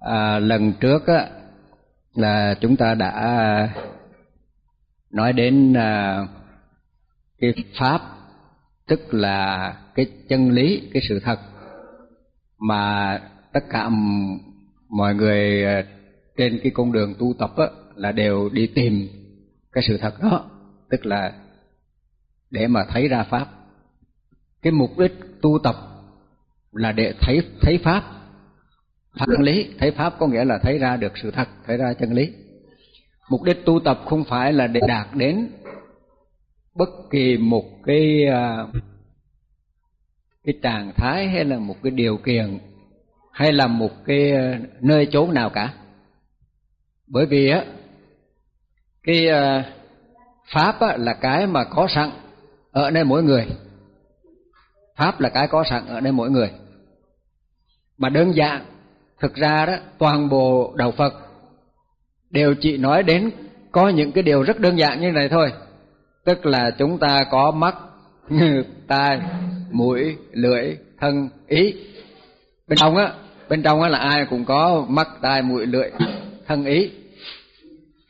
À, lần trước á, là chúng ta đã nói đến à, cái pháp tức là cái chân lý cái sự thật mà tất cả mọi người à, trên cái con đường tu tập á, là đều đi tìm cái sự thật đó tức là để mà thấy ra pháp. Cái mục đích tu tập là để thấy thấy pháp chân lý. Thấy pháp có nghĩa là thấy ra được sự thật thấy ra chân lý. Mục đích tu tập không phải là để đạt đến bất kỳ một cái à, cái trạng thái hay là một cái điều kiện hay là một cái à, nơi chốn nào cả. Bởi vì á cái à, pháp á, là cái mà có sẵn ở nơi mỗi người. Pháp là cái có sẵn ở nơi mỗi người. Mà đơn giản thực ra đó, toàn bộ đạo Phật đều chỉ nói đến có những cái điều rất đơn giản như này thôi. Tức là chúng ta có mắt tai, mũi, lưỡi, thân, ý. Bên trong á, bên trong á là ai cũng có mắt, tai, mũi, lưỡi, thân, ý.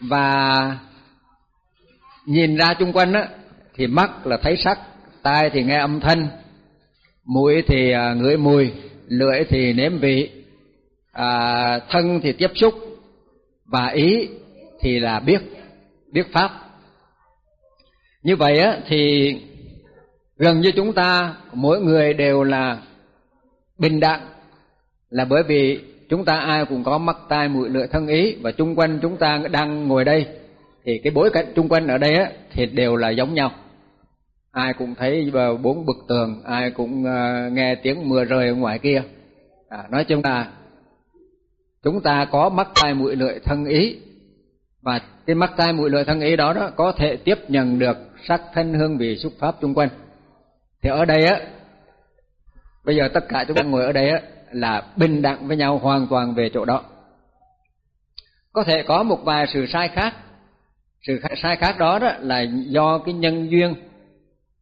Và nhìn ra chung quanh á, thì mắt là thấy sắc, tai thì nghe âm thanh, mũi thì à, ngửi mùi, lưỡi thì nếm vị à, thân thì tiếp xúc và ý thì là biết biết pháp. Như vậy á thì gần như chúng ta mỗi người đều là bình đẳng là bởi vì chúng ta ai cũng có mắt tai mũi lưỡi thân ý và chung quanh chúng ta đang ngồi đây thì cái bối cảnh chung quanh ở đây á thì đều là giống nhau. Ai cũng thấy bốn bức tường ai cũng ờ, nghe tiếng mưa rơi ở ngoài kia. À, nói chung là chúng ta có mắt tai mũi lưỡi thân ý. Và cái mắt tai mũi lưỡi thân ý đó đó có thể tiếp nhận được sắc thân hương vị xúc pháp chung quanh. Thì ở đây á bây giờ tất cả chúng ta ngồi ở đây á là bình đẳng với nhau hoàn toàn về chỗ đó. Có thể có một vài sự sai khác. Sự sai khác đó, đó là do cái nhân duyên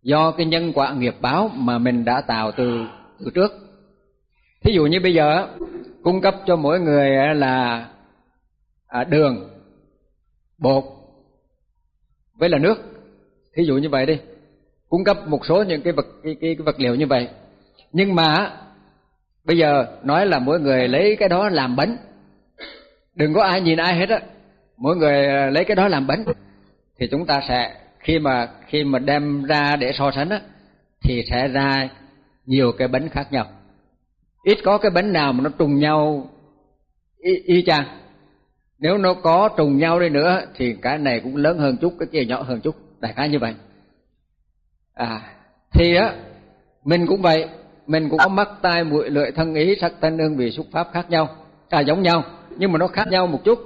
do cái nhân quả nghiệp báo mà mình đã tạo từ từ trước. Thí dụ như bây giờ cung cấp cho mỗi người là à, đường bột với là nước. Thí dụ như vậy đi. Cung cấp một số những cái vật cái, cái, cái vật liệu như vậy. Nhưng mà bây giờ nói là mỗi người lấy cái đó làm bánh. Đừng có ai nhìn ai hết á. Mỗi người à, lấy cái đó làm bánh. Thì chúng ta sẽ khi mà khi mà đem ra để so sánh á thì sẽ ra nhiều cái bánh khác nhau ít có cái bánh nào mà nó trùng nhau. Y, y chang. Nếu nó có trùng nhau đi nữa thì cái này cũng lớn hơn chút cái kia nhỏ hơn chút. Đại khái như vậy. À thì á mình cũng vậy. Mình cũng có mắt tai mũi lưỡi thân ý sắc thân hương vị xúc pháp khác nhau. À giống nhau nhưng mà nó khác nhau một chút.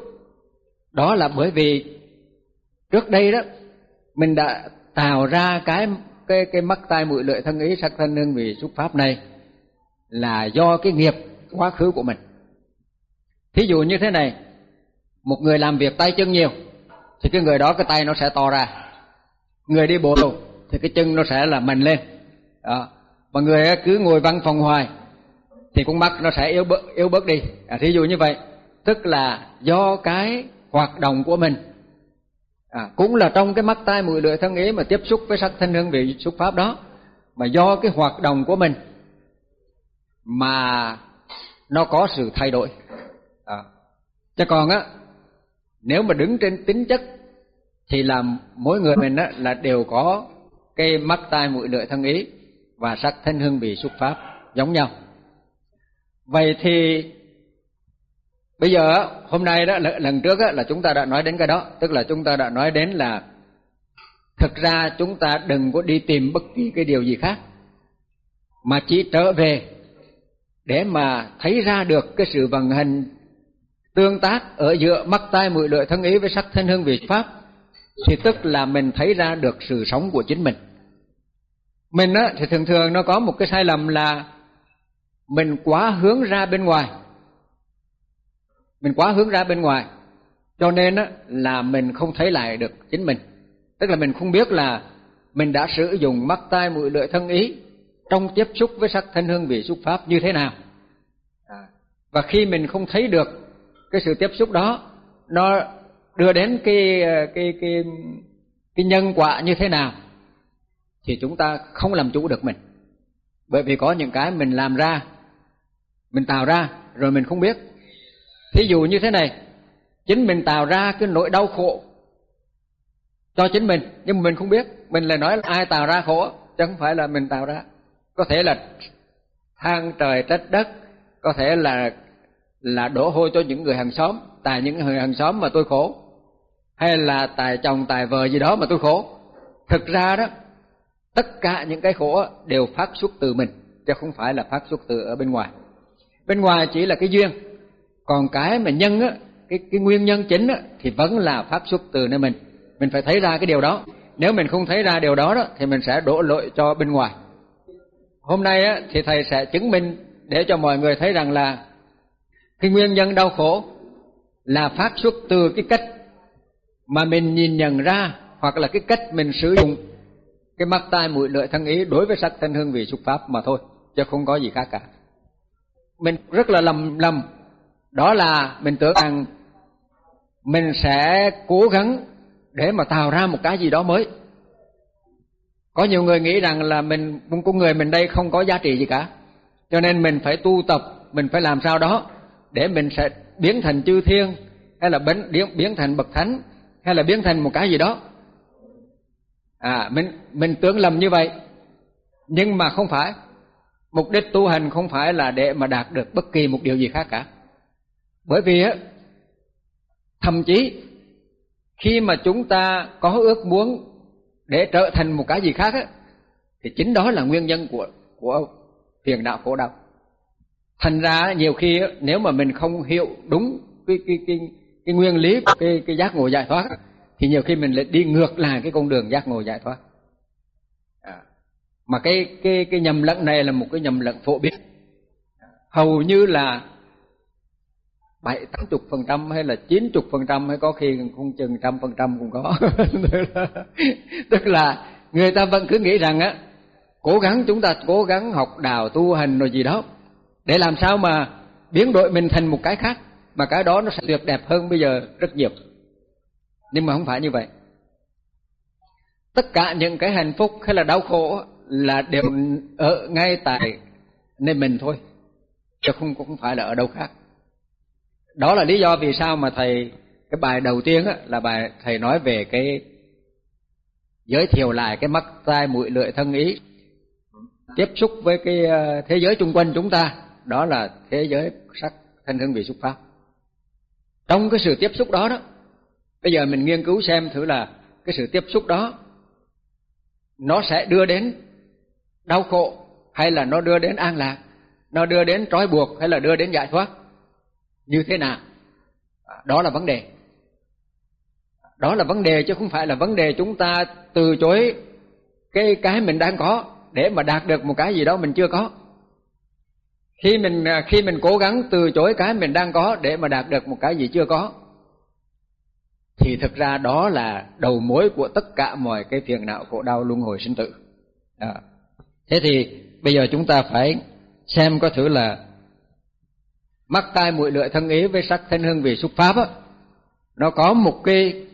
Đó là bởi vì trước đây đó mình đã tạo ra cái cái cái mắt tai mũi lưỡi thân ý sắc thân hương vị xúc pháp này là do cái nghiệp quá khứ của mình. Thí dụ như thế này một người làm việc tay chân nhiều thì cái người đó cái tay nó sẽ to ra. Người đi bộ thì cái chân nó sẽ là mình lên. Đó. Mà người cứ ngồi văn phòng hoài thì con mắt nó sẽ yếu bớt yếu bớt đi. À, thí dụ như vậy tức là do cái hoạt động của mình. À, cũng là trong cái mắt tai mũi lưỡi thân ý mà tiếp xúc với sắc thân hương vị xúc pháp đó mà do cái hoạt động của mình mà nó có sự thay đổi à. chứ còn á nếu mà đứng trên tính chất thì là mỗi người mình á là đều có cái mắt tai mũi lưỡi thân ý và sắc thân hương vị xúc pháp giống nhau vậy thì bây giờ hôm nay đó lần trước á, là chúng ta đã nói đến cái đó tức là chúng ta đã nói đến là thực ra chúng ta đừng có đi tìm bất kỳ cái điều gì khác mà chỉ trở về để mà thấy ra được cái sự vận hành tương tác ở giữa mắt tai mũi lưỡi thân ý với sắc thân hương vị pháp, thì tức là mình thấy ra được sự sống của chính mình. Mình á, thì thường thường nó có một cái sai lầm là mình quá hướng ra bên ngoài. Mình quá hướng ra bên ngoài, cho nên á, là mình không thấy lại được chính mình. Tức là mình không biết là mình đã sử dụng mắt tai mũi lưỡi thân ý trong tiếp xúc với sắc thân hương vị xúc pháp như thế nào. À, và khi mình không thấy được cái sự tiếp xúc đó nó đưa đến cái cái cái cái nhân quả như thế nào thì chúng ta không làm chủ được mình. Bởi vì có những cái mình làm ra mình tạo ra rồi mình không biết. Thí dụ như thế này chính mình tạo ra cái nỗi đau khổ cho chính mình nhưng mà mình không biết. Mình lại nói là ai tạo ra khổ? Chứ không phải là mình tạo ra có thể là than trời trách đất, có thể là là đổ hôi cho những người hàng xóm, tại những người hàng xóm mà tôi khổ, hay là tại chồng tài vợ gì đó mà tôi khổ. Thực ra đó, tất cả những cái khổ đều phát xuất từ mình, chứ không phải là phát xuất từ ở bên ngoài. Bên ngoài chỉ là cái duyên, còn cái mà nhân á, cái cái nguyên nhân chính á thì vẫn là phát xuất từ nơi mình. Mình phải thấy ra cái điều đó. Nếu mình không thấy ra điều đó đó, thì mình sẽ đổ lỗi cho bên ngoài hôm nay á, thì thầy sẽ chứng minh để cho mọi người thấy rằng là cái nguyên nhân đau khổ là phát xuất từ cái cách mà mình nhìn nhận ra hoặc là cái cách mình sử dụng cái mắt tai mũi lưỡi thân ý đối với sắc thân hương vị xúc pháp mà thôi, chứ không có gì khác cả. Mình rất là lầm lầm. Đó là mình tưởng rằng mình sẽ cố gắng để mà tạo ra một cái gì đó mới có nhiều người nghĩ rằng là mình, con người mình đây không có giá trị gì cả. Cho nên mình phải tu tập, mình phải làm sao đó để mình sẽ biến thành chư thiên, hay là biến biến thành bậc thánh, hay là biến thành một cái gì đó. À mình mình tưởng lầm như vậy. Nhưng mà không phải. Mục đích tu hành không phải là để mà đạt được bất kỳ một điều gì khác cả. Bởi vì á, thậm chí khi mà chúng ta có ước muốn để trở thành một cái gì khác á thì chính đó là nguyên nhân của của phiền não khổ đau. Thành ra nhiều khi nếu mà mình không hiểu đúng cái cái cái cái nguyên lý của cái cái giác ngộ giải thoát thì nhiều khi mình lại đi ngược lại cái con đường giác ngộ giải thoát. À, mà cái cái cái nhầm lẫn này là một cái nhầm lẫn phổ biến. Hầu như là bảy tám chục phần trăm hay là chín chục phần trăm hay có khi không chừng trăm phần trăm cũng có. Tức là người ta vẫn cứ nghĩ rằng á, cố gắng chúng ta cố gắng học đào tu hành rồi gì đó, để làm sao mà biến đổi mình thành một cái khác, mà cái đó nó sẽ tuyệt đẹp hơn bây giờ rất nhiều. Nhưng mà không phải như vậy. Tất cả những cái hạnh phúc hay là đau khổ là đều ở ngay tại nơi mình thôi, chứ không cũng phải là ở đâu khác đó là lý do vì sao mà thầy cái bài đầu tiên á, là bài thầy nói về cái giới thiệu lại cái mắt tai mũi lưỡi thân ý tiếp xúc với cái ờ, thế giới chung quanh chúng ta. Đó là thế giới sắc thân hương vị xúc pháp. Trong cái sự tiếp xúc đó đó bây giờ mình nghiên cứu xem thử là cái sự tiếp xúc đó nó sẽ đưa đến đau khổ hay là nó đưa đến an lạc nó đưa đến trói buộc hay là đưa đến giải thoát như thế nào? À, đó là vấn đề. Đó là vấn đề chứ không phải là vấn đề chúng ta từ chối cái cái mình đang có để mà đạt được một cái gì đó mình chưa có. Khi mình à, khi mình cố gắng từ chối cái mình đang có để mà đạt được một cái gì chưa có, thì thực ra đó là đầu mối của tất cả mọi cái phiền não khổ đau luân hồi sinh tử. À. thế thì bây giờ chúng ta phải xem có thử là mắt tai mũi lưỡi thân ý với sắc thân hương vị xúc pháp á nó có một cái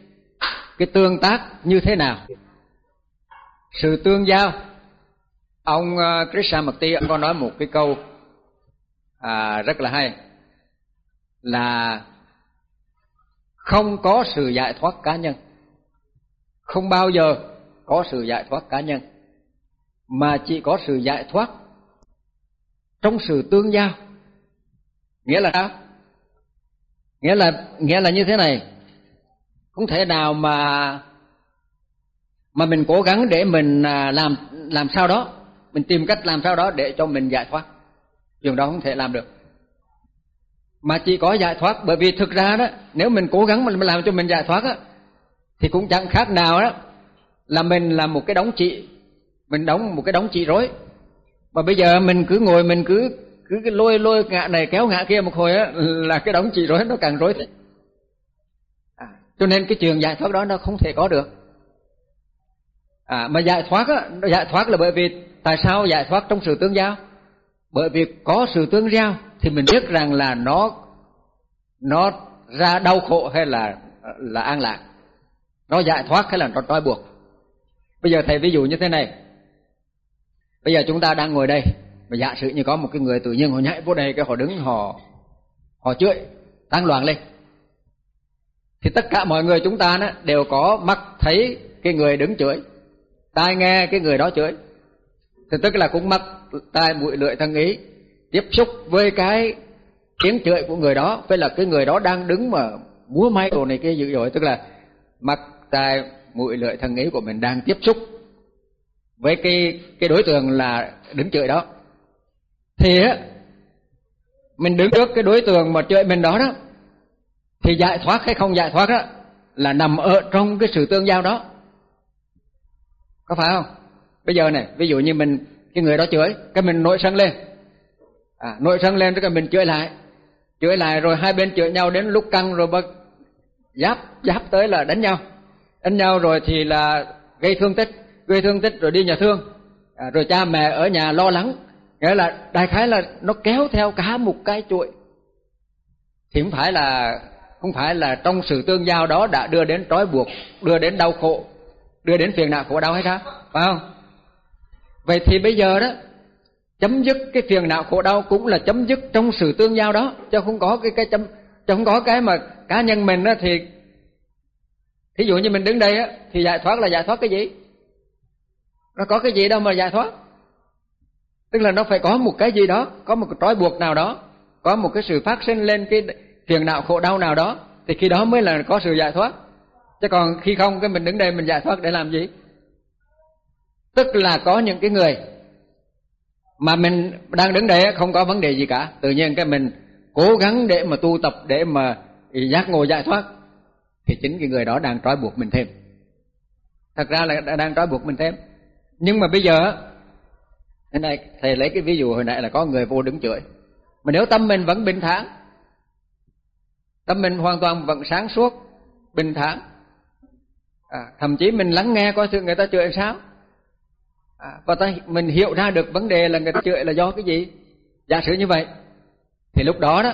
cái tương tác như thế nào? Sự tương giao. Ông Krishna Krishnamurti ông có nói một cái câu à, rất là hay là không có sự giải thoát cá nhân. Không bao giờ có sự giải thoát cá nhân mà chỉ có sự giải thoát trong sự tương giao nghĩa là sao? Nghĩa là nghĩa là như thế này. Không thể nào mà mà mình cố gắng để mình à, làm làm sao đó. Mình tìm cách làm sao đó để cho mình giải thoát. Chuyện đó không thể làm được. Mà chỉ có giải thoát, bởi vì thực ra đó, nếu mình cố gắng mình làm cho mình giải thoát á, thì cũng chẳng khác nào đó là mình là một cái đóng trị mình đóng một cái đóng trị rối. Mà bây giờ mình cứ ngồi, mình cứ cứ cái lôi lôi ngã này kéo ngã kia một hồi á là cái đóng trị rối nó càng rối thế à, cho nên cái trường giải thoát đó nó không thể có được. À mà giải thoát á giải thoát là bởi vì tại sao giải thoát trong sự tương giao? Bởi vì có sự tương giao thì mình biết rằng là nó nó ra đau khổ hay là là an lạc. Nó giải thoát hay là nó trói buộc. Bây giờ thầy ví dụ như thế này. Bây giờ chúng ta đang ngồi đây mà giả sử như có một cái người tự nhiên họ nhảy vô đây cái họ đứng, họ họ chửi tăng loạn lên. Thì tất cả mọi người chúng ta đó đều có mắt thấy cái người đứng chửi, tai nghe cái người đó chửi. Thì tức là cũng mắt, tai, mũi, lưỡi, thân ý tiếp xúc với cái tiếng chửi của người đó. Với là cái người đó đang đứng mà múa may đồ này kia dữ dội, tức là mắt, tai, mũi, lưỡi, thân ý của mình đang tiếp xúc với cái cái đối tượng là đứng chửi đó thì á mình đứng trước cái đối tượng mà chơi mình đó đó thì giải thoát hay không giải thoát đó là nằm ở trong cái sự tương giao đó. Có phải không? Bây giờ này ví dụ như mình cái người đó chửi cái mình nổi sân lên. À nổi sân lên cái mình chửi lại. Chửi lại rồi hai bên chửi nhau đến lúc căng rồi bật giáp giáp tới là đánh nhau. Đánh nhau rồi thì là gây thương tích gây thương tích rồi đi nhà thương. À, rồi cha mẹ ở nhà lo lắng nghĩa là đại khái là nó kéo theo cả một cái chuỗi. Thì không phải là, không phải là trong sự tương giao đó đã đưa đến trói buộc, đưa đến đau khổ, đưa đến phiền não khổ đau hay sao? Phải không? Vậy thì bây giờ đó, chấm dứt cái phiền não khổ đau cũng là chấm dứt trong sự tương giao đó, chứ không có cái cái chấm, chứ không có cái mà cá nhân mình đó thì, thí dụ như mình đứng đây á, thì giải thoát là giải thoát cái gì? Nó có cái gì đâu mà giải thoát tức là nó phải có một cái gì đó, có một cái trói buộc nào đó, có một cái sự phát sinh lên cái phiền não khổ đau nào đó, thì khi đó mới là có sự giải thoát. Chứ còn khi không, cái mình đứng đây mình giải thoát để làm gì? Tức là có những cái người mà mình đang đứng đây không có vấn đề gì cả. Tự nhiên cái mình cố gắng để mà tu tập, để mà giác ngộ, giải thoát, thì chính cái người đó đang trói buộc mình thêm. Thật ra là đang trói buộc mình thêm. Nhưng mà bây giờ thế này thầy lấy cái ví dụ hồi nãy là có người vô đứng chửi. Mà nếu tâm mình vẫn bình thản tâm mình hoàn toàn vẫn sáng suốt bình thản à, thậm chí mình lắng nghe coi sự người ta chửi sao? À, và ta mình hiểu ra được vấn đề là người ta chửi là do cái gì? Giả sử như vậy thì lúc đó đó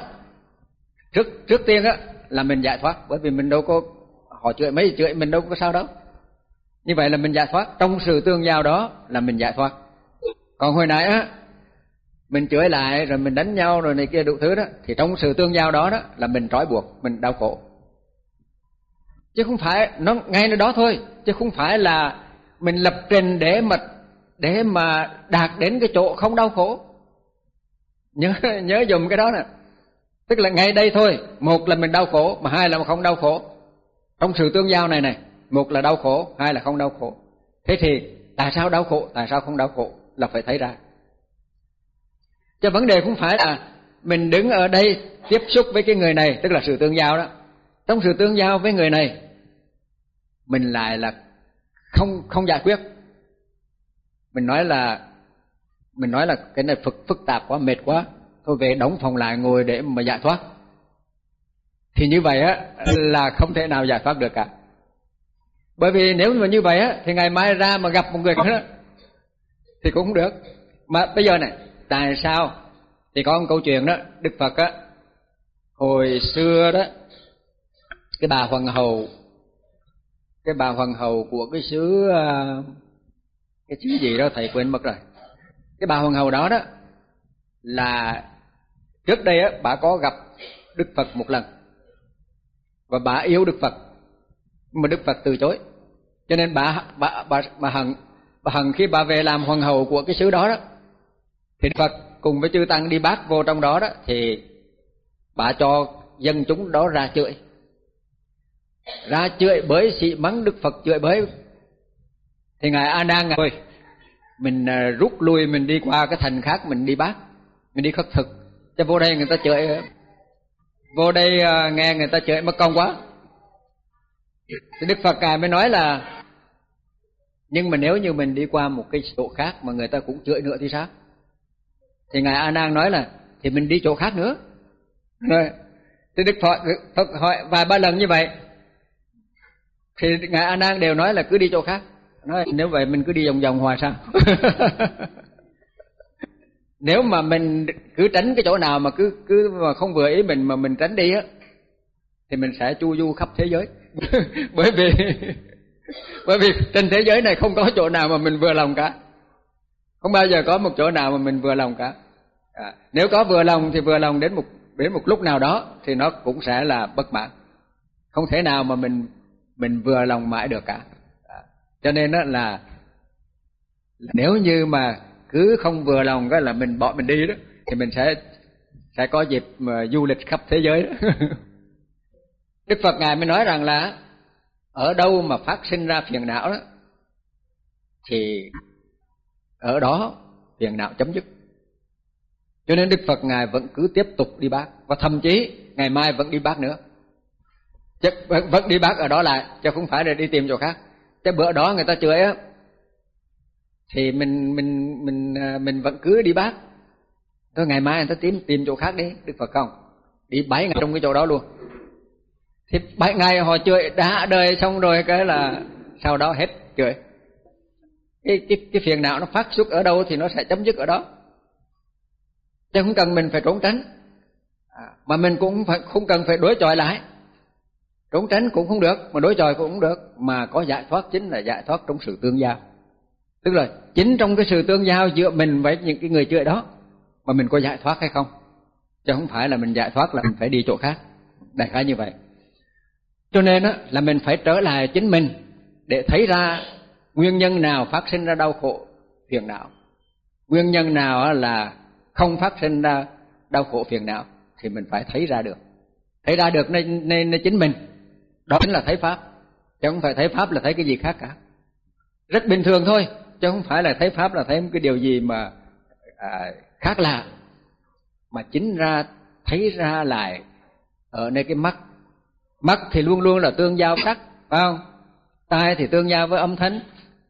trước trước tiên á là mình giải thoát bởi vì mình đâu có họ chửi mấy chửi mình đâu có sao đâu. Như vậy là mình giải thoát trong sự tương giao đó là mình giải thoát còn hồi nãy á, mình chửi lại rồi mình đánh nhau rồi này kia đủ thứ đó, thì trong sự tương giao đó đó là mình trói buộc, mình đau khổ. Chứ không phải, nó ngay nơi đó thôi, chứ không phải là mình lập trình để mà để mà đạt đến cái chỗ không đau khổ. Nhớ nhớ dùng cái đó nè. Tức là ngay đây thôi, một là mình đau khổ, mà hai là không đau khổ. Trong sự tương giao này này, một là đau khổ, hai là không đau khổ. Thế thì tại sao đau khổ, tại sao không đau khổ? Là phải thấy ra. Cho vấn đề không phải là mình đứng ở đây tiếp xúc với cái người này, tức là sự tương giao đó. Trong sự tương giao với người này, mình lại là không không giải quyết. Mình nói là, mình nói là cái này phức phức tạp quá, mệt quá. Thôi về đóng phòng lại ngồi để mà giải thoát. Thì như vậy á, là không thể nào giải thoát được cả. Bởi vì nếu mà như vậy á, thì ngày mai ra mà gặp một người khác thì cũng không được. Mà bây giờ này, tại sao? Thì có một câu chuyện đó, đức phật á, hồi xưa đó, cái bà hoàng hậu, cái bà hoàng hậu của cái xứ à, cái xứ gì đó, thầy quên mất rồi. Cái bà hoàng hậu đó đó, là trước đây á, bà có gặp đức phật một lần. Và bà yêu đức phật mà đức phật từ chối. Cho nên bà bà bà bà hận và hằng khi bà về làm hoàng hậu của cái xứ đó đó, thì đức phật cùng với chư tăng đi bát vô trong đó đó, thì bà cho dân chúng đó ra chửi. Ra chửi bới sĩ mắng đức phật, chửi bới thì ngài a nan ngài mình à, rút lui, mình đi qua cái thành khác, mình đi bát mình đi khất thực. Cho vô đây người ta chửi, vô đây à, nghe người ta chửi mất công quá. Thì đức phật ngài mới nói là nhưng mà nếu như mình đi qua một cái chỗ khác mà người ta cũng chửi nữa thì sao? Thì ngài a nan nói là thì mình đi chỗ khác nữa. Rồi thì đức phật, phật hỏi vài ba lần như vậy. Thì ngài a nan đều nói là cứ đi chỗ khác. Nói nếu vậy mình cứ đi vòng vòng hoài sao? Nếu mà mình cứ tránh cái chỗ nào mà cứ cứ mà không vừa ý mình mà mình tránh đi á thì mình sẽ chu du khắp thế giới. Bởi vì bởi vì trên thế giới này không có chỗ nào mà mình vừa lòng cả. Không bao giờ có một chỗ nào mà mình vừa lòng cả. À, nếu có vừa lòng thì vừa lòng đến một đến một lúc nào đó thì nó cũng sẽ là bất mãn. Không thể nào mà mình mình vừa lòng mãi được cả. À, cho nên đó là nếu như mà cứ không vừa lòng cái là mình bỏ mình đi đó thì mình sẽ sẽ có dịp mà du lịch khắp thế giới đó. Đức Phật ngài mới nói rằng là ở đâu mà phát sinh ra phiền não đó thì ở đó phiền não chấm dứt. Cho nên Đức Phật ngài vẫn cứ tiếp tục đi bác và thậm chí ngày mai vẫn đi bác nữa. Chứ vẫn đi bác ở đó lại chứ không phải là đi tìm chỗ khác. Chứ bữa đó người ta chửi á thì mình mình mình à, mình vẫn cứ đi bác. Thôi ngày mai người ta tìm tìm chỗ khác đi, Đức Phật không? Đi bảy ngày trong cái chỗ đó luôn thì bảy ngày họ chửi đã đời xong rồi cái là sau đó hết chửi. Cái cái cái phiền não nó phát xuất ở đâu thì nó sẽ chấm dứt ở đó. Chứ không cần mình phải trốn tránh. À, mà mình cũng phải không cần phải đối chọi lại. Trốn tránh cũng không được mà đối chọi cũng không được. Mà có giải thoát chính là giải thoát trong sự tương giao. Tức là chính trong cái sự tương giao giữa mình với những cái người chửi đó mà mình có giải thoát hay không? Chứ không phải là mình giải thoát là mình phải đi chỗ khác. Đại khái như vậy cho nên á là mình phải trở lại chính mình để thấy ra nguyên nhân nào phát sinh ra đau khổ phiền não. Nguyên nhân nào là không phát sinh ra đau khổ phiền não thì mình phải thấy ra được. Thấy ra được nên nên chính mình. Đó chính là thấy pháp chứ không phải thấy pháp là thấy cái gì khác cả. Rất bình thường thôi chứ không phải là thấy pháp là thấy một cái điều gì mà à, khác lạ mà chính ra thấy ra lại ở nơi cái mắt mắt thì luôn luôn là tương giao sắc phải không? Tai thì tương giao với âm thanh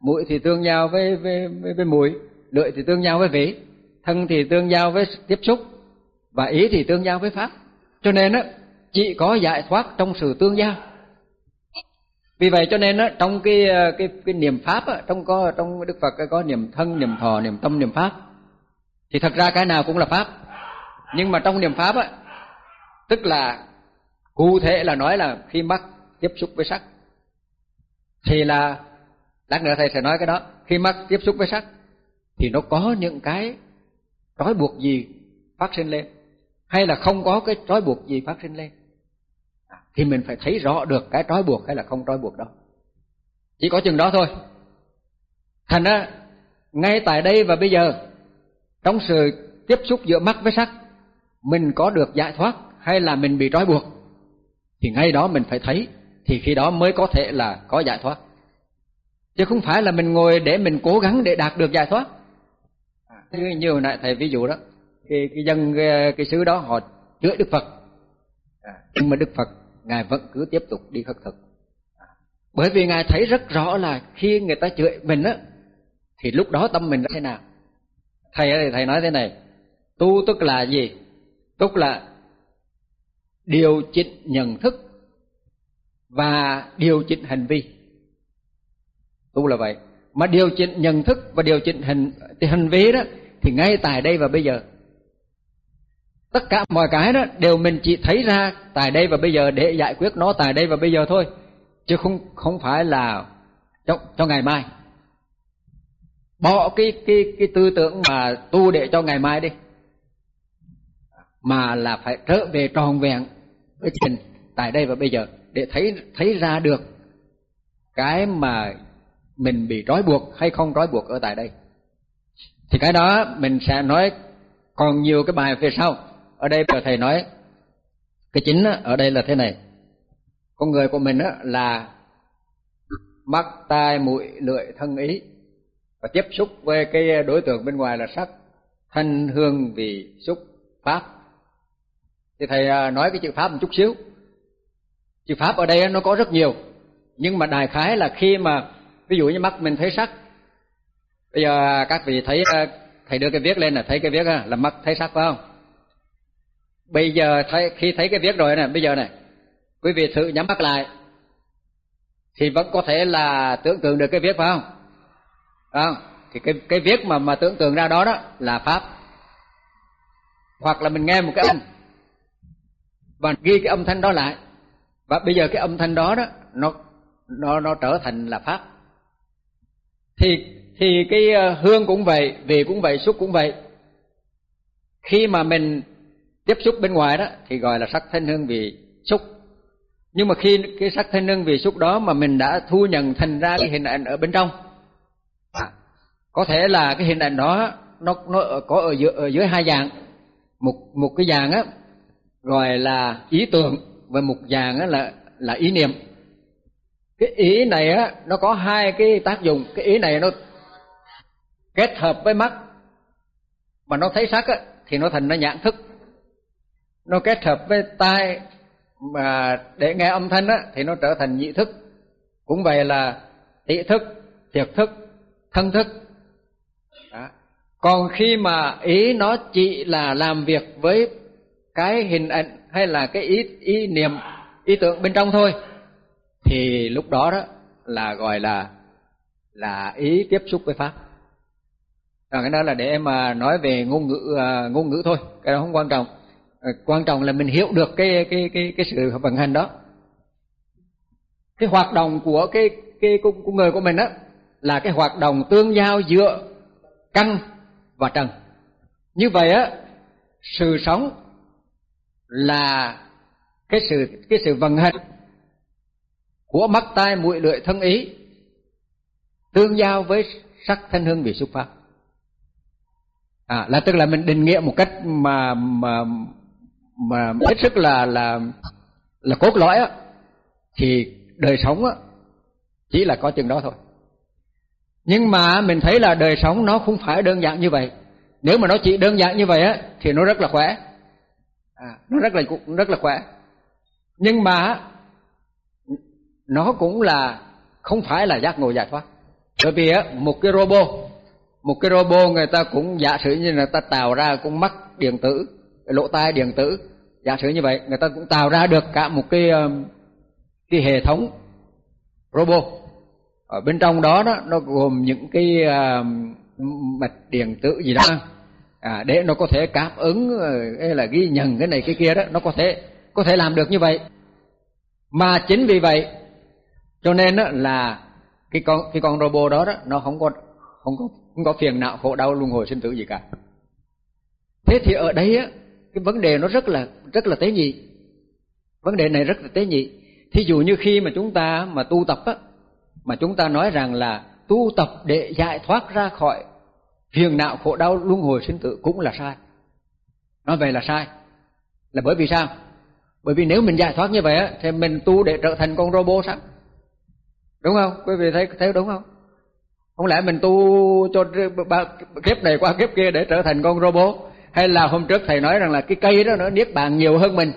mũi thì tương giao với với với, với mùi lưỡi thì tương giao với vị thân thì tương giao với tiếp xúc và ý thì tương giao với pháp. Cho nên á chỉ có giải thoát trong sự tương giao. Vì vậy cho nên á trong cái ờ, cái cái niệm pháp á trong có trong đức phật có niệm thân niệm thọ niệm tâm niệm pháp. Thì thật ra cái nào cũng là pháp. Nhưng mà trong niệm pháp á tức là cụ thể là nói là khi mắt tiếp xúc với sắc. Thì là, lát nữa thầy sẽ nói cái đó. Khi mắt tiếp xúc với sắc, thì nó có những cái trói buộc gì phát sinh lên? Hay là không có cái trói buộc gì phát sinh lên? À, thì mình phải thấy rõ được cái trói buộc hay là không trói buộc đó. Chỉ có chừng đó thôi. Thành ra, ngay tại đây và bây giờ, trong sự tiếp xúc giữa mắt với sắc, mình có được giải thoát hay là mình bị trói buộc? Thì ngay đó mình phải thấy thì khi đó mới có thể là có giải thoát. Chứ không phải là mình ngồi để mình cố gắng để đạt được giải thoát. À, như hồi nãy thầy ví dụ đó cái cái dân cái, cái xứ đó họ chửi đức phật. À, nhưng mà đức phật ngài vẫn cứ tiếp tục đi khất thực. Bởi vì ngài thấy rất rõ là khi người ta chửi mình á thì lúc đó tâm mình thế nào? Thầy thầy nói thế này tu tức là gì? Tức là điều chỉnh nhận thức và điều chỉnh hành vi. Tu là vậy. Mà điều chỉnh nhận thức và điều chỉnh hành thì hành vi đó thì ngay tại đây và bây giờ. Tất cả mọi cái đó đều mình chỉ thấy ra tại đây và bây giờ để giải quyết nó tại đây và bây giờ thôi chứ không không phải là cho, cho ngày mai. Bỏ cái cái cái tư tưởng mà tu để cho ngày mai đi mà là phải trở về tròn vẹn với trình tại đây và bây giờ, để thấy thấy ra được cái mà mình bị trói buộc hay không trói buộc ở tại đây. Thì cái đó mình sẽ nói còn nhiều cái bài phía sau. Ở đây giờ thầy nói cái chính ở đây là thế này. Con người của mình là mắt, tai, mũi, lưỡi, thân ý. Và tiếp xúc với cái đối tượng bên ngoài là sắc thanh hương, vị, xúc, pháp thì thầy à, nói cái chữ pháp một chút xíu. Chữ pháp ở đây nó có rất nhiều. Nhưng mà đại khái là khi mà, ví dụ như mắt mình thấy sắc. Bây giờ các vị thấy à, thầy đưa cái viết lên là thấy cái viết là mắt thấy sắc phải không? Bây giờ thấy, khi thấy cái viết rồi này bây giờ này quý vị thử nhắm mắt lại. Thì vẫn có thể là tưởng tượng được cái viết phải không? Phải không thì cái cái viết mà mà tưởng tượng ra đó đó là pháp. Hoặc là mình nghe một cái âm và ghi cái âm thanh đó lại. Và bây giờ cái âm thanh đó đó nó nó nó trở thành là pháp. Thì thì cái ờ, hương cũng vậy vị cũng vậy xúc cũng vậy. Khi mà mình tiếp xúc bên ngoài đó thì gọi là sắc thanh hương vị xúc. Nhưng mà khi cái sắc thanh hương vị xúc đó mà mình đã thu nhận thành ra cái hình ảnh ở bên trong à, có thể là cái hình ảnh đó nó nó có ở dưới, ở dưới hai dạng. Một một cái dạng á gọi là ý tưởng và một vàng á là là ý niệm. Cái ý này á, nó có hai cái tác dụng. Cái ý này nó kết hợp với mắt. Mà nó thấy sắc á, thì nó thành nó nhãn thức. Nó kết hợp với tai, mà để nghe âm thanh á, thì nó trở thành nhị thức. Cũng vậy là thị thức, thiệt thức, thân thức. Đó. còn khi mà ý nó chỉ là làm việc với cái hình ảnh hay là cái ý ý niệm ý tưởng bên trong thôi thì lúc đó đó là gọi là là ý tiếp xúc với pháp. À, cái đó là để em mà nói về ngôn ngữ à, ngôn ngữ thôi cái đó không quan trọng. À, quan trọng là mình hiểu được cái cái cái cái sự vận hành đó. Cái hoạt động của cái cái của, của người của mình đó là cái hoạt động tương giao giữa căn và trần. Như vậy á sự sống là cái sự cái sự vận hành của mắt tai mũi lưỡi thân ý tương giao với sắc thanh hương vị xúc pháp à là tức là mình định nghĩa một cách mà mà mà hết sức là là là cốt lõi á, thì đời sống á, chỉ là có chừng đó thôi. Nhưng mà mình thấy là đời sống nó không phải đơn giản như vậy. Nếu mà nó chỉ đơn giản như vậy á, thì nó rất là khỏe à, nó rất là rất là khỏe. Nhưng mà nó cũng là không phải là giác ngộ giải thoát. Bởi vì á một cái robot một cái robot người ta cũng giả sử như là ta tạo ra cũng mắt điện tử lỗ tai điện tử. Giả sử như vậy người ta cũng tạo ra được cả một cái ờ, cái hệ thống robot ở bên trong đó đó nó gồm những cái uh, mạch điện tử gì đó à, để nó có thể cảm ứng ờ, hay là ghi nhận cái này cái kia đó nó có thể có thể làm được như vậy. Mà chính vì vậy cho nên đó là cái con cái con robot đó đó nó không có không có không có phiền não khổ đau luân hồi sinh tử gì cả. Thế thì ở đây á cái vấn đề nó rất là rất là tế nhị. Vấn đề này rất là tế nhị. Thí dụ như khi mà chúng ta mà tu tập á mà chúng ta nói rằng là tu tập để giải thoát ra khỏi phiền não khổ đau luân hồi sinh tử cũng là sai. Nói về là sai. Là bởi vì sao? Bởi vì nếu mình giải thoát như vậy á thì mình tu để trở thành con robot sẵn. Đúng không? Quý vị thấy thấy đúng không? Không lẽ mình tu cho kiếp này qua kiếp kia để trở thành con robot? Hay là hôm trước thầy nói rằng là cái cây đó nó niết bàn nhiều hơn mình?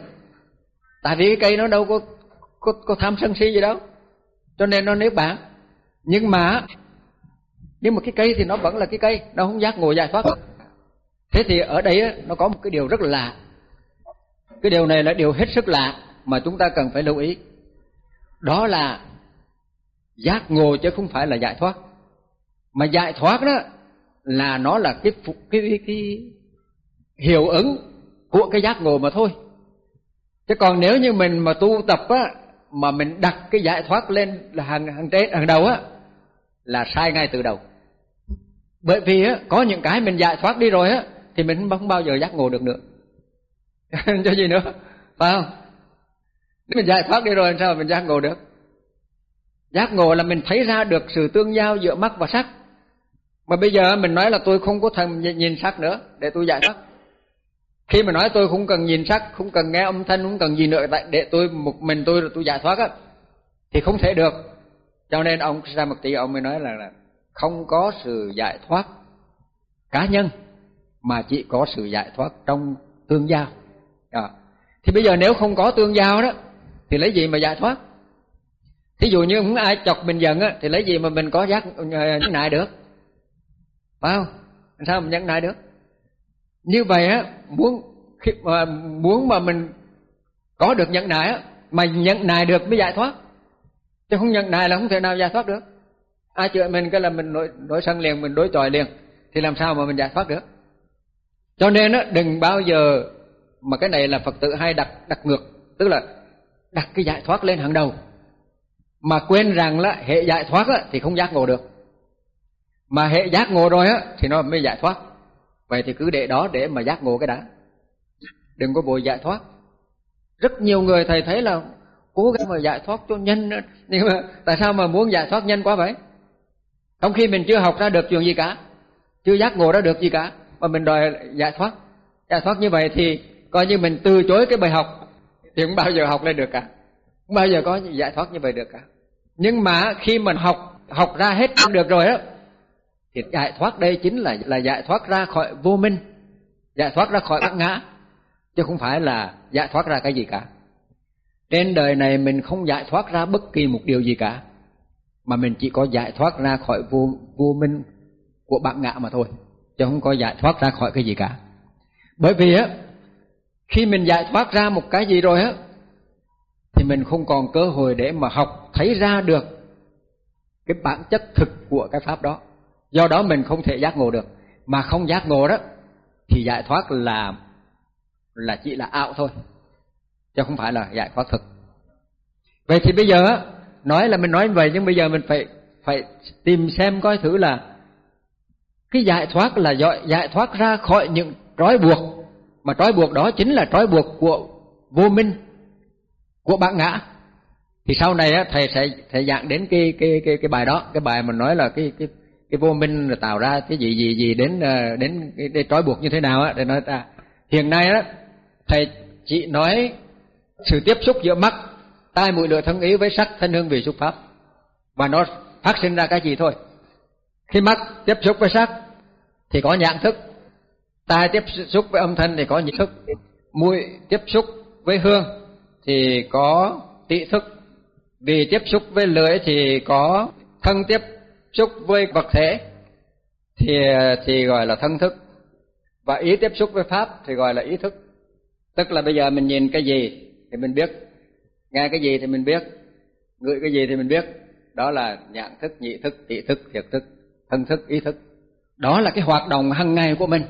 Tại vì cái cây nó đâu có có, có tham sân si gì đâu. Cho nên nó niết bàn. Nhưng mà nhưng mà cái cây thì nó vẫn là cái cây nó không giác ngộ giải thoát. Thế thì ở đây nó có một cái điều rất là lạ. Cái điều này là điều hết sức lạ mà chúng ta cần phải lưu ý. Đó là giác ngộ chứ không phải là giải thoát. Mà giải thoát đó là nó là cái cái cái, cái hiệu ứng của cái giác ngộ mà thôi. Chứ còn nếu như mình mà tu tập á mà mình đặt cái giải thoát lên là hàng hàng trên hàng đầu á là sai ngay từ đầu. Bởi vì á, có những cái mình giải thoát đi rồi á, thì mình không bao giờ giác ngộ được nữa. Cho gì nữa? Phải không? Nếu mình giải thoát đi rồi, sao mình giác ngộ được? Giác ngộ là mình thấy ra được sự tương giao giữa mắt và sắc. Mà bây giờ mình nói là tôi không có thèm nhìn sắc nữa, để tôi giải thoát. Khi mà nói tôi không cần nhìn sắc, không cần nghe âm thanh, không cần gì nữa để tôi một mình tôi tôi giải thoát á, thì không thể được cho nên ông sa mật tỷ ông mới nói là, là không có sự giải thoát cá nhân mà chỉ có sự giải thoát trong tương giao. À. thì bây giờ nếu không có tương giao đó thì lấy gì mà giải thoát? Thí dụ như không ai chọc mình giận á thì lấy gì mà mình có giác ờ, nhẫn nại được? Phải không? Sao mình nhẫn nại được? Như vậy á muốn khi mà muốn mà mình có được nhẫn nại á mà nhẫn nại được mới giải thoát chứ không nhận đại là không thể nào giải thoát được. Ai chửi mình cái là mình nổi nổi sân liền mình đối chọi liền thì làm sao mà mình giải thoát được? Cho nên á đừng bao giờ mà cái này là phật tử hay đặt đặt ngược tức là đặt cái giải thoát lên hàng đầu. Mà quên rằng là hệ giải thoát á, thì không giác ngộ được. Mà hệ giác ngộ rồi á thì nó mới giải thoát. Vậy thì cứ để đó để mà giác ngộ cái đã. Đừng có vội giải thoát. Rất nhiều người thầy thấy là cố gắng mà giải thoát cho nhanh, nhưng mà tại sao mà muốn giải thoát nhanh quá vậy? Trong khi mình chưa học ra được chuyện gì cả chưa giác ngộ ra được gì cả mà mình đòi giải thoát. Giải thoát như vậy thì coi như mình từ chối cái bài học thì không bao giờ học lên được cả. Không bao giờ có giải thoát như vậy được cả. Nhưng mà khi mình học học ra hết được rồi á thì giải thoát đây chính là là giải thoát ra khỏi vô minh giải thoát ra khỏi bất ngã chứ không phải là giải thoát ra cái gì cả trên đời này mình không giải thoát ra bất kỳ một điều gì cả, mà mình chỉ có giải thoát ra khỏi vô vô minh của bạn ngã mà thôi, chứ không có giải thoát ra khỏi cái gì cả. Bởi vì á, khi mình giải thoát ra một cái gì rồi á, thì mình không còn cơ hội để mà học thấy ra được cái bản chất thực của cái pháp đó. Do đó mình không thể giác ngộ được. Mà không giác ngộ đó, thì giải thoát là là chỉ là ảo thôi chứ không phải là giải thoát thực vậy thì bây giờ nói là mình nói vậy nhưng bây giờ mình phải phải tìm xem coi thử là cái giải thoát là giải thoát ra khỏi những trói buộc. Mà trói buộc đó chính là trói buộc của vô minh của bản ngã. Thì sau này á thầy sẽ thầy giảng đến cái cái cái cái bài đó. Cái bài mình nói là cái cái cái vô minh là tạo ra cái gì gì gì đến ờ, đến cái, cái trói buộc như thế nào á để nói ra hiện nay á thầy chỉ nói sự tiếp xúc giữa mắt, tai mũi lưỡi thân ý với sắc, thân hương vị xúc pháp. Và nó phát sinh ra cái gì thôi? Khi mắt tiếp xúc với sắc thì có nhãn thức, tai tiếp xúc với âm thanh thì có nhị thức, mũi tiếp xúc với hương thì có tị thức vì tiếp xúc với lưỡi thì có thân tiếp xúc với vật thể thì thì gọi là thân thức. Và ý tiếp xúc với pháp thì gọi là ý thức. Tức là bây giờ mình nhìn cái gì? Thì mình biết. Nghe cái gì thì mình biết. Ngửi cái gì thì mình biết. Đó là nhãn thức, nhị thức, tị thức, thiệt thức, thân thức, ý thức. Đó là cái hoạt động hàng ngày của mình.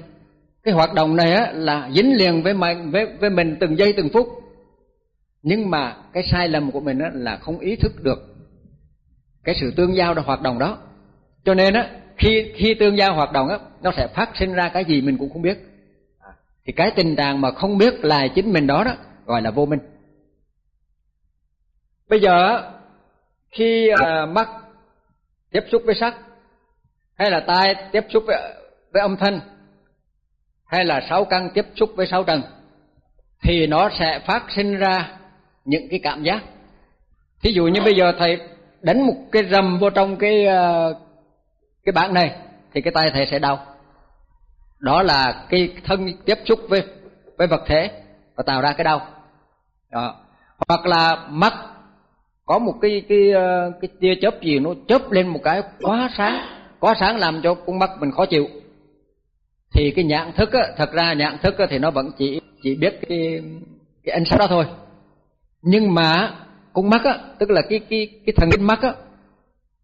Cái hoạt động này á, là dính liền với mình, với với mình từng giây từng phút. Nhưng mà cái sai lầm của mình á, là không ý thức được cái sự tương giao đó hoạt động đó. Cho nên á, khi khi tương giao hoạt động á, nó sẽ phát sinh ra cái gì mình cũng không biết. À, thì cái tình trạng mà không biết là chính mình đó đó, gọi là vô minh bây giờ khi à, mắt tiếp xúc với sắc, hay là tai tiếp xúc với với âm thanh, hay là sáu căn tiếp xúc với sáu trần thì nó sẽ phát sinh ra những cái cảm giác. Thí dụ như bây giờ thầy đánh một cái rầm vô trong cái à, cái bảng này, thì cái tay thầy sẽ đau. Đó là cái thân tiếp xúc với với vật thể và tạo ra cái đau. Đó. hoặc là mắt có một cái cái ờ, cái tia chớp gì nó chớp lên một cái quá sáng. Quá sáng làm cho con mắt mình khó chịu. Thì cái nhãn thức á thật ra nhãn thức á, thì nó vẫn chỉ chỉ biết cái cái ánh sáng đó thôi. Nhưng mà con mắt á tức là cái cái cái thần kinh mắt á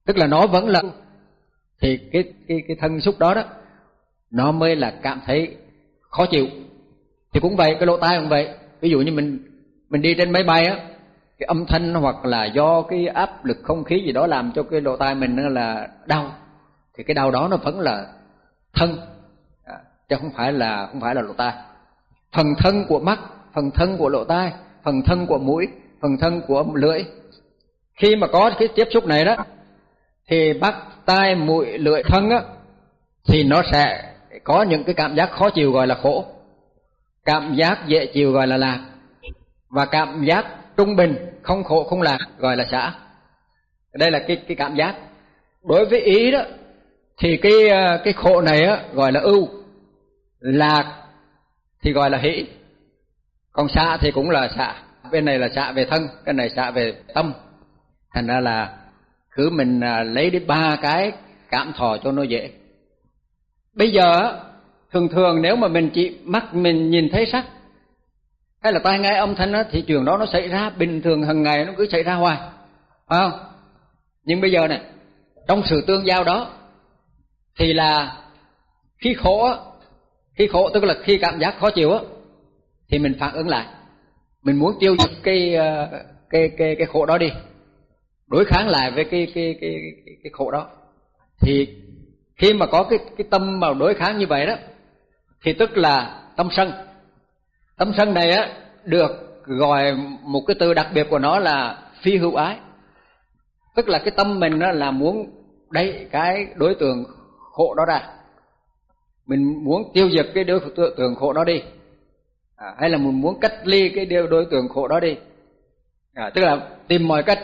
tức là nó vẫn là thì cái cái cái thân xúc đó đó nó mới là cảm thấy khó chịu. Thì cũng vậy cái lỗ tai cũng vậy. Ví dụ như mình mình đi trên máy bay á cái âm thanh hoặc là do cái áp lực không khí gì đó làm cho cái lỗ tai mình là đau. Thì cái đau đó nó vẫn là thân. À, chứ không phải là không phải là lỗ tai. Phần thân của mắt phần thân của lỗ tai phần thân của mũi phần thân của lưỡi. Khi mà có cái tiếp xúc này đó thì mắt tai mũi lưỡi thân á thì nó sẽ có những cái cảm giác khó chịu gọi là khổ. Cảm giác dễ chịu gọi là lạc. Và cảm giác trung bình, không khổ, không lạc gọi là xả. Đây là cái cái cảm giác. Đối với ý đó, thì cái ờ, cái khổ này á, gọi là ưu. Lạc thì gọi là hỷ. Còn xả thì cũng là xả. Bên này là xả về thân, cái này xả về tâm. Thành ra là cứ mình à, lấy đi ba cái cảm thọ cho nó dễ. Bây giờ thường thường nếu mà mình chỉ mắt mình nhìn thấy sắc hay là tai nghe âm thanh đó, thì chuyện đó nó xảy ra bình thường hàng ngày nó cứ xảy ra hoài. Phải không? Nhưng bây giờ này trong sự tương giao đó thì là khi khổ khi khổ tức là khi cảm giác khó chịu á thì mình phản ứng lại. Mình muốn tiêu diệt cái ờ, cái cái cái khổ đó đi. Đối kháng lại với cái cái cái cái, cái khổ đó. Thì khi mà có cái cái tâm mà đối kháng như vậy đó thì tức là tâm sân tâm sân này á được gọi một cái từ đặc biệt của nó là phi hữu ái. Tức là cái tâm mình á là muốn đẩy cái đối tượng khổ đó ra. Mình muốn tiêu diệt cái đối tượng khổ đó đi. À, hay là mình muốn cách ly cái điều đối tượng khổ đó đi. À, tức là tìm mọi cách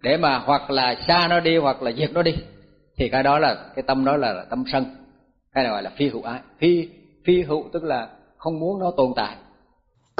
để mà hoặc là xa nó đi hoặc là diệt nó đi. Thì cái đó là cái tâm đó là, là tâm sân. Hay là gọi là phi hữu ái. Phi phi hữu tức là không muốn nó tồn tại.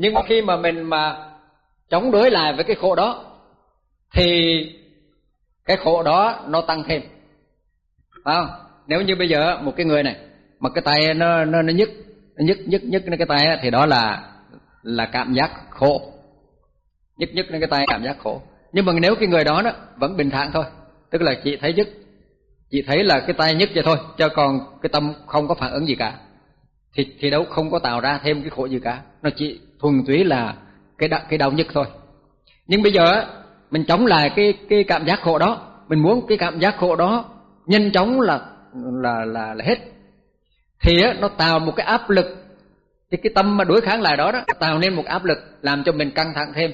Nhưng mà khi mà mình mà chống đối lại với cái khổ đó thì cái khổ đó nó tăng thêm. Phải không? Nếu như bây giờ một cái người này mà cái tay nó nó nó nhức nó nhức nhức nhức cái tay thì đó là là cảm giác khổ. Nhức nhức cái tay cảm giác khổ. Nhưng mà nếu cái người đó nó vẫn bình thản thôi tức là chị thấy nhức chị thấy là cái tay nhức vậy thôi cho còn cái tâm không có phản ứng gì cả thì thì đâu không có tạo ra thêm cái khổ gì cả nó chỉ thuần túy là cái đau, cái đau nhức thôi. Nhưng bây giờ mình chống lại cái cái cảm giác khổ đó mình muốn cái cảm giác khổ đó nhanh chóng là là là, là hết. Thì nó tạo một cái áp lực. Thì cái tâm mà đối kháng lại đó đó tạo nên một áp lực làm cho mình căng thẳng thêm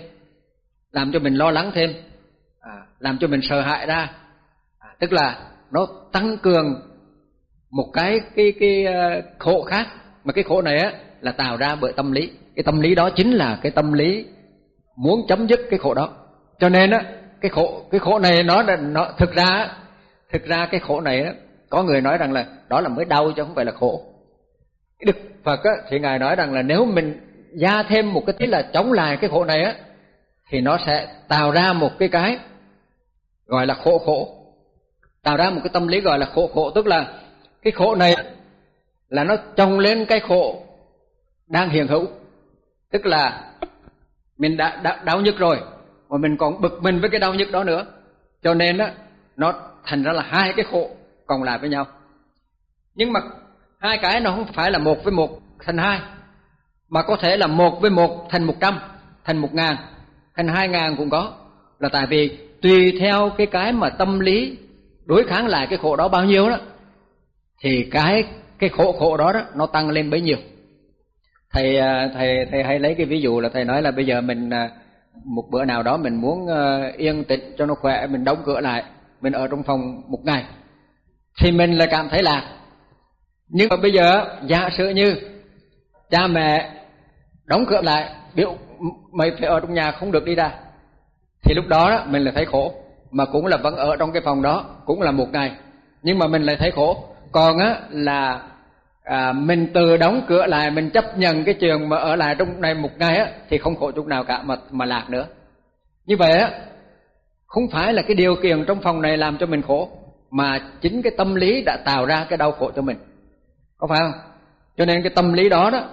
làm cho mình lo lắng thêm à, làm cho mình sợ hãi ra. À, tức là nó tăng cường một cái cái cái ờ, khổ khác mà cái khổ này á, là tạo ra bởi tâm lý. Cái tâm lý đó chính là cái tâm lý muốn chấm dứt cái khổ đó. Cho nên á, cái khổ cái khổ này nó nó thực ra thực ra cái khổ này á, có người nói rằng là đó là mới đau chứ không phải là khổ. Đức phật á, thì ngài nói rằng là nếu mình gia thêm một cái tí là chống lại cái khổ này á, thì nó sẽ tạo ra một cái cái gọi là khổ khổ. Tạo ra một cái tâm lý gọi là khổ khổ. Tức là cái khổ này là nó chồng lên cái khổ đang hiện hữu. Tức là mình đã, đã đau nhức rồi mà mình còn bực mình với cái đau nhức đó nữa. Cho nên á nó thành ra là hai cái khổ cộng lại với nhau. Nhưng mà hai cái nó không phải là một với một thành hai mà có thể là một với một thành một trăm thành một ngàn thành hai ngàn cũng có. Là tại vì tùy theo cái cái mà tâm lý đối kháng lại cái khổ đó bao nhiêu đó thì cái cái khổ khổ đó đó nó tăng lên bấy nhiêu. Thầy à, thầy thầy hay lấy cái ví dụ là thầy nói là bây giờ mình à, một bữa nào đó mình muốn à, yên tĩnh cho nó khỏe mình đóng cửa lại mình ở trong phòng một ngày thì mình là cảm thấy lạc nhưng mà bây giờ giả sử như cha mẹ đóng cửa lại biểu mày phải ở trong nhà không được đi ra thì lúc đó, đó mình là thấy khổ mà cũng là vẫn ở trong cái phòng đó cũng là một ngày nhưng mà mình lại thấy khổ còn á là à, mình từ đóng cửa lại mình chấp nhận cái trường mà ở lại trong này một ngày á thì không khổ chút nào cả mà mà lạc nữa. Như vậy á không phải là cái điều kiện trong phòng này làm cho mình khổ mà chính cái tâm lý đã tạo ra cái đau khổ cho mình. Có phải không? Cho nên cái tâm lý đó đó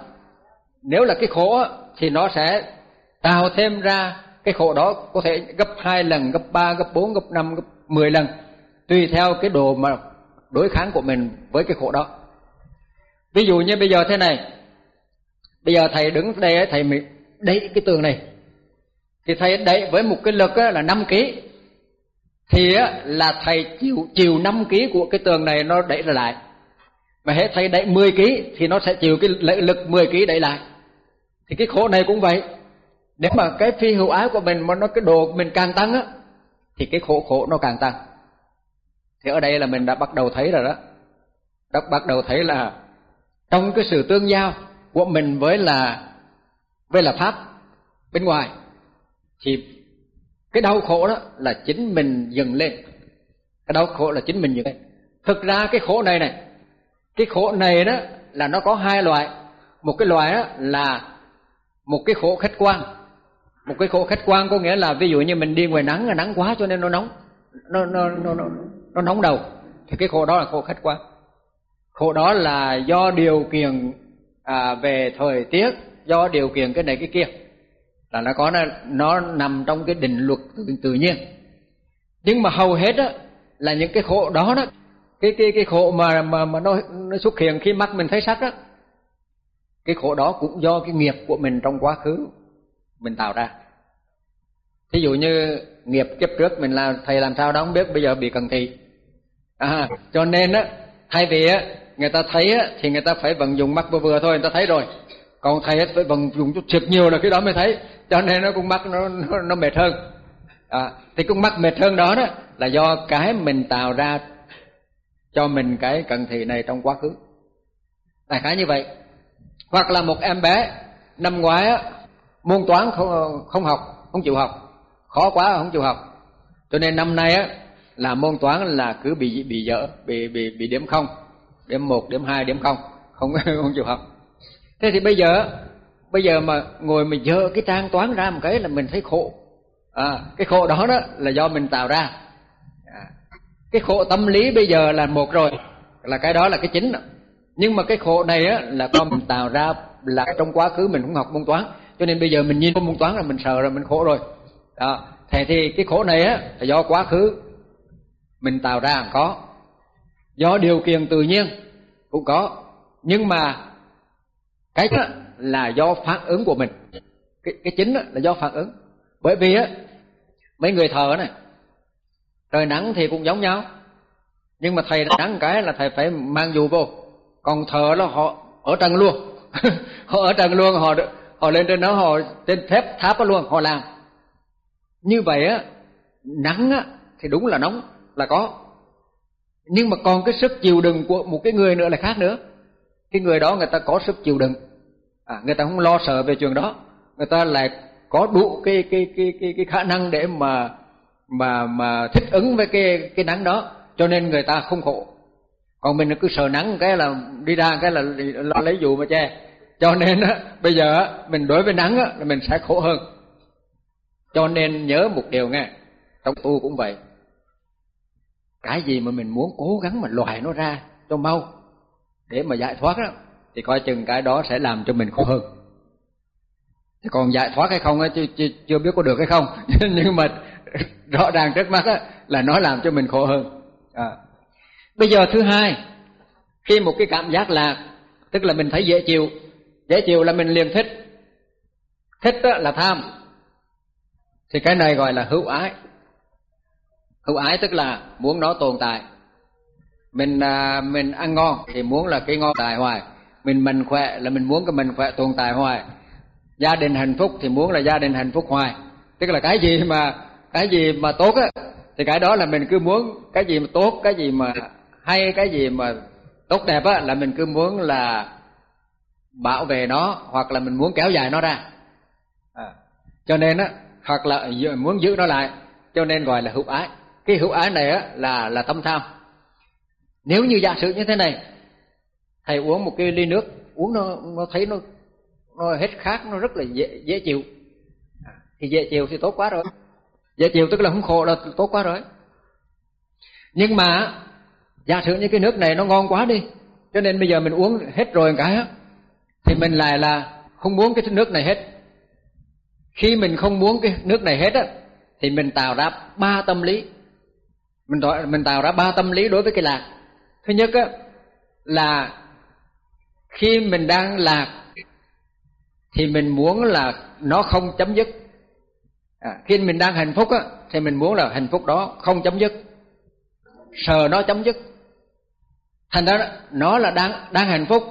nếu là cái khổ á, thì nó sẽ tạo thêm ra cái khổ đó có thể gấp hai lần gấp ba gấp bốn gấp năm gấp mười lần tùy theo cái độ mà đối kháng của mình với cái khổ đó. Ví dụ như bây giờ thế này. Bây giờ thầy đứng đây thầy mình đẩy cái tường này. Thì thầy đẩy với một cái lực là 5 kg thì là thầy chịu chịu 5 kg của cái tường này nó đẩy lại. Mà hết thầy đẩy 10 kg thì nó sẽ chịu cái lực 10 kg đẩy lại. Thì cái khổ này cũng vậy. Nếu mà cái phi hữu ái của mình mà nó cái độ mình càng tăng á, thì cái khổ khổ nó càng tăng thì ở đây là mình đã bắt đầu thấy rồi đó. Đã bắt đầu thấy là trong cái sự tương giao của mình với là với là pháp bên ngoài thì cái đau khổ đó là chính mình dừng lên. Cái đau khổ là chính mình dừng lên. Thực ra cái khổ này này cái khổ này đó là nó có hai loại. Một cái loại đó là một cái khổ khách quan. Một cái khổ khách quan có nghĩa là ví dụ như mình đi ngoài nắng là nắng quá cho nên nó nóng. Nó nó nó nó, nó nóng đầu. Thì cái khổ đó là khổ khách quan. Khổ đó là do điều kiện à, về thời tiết do điều kiện cái này cái kia. Là nó có nó, nó nằm trong cái định luật tự, tự nhiên. Nhưng mà hầu hết á là những cái khổ đó đó cái cái cái khổ mà mà mà nó nó xuất hiện khi mắt mình thấy sắc đó cái khổ đó cũng do cái nghiệp của mình trong quá khứ mình tạo ra. Thí dụ như nghiệp kiếp trước mình là thầy làm sao đó không biết bây giờ bị cần thị à, cho nên á thay vì á người ta thấy á thì người ta phải vận dụng mắt vừa vừa thôi người ta thấy rồi. Còn thầy phải vận dụng chút thiệt nhiều là cái đó mới thấy. Cho nên nó cũng mắt nó nó, nó mệt hơn. À, thì cũng mắt mệt hơn đó đó là do cái mình tạo ra cho mình cái cần thị này trong quá khứ. Đại khái như vậy. Hoặc là một em bé năm ngoái á, môn toán không không học không chịu học. Khó quá không chịu học. Cho nên năm nay á là môn toán là cứ bị bị dở bị bị bị điểm không điểm một điểm hai điểm không. Không không chịu học. Thế thì bây giờ bây giờ mà ngồi mình dở cái trang toán ra một cái là mình thấy khổ. À, cái khổ đó đó là do mình tạo ra. À, cái khổ tâm lý bây giờ là một rồi là cái đó là cái chính đó. nhưng mà cái khổ này á là do mình tạo ra là trong quá khứ mình không học môn toán. Cho nên bây giờ mình nhìn môn toán là mình sợ rồi mình khổ rồi. Đó thế thì cái khổ này á là do quá khứ mình tạo ra có. Do điều kiện tự nhiên cũng có. Nhưng mà cái đó là do phản ứng của mình. Cái cái chính là do phản ứng. Bởi vì á, mấy người thờ này, trời nắng thì cũng giống nhau. Nhưng mà thầy nắng cái là thầy phải mang dù vô. Còn thờ là họ ở trần luôn. Họ ở trần luôn, họ họ lên trên đó, họ trên thép tháp đó luôn, họ làm. Như vậy á, nắng á thì đúng là nóng là có. Nhưng mà còn cái sức chịu đựng của một cái người nữa là khác nữa. Cái người đó người ta có sức chịu đựng. À, người ta không lo sợ về chuyện đó. Người ta lại có đủ cái cái cái cái cái khả năng để mà mà mà thích ứng với cái cái nắng đó. Cho nên người ta không khổ. Còn mình cứ sợ nắng cái là đi ra cái là lo lấy dù mà che. Cho nên á bây giờ á mình đối với nắng á là mình sẽ khổ hơn. Cho nên nhớ một điều nghe. Trong tu cũng vậy cái gì mà mình muốn cố gắng mà loại nó ra cho mau. Để mà giải thoát đó thì coi chừng cái đó sẽ làm cho mình khổ hơn. Thế còn giải thoát hay không chưa, chưa, chưa biết có được hay không. Nhưng mà rõ ràng trước mắt á là nó làm cho mình khổ hơn. À. bây giờ thứ hai khi một cái cảm giác là tức là mình thấy dễ chịu dễ chịu là mình liền thích. Thích là tham. Thì cái này gọi là hữu ái hữu ái tức là muốn nó tồn tại. Mình à, mình ăn ngon thì muốn là cái ngon tại hoài. Mình mình khỏe là mình muốn cái mình khỏe tồn tại hoài. Gia đình hạnh phúc thì muốn là gia đình hạnh phúc hoài. Tức là cái gì mà cái gì mà tốt á thì cái đó là mình cứ muốn cái gì mà tốt cái gì mà hay cái gì mà tốt đẹp á là mình cứ muốn là bảo vệ nó hoặc là mình muốn kéo dài nó ra. À. cho nên á hoặc là muốn giữ nó lại cho nên gọi là hữu ái cái hữu ái này á, là là tâm tham. Nếu như giả sử như thế này, thầy uống một cái ly nước, uống nó nó thấy nó nó hết khát, nó rất là dễ dễ chịu. Thì dễ chịu thì tốt quá rồi. Dễ chịu tức là không khổ là tốt quá rồi. Nhưng mà, giả sử như cái nước này nó ngon quá đi, cho nên bây giờ mình uống hết rồi cái á, thì mình lại là không muốn cái nước này hết. Khi mình không muốn cái nước này hết á, thì mình tạo ra ba tâm lý mình tạo, mình tạo ra ba tâm lý đối với cái lạc. Thứ nhất á là khi mình đang lạc thì mình muốn là nó không chấm dứt. À, khi mình đang hạnh phúc á thì mình muốn là hạnh phúc đó không chấm dứt. Sờ nó chấm dứt. Thành ra nó là đang đang hạnh phúc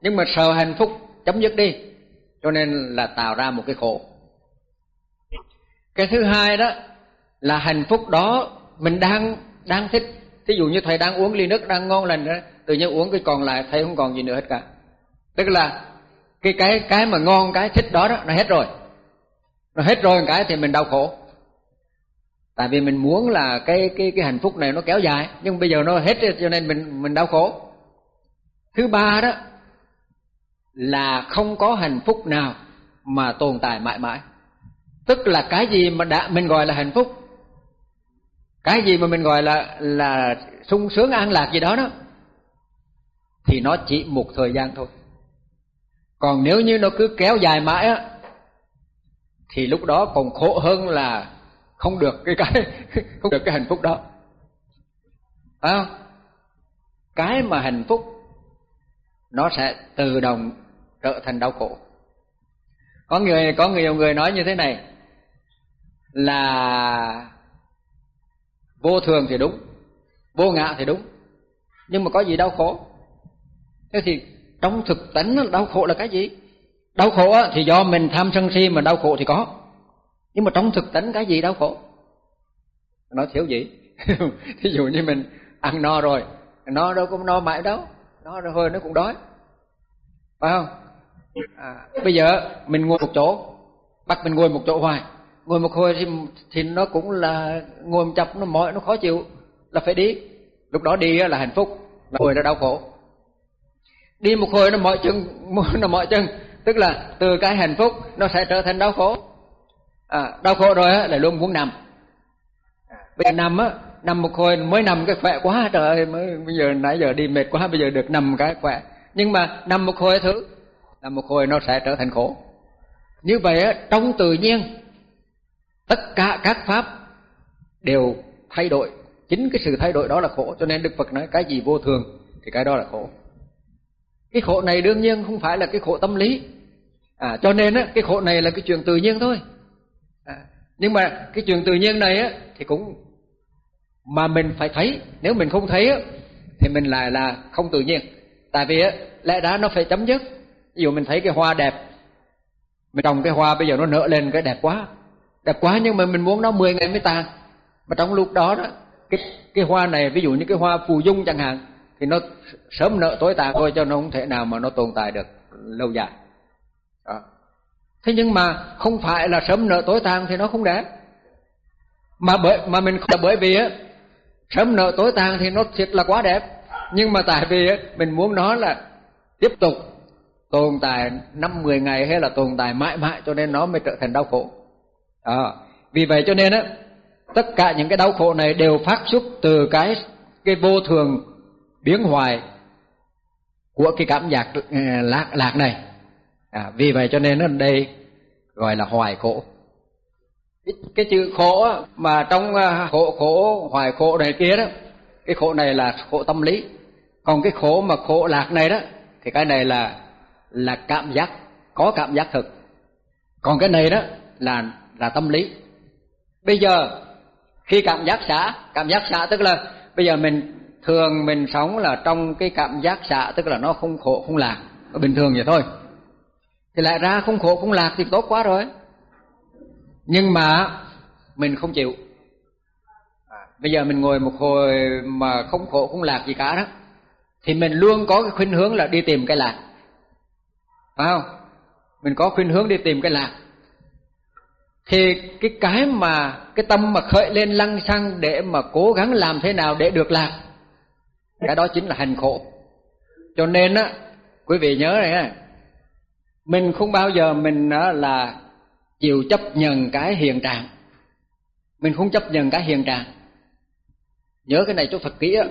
nhưng mà sờ hạnh phúc chấm dứt đi. Cho nên là tạo ra một cái khổ. Cái thứ hai đó là hạnh phúc đó mình đang đang thích. Thí dụ như thầy đang uống ly nước đang ngon lành đó, tự nhiên uống cái còn lại, thầy không còn gì nữa hết cả. Tức là cái cái cái mà ngon, cái thích đó đó, nó hết rồi. Nó hết rồi cái thì mình đau khổ. Tại vì mình muốn là cái cái cái hạnh phúc này nó kéo dài, nhưng bây giờ nó hết cho nên mình mình đau khổ. Thứ ba đó là không có hạnh phúc nào mà tồn tại mãi mãi. Tức là cái gì mà đã, mình gọi là hạnh phúc cái gì mà mình gọi là là sung sướng, an lạc gì đó đó, thì nó chỉ một thời gian thôi. Còn nếu như nó cứ kéo dài mãi á, thì lúc đó còn khổ hơn là không được cái cái, không được cái hạnh phúc đó. Phải không? Cái mà hạnh phúc, nó sẽ tự động trở thành đau khổ. Có người, có nhiều người nói như thế này, là vô thường thì đúng vô ngã thì đúng nhưng mà có gì đau khổ? Thế thì trong thực tánh đau khổ là cái gì? Đau khổ thì do mình tham sân si mà đau khổ thì có nhưng mà trong thực tánh cái gì đau khổ? Nó thiếu gì? Thí dụ như mình ăn no rồi no đâu cũng no mãi đâu no rồi hơi nó cũng đói phải không? À, bây giờ mình ngồi một chỗ bắt mình ngồi một chỗ hoài ngồi một hồi thì thì nó cũng là ngồi một chập nó mỏi nó khó chịu là phải đi. Lúc đó đi là hạnh phúc là ngồi là đau khổ. Đi một hồi nó mỏi chân nó mỏi chân tức là từ cái hạnh phúc nó sẽ trở thành đau khổ. À, đau khổ rồi á là luôn muốn nằm. À, bây giờ nằm á nằm một hồi mới nằm cái khỏe quá trời ơi mới bây giờ nãy giờ đi mệt quá bây giờ được nằm cái khỏe. Nhưng mà nằm một hồi thứ nằm một hồi nó sẽ trở thành khổ. Như vậy á trong tự nhiên tất cả các pháp đều thay đổi. Chính cái sự thay đổi đó là khổ cho nên đức phật nói cái gì vô thường thì cái đó là khổ. Cái khổ này đương nhiên không phải là cái khổ tâm lý. À cho nên á cái khổ này là cái chuyện tự nhiên thôi. À, nhưng mà cái chuyện tự nhiên này á thì cũng mà mình phải thấy. Nếu mình không thấy á thì mình lại là không tự nhiên. Tại vì á lẽ đã nó phải chấm dứt. Ví dụ mình thấy cái hoa đẹp mình trồng cái hoa bây giờ nó nở lên cái đẹp quá đẹp quá nhưng mà mình muốn nó 10 ngày mới tàn. Mà trong lúc đó đó, cái cái hoa này, ví dụ như cái hoa phù dung chẳng hạn, thì nó sớm nợ tối tàn thôi cho nó không thể nào mà nó tồn tại được lâu dài. Đó. thế nhưng mà không phải là sớm nợ tối tàn thì nó không đẹp mà bởi, mà mình là bởi vì á, sớm nợ tối tàn thì nó thiệt là quá đẹp. Nhưng mà tại vì á, mình muốn nó là tiếp tục tồn tại năm mười ngày hay là tồn tại mãi mãi cho nên nó mới trở thành đau khổ à, vì vậy cho nên á tất cả những cái đau khổ này đều phát xuất từ cái cái vô thường biến hoài của cái cảm giác ờ, lạc lạc này. À, vì vậy cho nên ở đây gọi là hoài khổ. Cái, cái chữ khổ mà trong à, khổ khổ hoài khổ này kia đó cái khổ này là khổ tâm lý. Còn cái khổ mà khổ lạc này đó thì cái này là là cảm giác có cảm giác thực. Còn cái này đó là là tâm lý. Bây giờ, khi cảm giác xả, cảm giác xả tức là, bây giờ mình thường mình sống là trong cái cảm giác xả tức là nó không khổ, không lạc. Nó bình thường vậy thôi. Thì lại ra không khổ, không lạc thì tốt quá rồi. Nhưng mà mình không chịu. Bây giờ mình ngồi một hồi mà không khổ, không lạc gì cả đó, thì mình luôn có cái khuynh hướng là đi tìm cái lạc. Phải không? Mình có khuynh hướng đi tìm cái lạc thì cái cái mà cái tâm mà khởi lên lăng xăng để mà cố gắng làm thế nào để được làm, cái đó chính là hành khổ. Cho nên á quý vị nhớ này ha mình không bao giờ mình á là chịu chấp nhận cái hiện trạng. Mình không chấp nhận cái hiện trạng. Nhớ cái này cho thật kỹ á.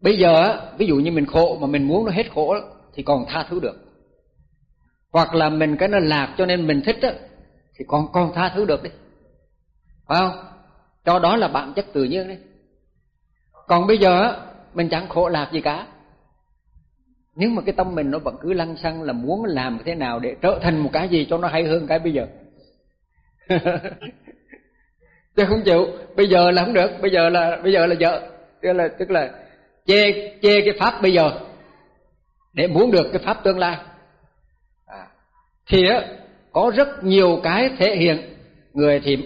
Bây giờ á ví dụ như mình khổ mà mình muốn nó hết khổ thì còn tha thứ được. Hoặc là mình cái nó lạc cho nên mình thích á thì con con tha thứ được đi. Phải không? Cho đó là bản chất tự nhiên đi còn bây giờ mình chẳng khổ lạc gì cả. Nhưng mà cái tâm mình nó vẫn cứ lăng xăng là muốn làm thế nào để trở thành một cái gì cho nó hay hơn cái bây giờ? Chứ không chịu. Bây giờ là không được. Bây giờ là bây giờ là vợ tức là tức là chê chê cái pháp bây giờ để muốn được cái pháp tương lai. À, thì á có rất nhiều cái thể hiện. Người thì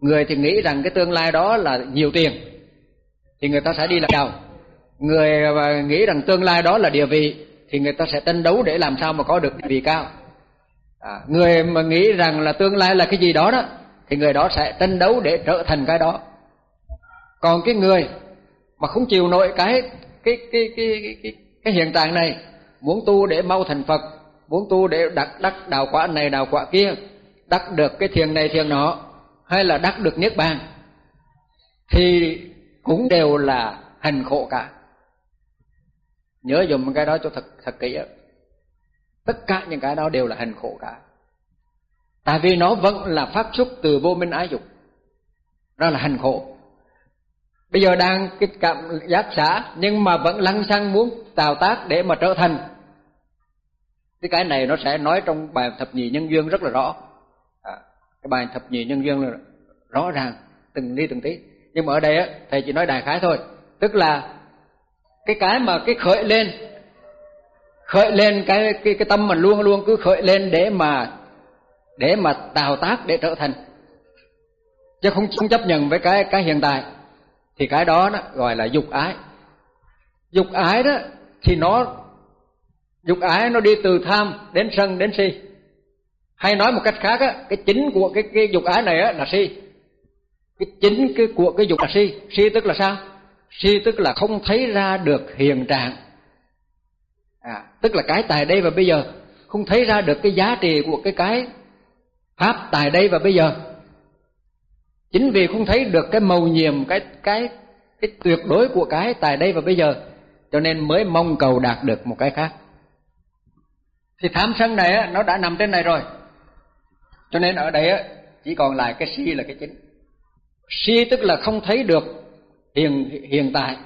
người thì nghĩ rằng cái tương lai đó là nhiều tiền thì người ta sẽ đi làm giàu. Người mà nghĩ rằng tương lai đó là địa vị thì người ta sẽ tranh đấu để làm sao mà có được địa vị cao. À, người mà nghĩ rằng là tương lai là cái gì đó đó thì người đó sẽ tranh đấu để trở thành cái đó. Còn cái người mà không chịu nổi cái cái cái cái cái, cái, cái hiện trạng này muốn tu để mau thành phật muốn tu để đắc đắc đạo quả này, đạo quả kia, đắc được cái thiền này, thiền nọ, hay là đắc được niết bàn, thì cũng đều là hành khổ cả. Nhớ dùng cái đó cho thật thật kỹ đó. tất cả những cái đó đều là hành khổ cả. Tại vì nó vẫn là phát xuất từ vô minh ái dục. Đó là hành khổ. Bây giờ đang cái cảm giác xả, nhưng mà vẫn lăng xăng muốn tạo tác để mà trở thành cái cái này nó sẽ nói trong bài thập nhị nhân duyên rất là rõ. À, cái bài thập nhị nhân duyên là rõ ràng từng đi từng tí. Nhưng mà ở đây á thầy chỉ nói đại khái thôi. Tức là cái cái mà cái khởi lên khởi lên cái cái cái tâm mình luôn luôn cứ khởi lên để mà để mà tạo tác để trở thành. Chứ không không chấp nhận với cái cái hiện tại. Thì cái đó, đó gọi là dục ái. Dục ái đó thì nó dục ái nó đi từ tham đến sân đến si. Hay nói một cách khác á, cái chính của cái cái dục ái này á là si. Cái chính cái của cái dục là si. Si tức là sao? Si tức là không thấy ra được hiện trạng. À tức là cái tại đây và bây giờ. Không thấy ra được cái giá trị của cái cái pháp tại đây và bây giờ. Chính vì không thấy được cái màu nhiệm, cái cái cái tuyệt đối của cái tại đây và bây giờ, cho nên mới mong cầu đạt được một cái khác thì tham sân này nó đã nằm trên này rồi. Cho nên ở đây chỉ còn lại cái si là cái chính. Si tức là không thấy được hiện hiện tại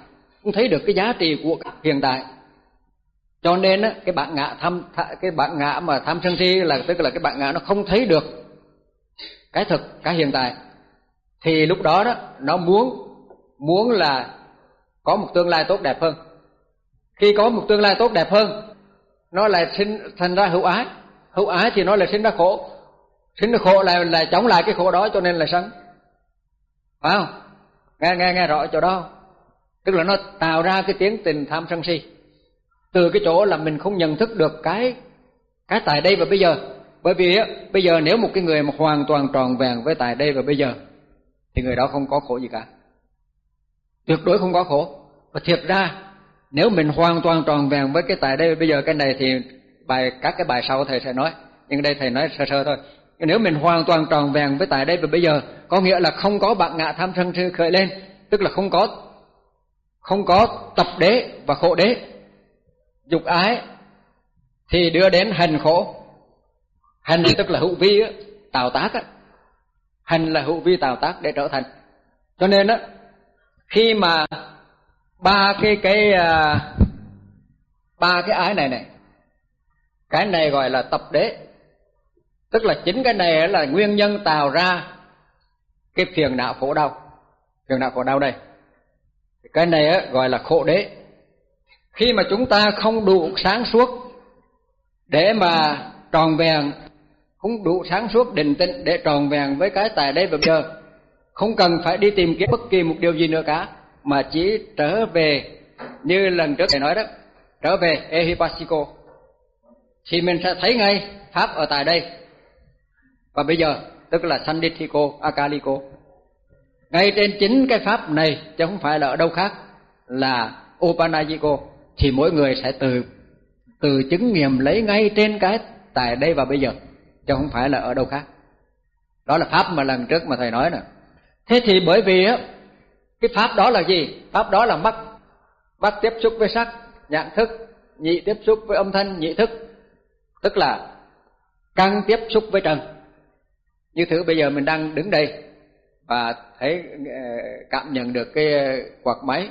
không thấy được cái giá trị của hiện tại. Cho nên á, cái bạn ngã tham cái bạn ngã mà tham sân si là tức là cái bạn ngã nó không thấy được cái thực cái hiện tại. Thì lúc đó đó nó muốn muốn là có một tương lai tốt đẹp hơn. Khi có một tương lai tốt đẹp hơn nó lại sinh, thành ra hữu ái. Hữu ái thì nó lại sinh ra khổ. Sinh ra khổ là là chống lại cái khổ đó cho nên là sân. Phải không? Nghe nghe nghe rõ chỗ đó. Tức là nó tạo ra cái tiếng tình tham sân si. Từ cái chỗ là mình không nhận thức được cái cái tại đây và bây giờ. Bởi vì á, bây giờ nếu một cái người mà hoàn toàn tròn vẹn với tại đây và bây giờ, thì người đó không có khổ gì cả. Tuyệt đối không có khổ. Và thiệt ra nếu mình hoàn toàn tròn vẹn với cái tại đây, bây giờ cái này thì bài, các cái bài sau thầy sẽ nói. Nhưng đây thầy nói sơ sơ thôi. Nếu mình hoàn toàn tròn vẹn với tại đây và bây giờ, có nghĩa là không có bạn ngạ tham sân si khởi lên. Tức là không có không có tập đế và khổ đế. Dục ái thì đưa đến hành khổ. Hành tức là hữu vi tạo tác á. Hành là hữu vi tạo tác để trở thành. Cho nên á, khi mà ba cái cái à, ba cái ái này này. Cái này gọi là tập đế. Tức là chính cái này là nguyên nhân tạo ra cái phiền não khổ đau. Phiền não khổ đau đây. Cái này gọi là khổ đế. Khi mà chúng ta không đủ sáng suốt để mà tròn vẹn không đủ sáng suốt định tĩnh để tròn vẹn với cái tại đây và bây giờ không cần phải đi tìm kiếm bất kỳ một điều gì nữa cả mà chỉ trở về như lần trước thầy nói đó, trở về Ehipasiko. Thì mình sẽ thấy ngay pháp ở tại đây. Và bây giờ, tức là Sandithiko Akaliko. Ngay trên chính cái pháp này, chứ không phải là ở đâu khác, là Upanayiko thì mỗi người sẽ từ từ chứng nghiệm lấy ngay trên cái tại đây và bây giờ, chứ không phải là ở đâu khác. Đó là pháp mà lần trước mà thầy nói nè. Thế thì bởi vì á cái pháp đó là gì? Pháp đó là mắt mắt tiếp xúc với sắc, nhãn thức, nhị tiếp xúc với âm thanh, nhị thức. Tức là căn tiếp xúc với trần. Như thử bây giờ mình đang đứng đây và thấy ờ, cảm nhận được cái quạt máy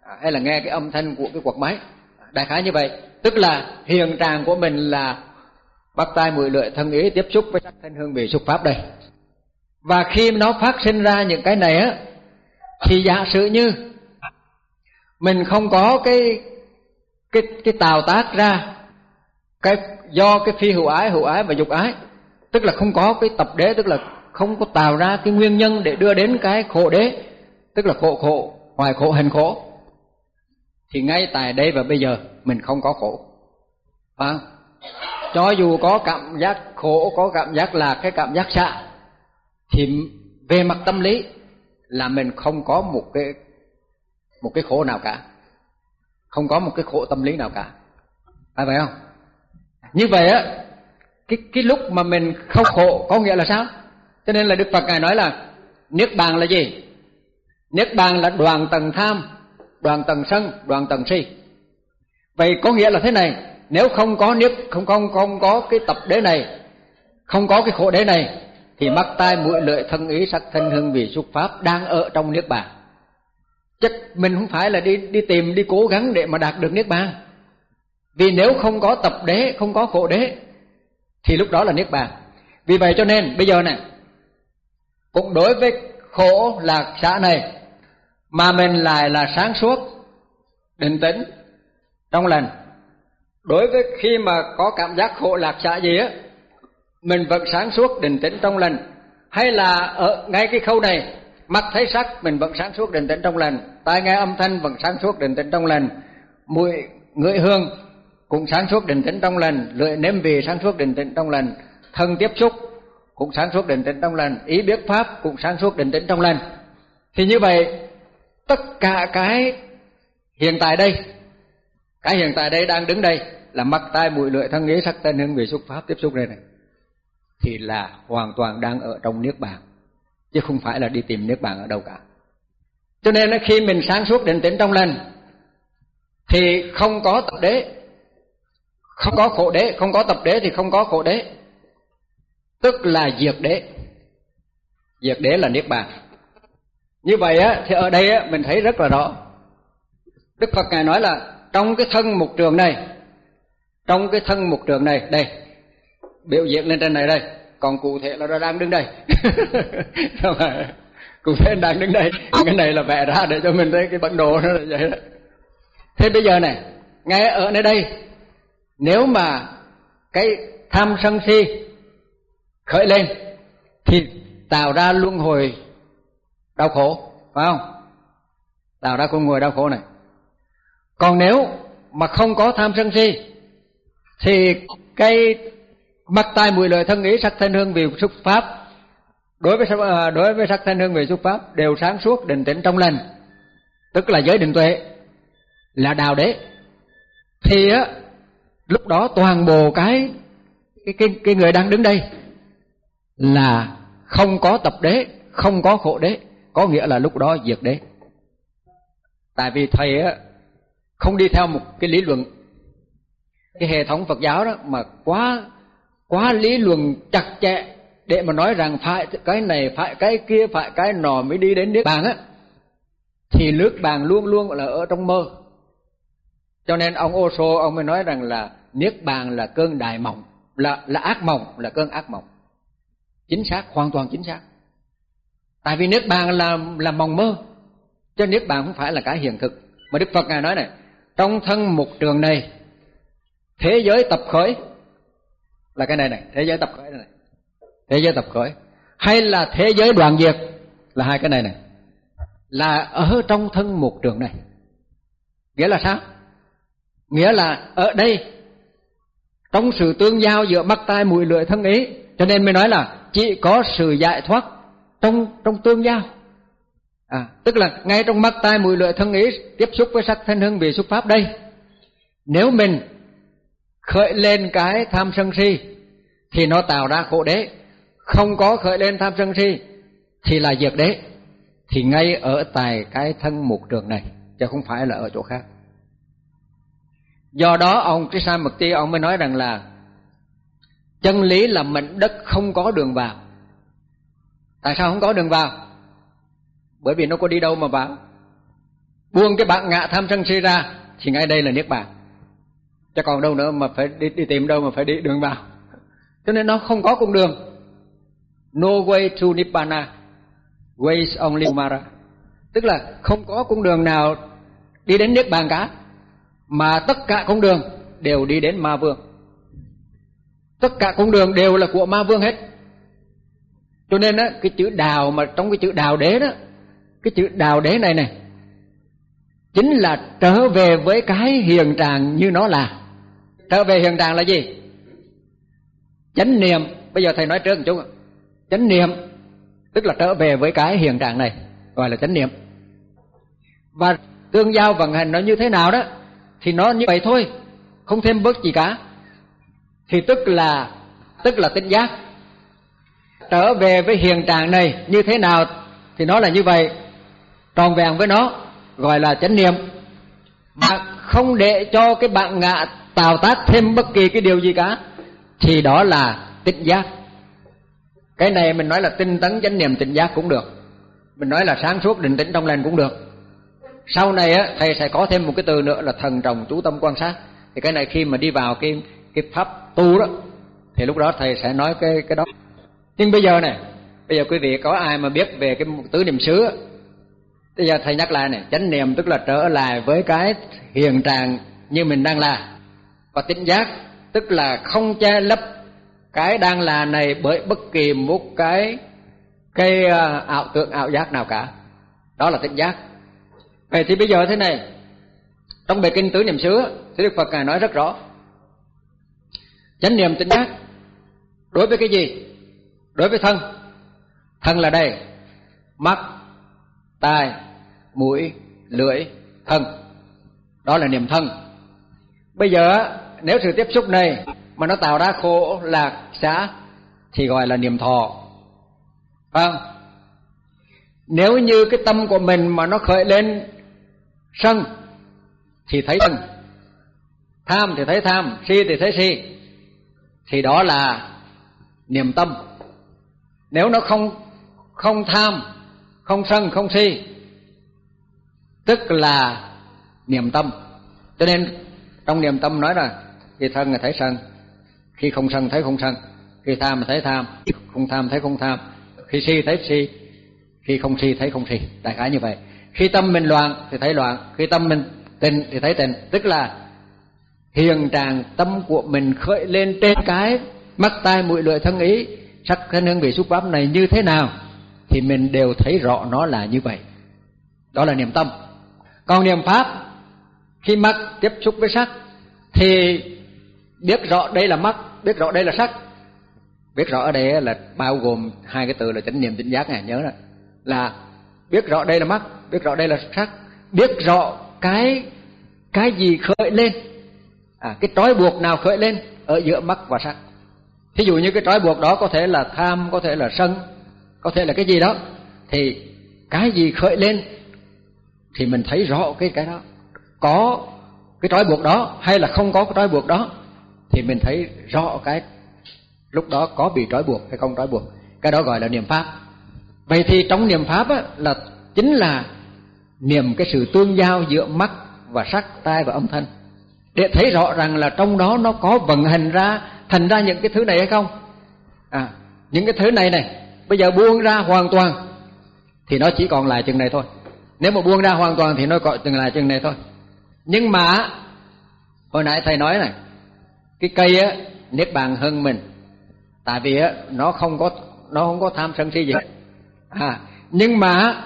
à, hay là nghe cái âm thanh của cái quạt máy. Đại khái như vậy. Tức là hiện trạng của mình là bắt tay mũi lưỡi, thân ý tiếp xúc với sắc thanh hương vị xúc pháp đây. Và khi nó phát sinh ra những cái này á thì giả sử như mình không có cái cái cái tạo tác ra cái do cái phi hữu ái hữu ái và dục ái tức là không có cái tập đế tức là không có tạo ra cái nguyên nhân để đưa đến cái khổ đế tức là khổ khổ hoài khổ hình khổ thì ngay tại đây và bây giờ mình không có khổ. À, cho dù có cảm giác khổ có cảm giác là cái cảm giác xạ thì về mặt tâm lý là mình không có một cái một cái khổ nào cả. Không có một cái khổ tâm lý nào cả. Phải vậy không? Như vậy á, cái cái lúc mà mình không khổ có nghĩa là sao? Cho nên là đức phật ngài nói là niết bàn là gì? Niết bàn là đoàn tầng tham, đoàn tầng sân, đoàn tầng si. Vậy có nghĩa là thế này, nếu không có niết, không không không có cái tập đế này, không có cái khổ đế này thì mắt tai mũi lưỡi thân ý sắc thân hương vị xúc pháp đang ở trong niết bàn. Chứ mình không phải là đi đi tìm, đi cố gắng để mà đạt được niết bàn. Vì nếu không có tập đế, không có khổ đế, thì lúc đó là niết bàn. Vì vậy cho nên, bây giờ này cũng đối với khổ lạc xã này, mà mình lại là sáng suốt, định tĩnh, trong lành. Đối với khi mà có cảm giác khổ lạc xã gì á mình vẫn sáng suốt định tĩnh trong lành. Hay là ở ngay cái khâu này, mắt thấy sắc, mình vẫn sáng suốt định tĩnh trong lành. Tai nghe âm thanh vẫn sáng suốt định tĩnh trong lành. Mũi, ngửi hương cũng sáng suốt định tĩnh trong lành. Lưỡi nếm vị sáng suốt định tĩnh trong lành. Thân tiếp xúc cũng sáng suốt định tĩnh trong lành. Ý biết pháp cũng sáng suốt định tĩnh trong lành. Thì như vậy, tất cả cái hiện tại đây, cái hiện tại đây đang đứng đây là mắt, tai, mũi, lưỡi, thân, ý, sắc thân hương, vị, xúc, pháp tiếp xúc đây này thì là hoàn toàn đang ở trong niết bàn, chứ không phải là đi tìm niết bàn ở đâu cả. Cho nên là khi mình sáng suốt định tĩnh trong lành, thì không có tập đế, không có khổ đế, không có tập đế thì không có khổ đế. Tức là diệt đế. Diệt đế là niết bàn. Như vậy á, thì ở đây á, mình thấy rất là rõ. Đức phật ngài nói là trong cái thân mục trường này, trong cái thân mục trường này, đây biểu diễn lên trên này đây. Còn cụ thể là nó đang đứng đây. Cụ thể đang đứng đây? Cái này là vẽ ra để cho mình thấy cái bản đồ nó là vậy đó. Thế bây giờ này ngay ở nơi đây, nếu mà cái tham sân si khởi lên, thì tạo ra luân hồi đau khổ, phải không? Tạo ra con người đau khổ này. Còn nếu mà không có tham sân si, thì cái mắt tai mùi lời thân ý sắc thân hương vị xúc pháp. Đối với ờ, đối với sắc thân hương vị xúc pháp đều sáng suốt, định tĩnh trong lành. Tức là giới định tuệ là đạo đế. Thì á, lúc đó toàn bộ cái cái cái cái người đang đứng đây là không có tập đế, không có khổ đế. Có nghĩa là lúc đó diệt đế. Tại vì thầy á, không đi theo một cái lý luận, cái hệ thống Phật giáo đó mà quá quá lý luận chặt chẽ để mà nói rằng phải cái này, phải cái kia, phải cái nọ mới đi đến nước bàn á, thì nước bàn luôn luôn là ở trong mơ. Cho nên ông Osho ông mới nói rằng là niết bàn là cơn đại mộng, là là ác mộng, là cơn ác mộng. Chính xác, hoàn toàn chính xác. Tại vì niết bàn là là mộng mơ cho niết bàn không phải là cái hiện thực. Mà đức phật ngài nói này, trong thân một trường này, thế giới tập khởi là cái này này thế giới tập khởi này, này. Thế giới tập khởi. Hay là thế giới đoạn diệt? Là hai cái này này. Là ở trong thân một trường này. Nghĩa là sao? Nghĩa là ở đây trong sự tương giao giữa mắt tai mũi lưỡi thân ý cho nên mới nói là chỉ có sự giải thoát trong trong tương giao. À tức là ngay trong mắt tai mũi lưỡi thân ý tiếp xúc với sắc thân hương vị xúc pháp đây. Nếu mình khởi lên cái tham sân si, thì nó tạo ra khổ đế. Không có khởi lên tham sân si, thì là diệt đế. Thì ngay ở tại cái thân mục trường này, chứ không phải là ở chỗ khác. Do đó, ông Krishnamurti ông mới nói rằng là chân lý là mệnh đất không có đường vào. Tại sao không có đường vào? Bởi vì nó có đi đâu mà vào? Buông cái bạn ngạ tham sân si ra, thì ngay đây là niết bàn chứ còn đâu nữa mà phải đi, đi tìm đâu mà phải đi đường vào. Cho nên nó không có con đường. No way to nibbana. Ways only mara. Tức là không có con đường nào đi đến niết bàn cả mà tất cả con đường đều đi đến ma vương. Tất cả con đường đều là của ma vương hết. Cho nên á cái chữ đào mà trong cái chữ đào đế đó cái chữ đào đế này này chính là trở về với cái hiền tràng như nó là trở về hiện trạng là gì? Chánh niệm. Bây giờ thầy nói trước một chút. Chánh niệm, tức là trở về với cái hiện trạng này, gọi là chánh niệm. Và tương giao vận hành nó như thế nào đó, thì nó như vậy thôi, không thêm bớt gì cả. Thì tức là tức là tinh giác. Trở về với hiện trạng này như thế nào thì nó là như vậy. Tròn vẹn với nó, gọi là chánh niệm. Mà không để cho cái bạn ngạ tạo tác thêm bất kỳ cái điều gì cả, thì đó là tịnh giác. Cái này mình nói là tinh tấn chánh niệm tịnh giác cũng được. Mình nói là sáng suốt định tĩnh trong lành cũng được. Sau này á, thầy sẽ có thêm một cái từ nữa là thần trọng chú tâm quan sát. Thì cái này khi mà đi vào cái cái pháp tu đó, thì lúc đó thầy sẽ nói cái cái đó. Nhưng bây giờ này, bây giờ quý vị có ai mà biết về cái tứ niệm xứ bây giờ thầy nhắc lại này, chánh niệm tức là trở lại với cái hiện trạng như mình đang là và tỉnh giác, tức là không che lấp cái đang là này bởi bất kỳ một cái cái à, ảo tượng ảo giác nào cả. Đó là tỉnh giác. Vậy thì bây giờ thế này, trong bài kinh tứ niệm xứ thì đức phật ngài nói rất rõ. Chánh niệm tỉnh giác, đối với cái gì? Đối với thân. Thân là đây, mắt, tai, mũi, lưỡi, thân. Đó là niệm thân. Bây giờ nếu sự tiếp xúc này mà nó tạo ra khổ lạc xã thì gọi là niệm thọ. Phải không? Nếu như cái tâm của mình mà nó khởi lên sân, thì thấy sân. Tham thì thấy tham, si thì thấy si. Thì đó là niềm tâm. Nếu nó không không tham, không sân, không si, tức là niềm tâm. Cho nên trong niềm tâm nói là khi thân là thấy sân khi không sân thấy không sân khi tham là thấy tham. Không tham thấy không tham. Khi si thấy si. Khi không si thấy không si. Đại khái như vậy. Khi tâm mình loạn thì thấy loạn. Khi tâm mình tình thì thấy tình tức là hiền tràng tâm của mình khởi lên trên cái mắt tai mũi lưỡi thân ý. Sắc thân hương vị xúc pháp này như thế nào thì mình đều thấy rõ nó là như vậy. Đó là niệm tâm. Còn niệm pháp, khi mắt tiếp xúc với sắc thì biết rõ đây là mắt, biết rõ đây là sắc. Biết rõ ở đây là bao gồm hai cái từ là chánh niệm tỉnh giác này, nhớ là là biết rõ đây là mắt, biết rõ đây là sắc. Biết rõ cái cái gì khởi lên. À cái trói buộc nào khởi lên ở giữa mắt và sắc. Thí dụ như cái trói buộc đó có thể là tham, có thể là sân, có thể là cái gì đó, thì cái gì khởi lên thì mình thấy rõ cái cái đó. Có cái trói buộc đó hay là không có cái trói buộc đó thì mình thấy rõ cái lúc đó có bị trói buộc hay không trói buộc. Cái đó gọi là niệm pháp. Vậy thì trong niệm pháp á, là chính là niệm cái sự tương giao giữa mắt và sắc tai và âm thanh. Để thấy rõ rằng là trong đó nó có vận hành ra thành ra những cái thứ này hay không? À những cái thứ này này bây giờ buông ra hoàn toàn thì nó chỉ còn lại chừng này thôi. Nếu mà buông ra hoàn toàn thì nó còn chừng lại chừng này thôi. Nhưng mà hồi nãy thầy nói này cái cây á niết bàn hơn mình. Tại vì á, nó không có, nó không có tham sân si gì. À nhưng mà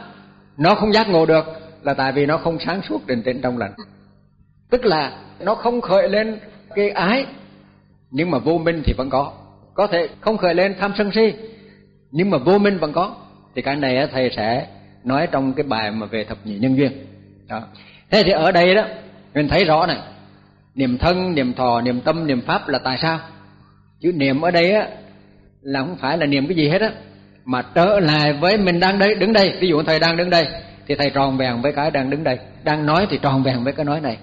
nó không giác ngộ được là tại vì nó không sáng suốt định tĩnh trong lành. Tức là nó không khởi lên cái ái, nhưng mà vô minh thì vẫn có. Có thể không khởi lên tham sân si, nhưng mà vô minh vẫn có. Thì cái này thầy sẽ nói trong cái bài mà về thập nhị nhân duyên. Đó. Thế thì ở đây đó, mình thấy rõ này niệm thân niệm thọ niệm tâm niệm pháp là tại sao? Chữ niệm ở đây á là không phải là niệm cái gì hết á. Mà trở lại với mình đang đây đứng đây. Ví dụ thầy đang đứng đây thì thầy tròn vẹn với cái đang đứng đây. Đang nói thì tròn vẹn với cái nói này.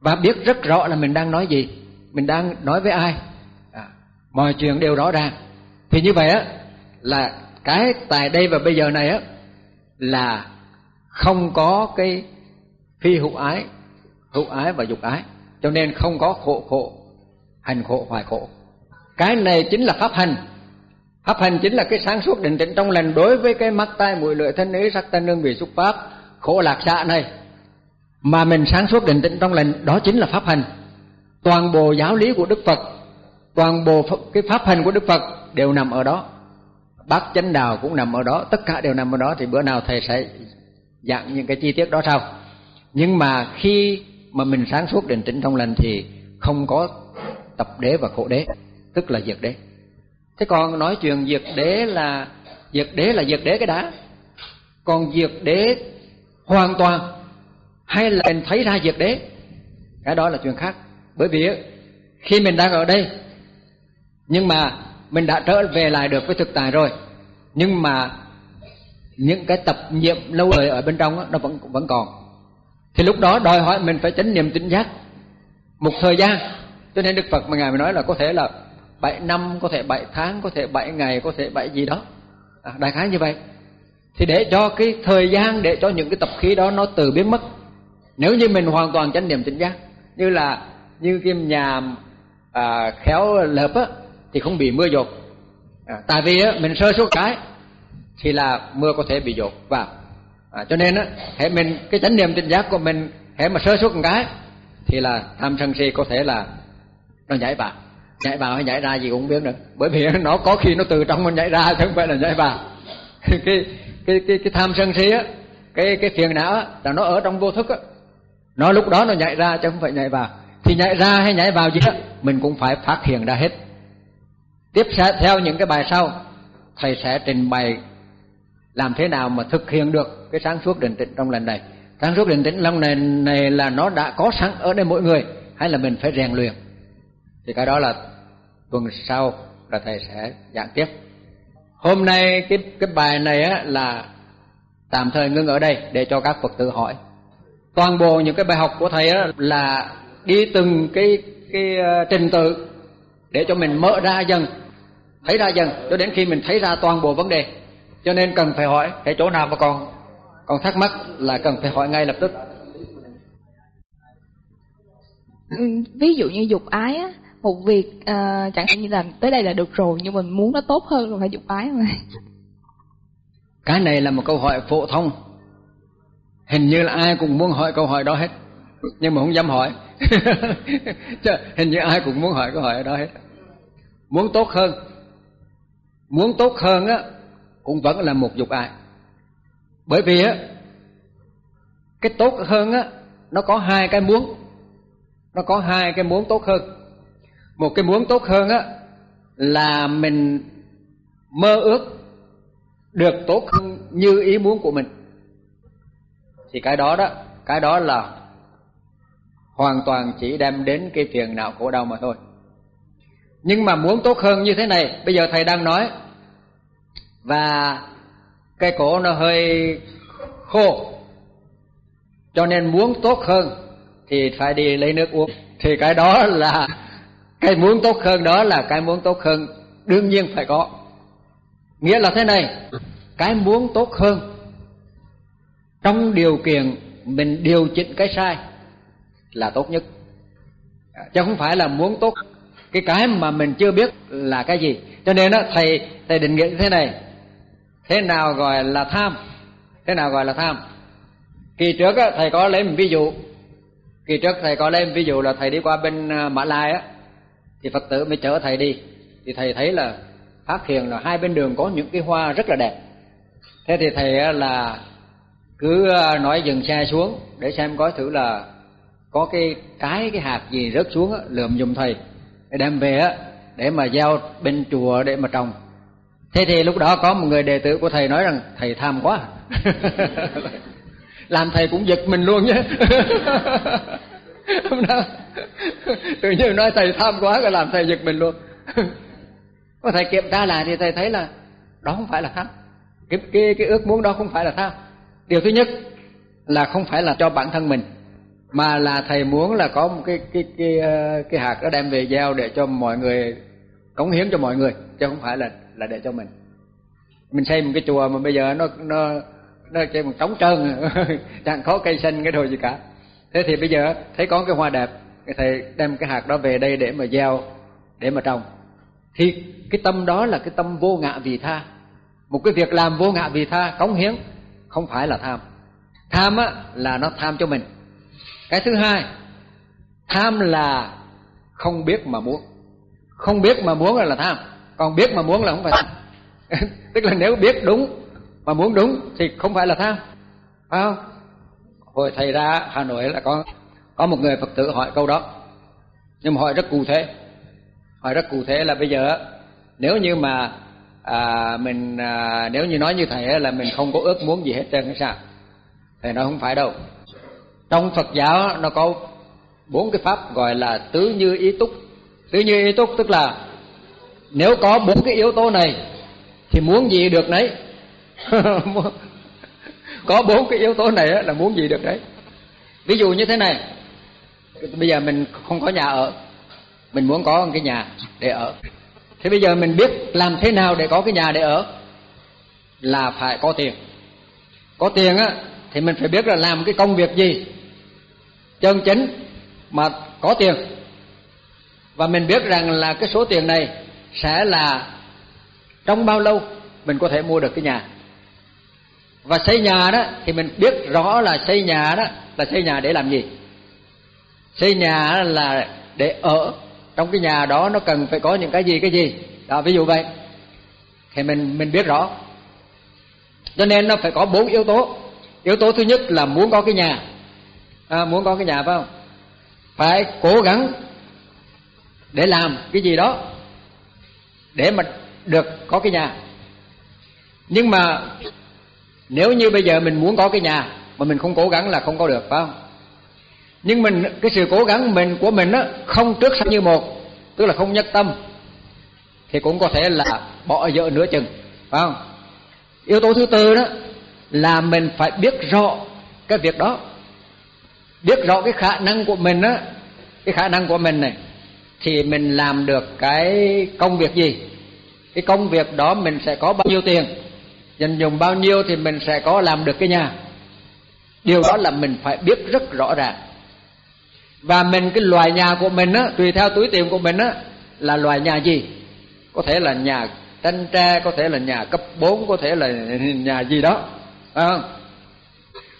Và biết rất rõ là mình đang nói gì. Mình đang nói với ai. À, mọi chuyện đều rõ ràng. Thì như vậy á là cái tại đây và bây giờ này á là không có cái phi hữu ái hữu ái và dục ái cho nên không có khổ khổ, hành khổ hoài khổ. Cái này chính là pháp hành. Pháp hành chính là cái sáng suốt định tĩnh trong lành đối với cái mắt, tai, mũi, lưỡi, thân, ý, sắc, thân, hương, vị, xúc, pháp, khổ, lạc xạ này. Mà mình sáng suốt định tĩnh trong lành, đó chính là pháp hành. Toàn bộ giáo lý của đức phật, toàn bộ cái pháp hành của đức phật đều nằm ở đó. Bát chánh đạo cũng nằm ở đó, tất cả đều nằm ở đó, thì bữa nào thầy sẽ giảng những cái chi tiết đó sau. Nhưng mà khi mà mình sáng suốt định tĩnh trong lành thì không có tập đế và khổ đế tức là diệt đế. Thế còn nói chuyện diệt đế là diệt đế là diệt đế cái đã. Còn diệt đế hoàn toàn hay là mình thấy ra diệt đế cái đó là chuyện khác. Bởi vì khi mình đang ở đây nhưng mà mình đã trở về lại được với thực tại rồi nhưng mà những cái tập niệm lâu đời ở bên trong đó, nó vẫn vẫn còn thì lúc đó đòi hỏi mình phải chánh niệm tỉnh giác. Một thời gian cho nên đức phật mà ngài mới nói là có thể là bảy năm có thể bảy tháng có thể bảy ngày có thể bảy gì đó. À, đại khái như vậy. Thì để cho cái thời gian để cho những cái tập khí đó nó từ biến mất nếu như mình hoàn toàn chánh niệm tỉnh giác như là như kim nhà à, khéo lợp á thì không bị mưa dột. À, tại vì á mình sơ suất cái thì là mưa có thể bị dột. Vào à, cho nên á hệ mình cái chánh niệm tỉnh giác của mình hệ mà sơ suất một cái thì là tham sân si có thể là nó nhảy vào nhảy vào hay nhảy ra gì cũng không biết nữa bởi vì nó có khi nó từ trong mình nhảy ra chứ không phải là nhảy vào cái cái cái cái tham sân si á cái cái phiền não á là nó ở trong vô thức á. Nó lúc đó nó nhảy ra chứ không phải nhảy vào. Thì nhảy ra hay nhảy vào gì á mình cũng phải phát hiện ra hết. Tiếp theo những cái bài sau thầy sẽ trình bày làm thế nào mà thực hiện được cái sáng suốt định tĩnh trong lần này? Sáng suốt định tĩnh trong này, này là nó đã có sẵn ở đây mỗi người hay là mình phải rèn luyện? Thì cái đó là tuần sau là thầy sẽ giảng tiếp. Hôm nay cái cái bài này á là tạm thời ngưng ở đây để cho các phật tử hỏi. Toàn bộ những cái bài học của thầy á là đi từng cái cái ờ, trình tự để cho mình mở ra dần thấy ra dần cho đến khi mình thấy ra toàn bộ vấn đề cho nên cần phải hỏi cái chỗ nào mà còn còn thắc mắc là cần phải hỏi ngay lập tức. Ví dụ như dục ái á một việc uh, chẳng hạn như là tới đây là được rồi nhưng mình muốn nó tốt hơn rồi phải dục ái mà. Cái này là một câu hỏi phổ thông. Hình như là ai cũng muốn hỏi câu hỏi đó hết nhưng mà không dám hỏi. Hình như ai cũng muốn hỏi câu hỏi đó hết. Muốn tốt hơn muốn tốt hơn á cũng vẫn là một dục ái bởi vì á, cái tốt hơn á, nó có hai cái muốn, nó có hai cái muốn tốt hơn. Một cái muốn tốt hơn á, là mình mơ ước được tốt hơn như ý muốn của mình. Thì cái đó đó, cái đó là hoàn toàn chỉ đem đến cái phiền não khổ đau mà thôi. Nhưng mà muốn tốt hơn như thế này, bây giờ thầy đang nói và cái cổ nó hơi khô. Cho nên muốn tốt hơn thì phải đi lấy nước uống. Thì cái đó là, cái muốn tốt hơn đó là cái muốn tốt hơn đương nhiên phải có. Nghĩa là thế này, cái muốn tốt hơn trong điều kiện mình điều chỉnh cái sai là tốt nhất. Chứ không phải là muốn tốt. Cái cái mà mình chưa biết là cái gì. Cho nên đó thầy thầy định nghĩa thế này thế nào gọi là tham? Thế nào gọi là tham? Kỳ trước á, thầy có lấy một ví dụ. Kỳ trước thầy có lấy một ví dụ là thầy đi qua bên à, mã lai á thì phật tử mới chở thầy đi. Thì thầy thấy là phát hiện là hai bên đường có những cái hoa rất là đẹp. Thế thì thầy là cứ à, nói dừng xe xuống để xem có thử là có cái cái cái hạt gì rớt xuống á, lượm giùm thầy. Để đem về á để mà gieo bên chùa để mà trồng thế thì lúc đó có một người đệ tử của thầy nói rằng thầy tham quá. Làm thầy cũng giật mình luôn nhé. Tự nhiên nói thầy tham quá rồi làm thầy giật mình luôn. Có thầy kiểm tra lại thì thầy thấy là đó không phải là tham. Cái cái cái ước muốn đó không phải là tham. Điều thứ nhất là không phải là cho bản thân mình mà là thầy muốn là có một cái cái cái cái, cái hạt đó đem về gieo để cho mọi người cống hiến cho mọi người chứ không phải là là để cho mình. Mình xây một cái chùa mà bây giờ nó nó nó chơi một trống trơn chẳng có cây xanh cái đồ gì cả. Thế thì bây giờ thấy có cái hoa đẹp thầy đem cái hạt đó về đây để mà gieo để mà trồng. Thì cái tâm đó là cái tâm vô ngã vì tha. Một cái việc làm vô ngã vì tha cống hiến không phải là tham. Tham á là nó tham cho mình. Cái thứ hai tham là không biết mà muốn. Không biết mà muốn là, là tham còn biết mà muốn là không phải tham tức là nếu biết đúng mà muốn đúng thì không phải là tham phải không? Hồi thầy ra hà nội là có có một người phật tử hỏi câu đó. Nhưng mà hỏi rất cụ thể. Hỏi rất cụ thể là bây giờ nếu như mà à, mình à, nếu như nói như thầy là mình không có ước muốn gì hết trơn hay sao? Thầy nói không phải đâu. Trong phật giáo nó có bốn cái pháp gọi là tứ như ý túc. Tứ như ý túc tức là nếu có bốn cái yếu tố này, thì muốn gì được nấy có bốn cái yếu tố này là muốn gì được đấy? Ví dụ như thế này, bây giờ mình không có nhà ở, mình muốn có một cái nhà để ở. Thế bây giờ mình biết làm thế nào để có cái nhà để ở? Là phải có tiền. Có tiền á, thì mình phải biết là làm cái công việc gì chân chính mà có tiền. Và mình biết rằng là cái số tiền này sẽ là trong bao lâu mình có thể mua được cái nhà. Và xây nhà đó thì mình biết rõ là xây nhà đó là xây nhà để làm gì. Xây nhà là để ở trong cái nhà đó nó cần phải có những cái gì cái gì. Đó ví dụ vậy. Thì mình mình biết rõ. Cho nên nó phải có bốn yếu tố. Yếu tố thứ nhất là muốn có cái nhà. À, muốn có cái nhà phải không? Phải cố gắng để làm cái gì đó để mà được có cái nhà. Nhưng mà nếu như bây giờ mình muốn có cái nhà mà mình không cố gắng là không có được, phải không? Nhưng mình, cái sự cố gắng mình, của mình á, không trước sau như một, tức là không nhất tâm, thì cũng có thể là bỏ dở nửa chừng, phải không? Yếu tố thứ tư đó là mình phải biết rõ cái việc đó, biết rõ cái khả năng của mình á, cái khả năng của mình này thì mình làm được cái công việc gì? Cái công việc đó mình sẽ có bao nhiêu tiền? Dành dùng bao nhiêu thì mình sẽ có làm được cái nhà? Điều đó là mình phải biết rất rõ ràng. Và mình cái loại nhà của mình á tùy theo túi tiền của mình á là loại nhà gì? Có thể là nhà tranh tre có thể là nhà cấp 4 có thể là nhà gì đó à,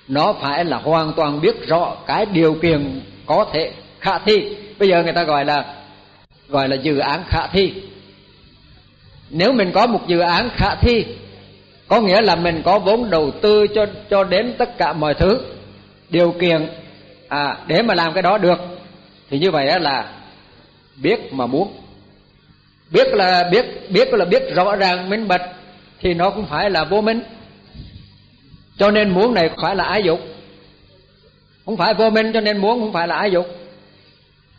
nó phải là hoàn toàn biết rõ cái điều kiện có thể khả thi. Bây giờ người ta gọi là gọi là dự án khả thi. Nếu mình có một dự án khả thi, có nghĩa là mình có vốn đầu tư cho cho đến tất cả mọi thứ. Điều kiện à để mà làm cái đó được, thì như vậy là biết mà muốn. Biết là biết biết là biết rõ ràng, minh bạch, thì nó cũng phải là vô minh. Cho nên muốn này phải là ái dục. Không phải vô minh cho nên muốn không phải là ái dục.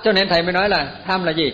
Cho nên thầy mới nói là tham là gì?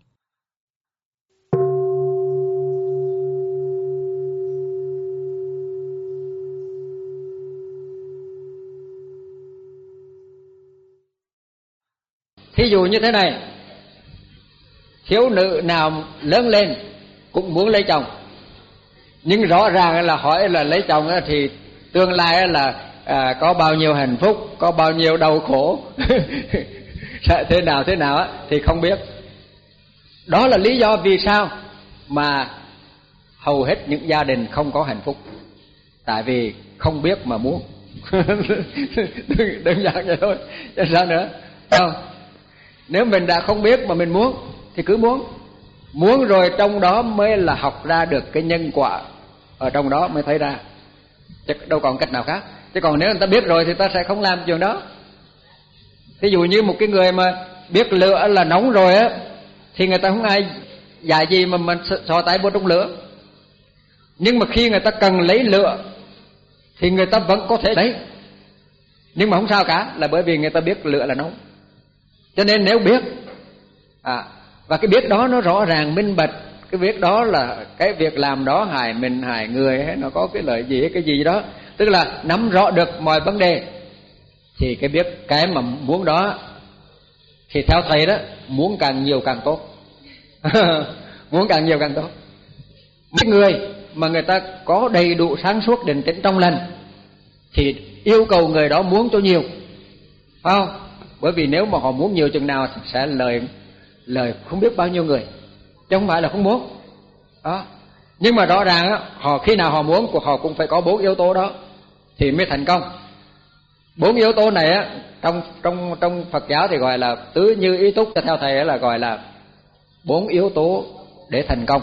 Thí dụ như thế này thiếu nữ nào lớn lên cũng muốn lấy chồng. Nhưng rõ ràng là hỏi là lấy chồng thì tương lai là à, có bao nhiêu hạnh phúc có bao nhiêu đau khổ. Thế nào thế nào thì không biết. Đó là lý do vì sao mà hầu hết những gia đình không có hạnh phúc. Tại vì không biết mà muốn. Đơn giản vậy thôi. Chứ sao nữa? Không nếu mình đã không biết mà mình muốn, thì cứ muốn. Muốn rồi trong đó mới là học ra được cái nhân quả ở trong đó mới thấy ra. Chứ đâu còn cách nào khác. Chứ còn nếu người ta biết rồi thì ta sẽ không làm chuyện đó. Ví dụ như một cái người mà biết lửa là nóng rồi á, thì người ta không ai dạy gì mà mình sò tay vô trong lửa. Nhưng mà khi người ta cần lấy lửa, thì người ta vẫn có thể lấy. Nhưng mà không sao cả, là bởi vì người ta biết lửa là nóng cho nên nếu biết à và cái biết đó nó rõ ràng, minh bạch, cái biết đó là cái việc làm đó hại mình, hại người, hay nó có cái lợi gì cái gì đó. Tức là nắm rõ được mọi vấn đề, thì cái biết cái mà muốn đó, thì theo thầy đó, muốn càng nhiều càng tốt. Muốn càng nhiều càng tốt. Mấy người mà người ta có đầy đủ sáng suốt định tĩnh trong lành, thì yêu cầu người đó muốn cho nhiều, phải không? Bởi vì nếu mà họ muốn nhiều chừng nào thì sẽ lời lời không biết bao nhiêu người. Chứ không phải là không muốn. Đó. Nhưng mà rõ ràng á, họ khi nào họ muốn, của họ cũng phải có bốn yếu tố đó, thì mới thành công. Bốn yếu tố này á, trong trong trong Phật giáo thì gọi là tứ như ý túc theo thầy là gọi là bốn yếu tố để thành công.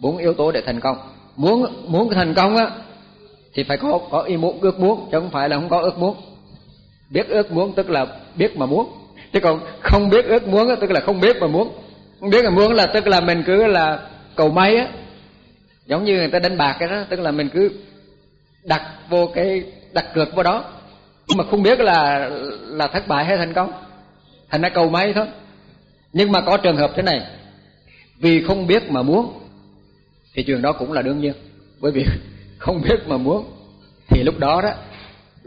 Bốn yếu tố để thành công. Muốn muốn thành công á, thì phải có có ý muốn, ước muốn, chứ không phải là không có ước muốn biết ước muốn tức là biết mà muốn. Chứ còn không biết ước muốn tức là không biết mà muốn. Không biết mà muốn là tức là mình cứ là cầu may á. Giống như người ta đánh bạc cái đó, tức là mình cứ đặt vô cái, đặt cược vô đó. Mà không biết là là thất bại hay thành công. Thành ra cầu may thôi. Nhưng mà có trường hợp thế này. Vì không biết mà muốn, thì chuyện đó cũng là đương nhiên. Bởi vì không biết mà muốn, thì lúc đó đó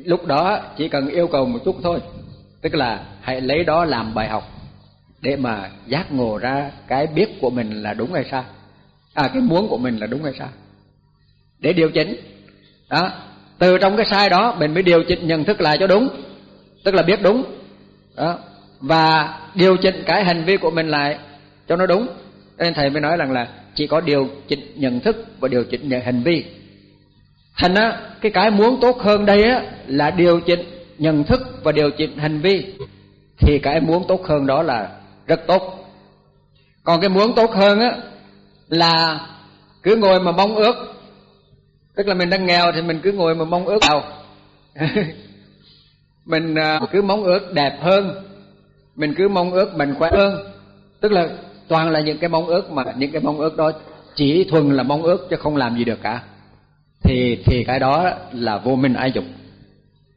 lúc đó chỉ cần yêu cầu một chút thôi. Tức là hãy lấy đó làm bài học để mà giác ngộ ra cái biết của mình là đúng hay sai. À cái muốn của mình là đúng hay sai. Để điều chỉnh. Đó. Từ trong cái sai đó, mình mới điều chỉnh nhận thức lại cho đúng. Tức là biết đúng. Đó. Và điều chỉnh cái hành vi của mình lại cho nó đúng. Nên thầy mới nói rằng là chỉ có điều chỉnh nhận thức và điều chỉnh nhận hành vi thành á, cái cái muốn tốt hơn đây á, là điều chỉnh nhận thức và điều chỉnh hành vi. Thì cái muốn tốt hơn đó là rất tốt. Còn cái muốn tốt hơn á, là cứ ngồi mà mong ước. Tức là mình đang nghèo thì mình cứ ngồi mà mong ước. Giàu mình à, cứ mong ước đẹp hơn. Mình cứ mong ước mình khỏe hơn. Tức là toàn là những cái mong ước mà những cái mong ước đó chỉ thuần là mong ước chứ không làm gì được cả thì thì cái đó là vô minh ai dục.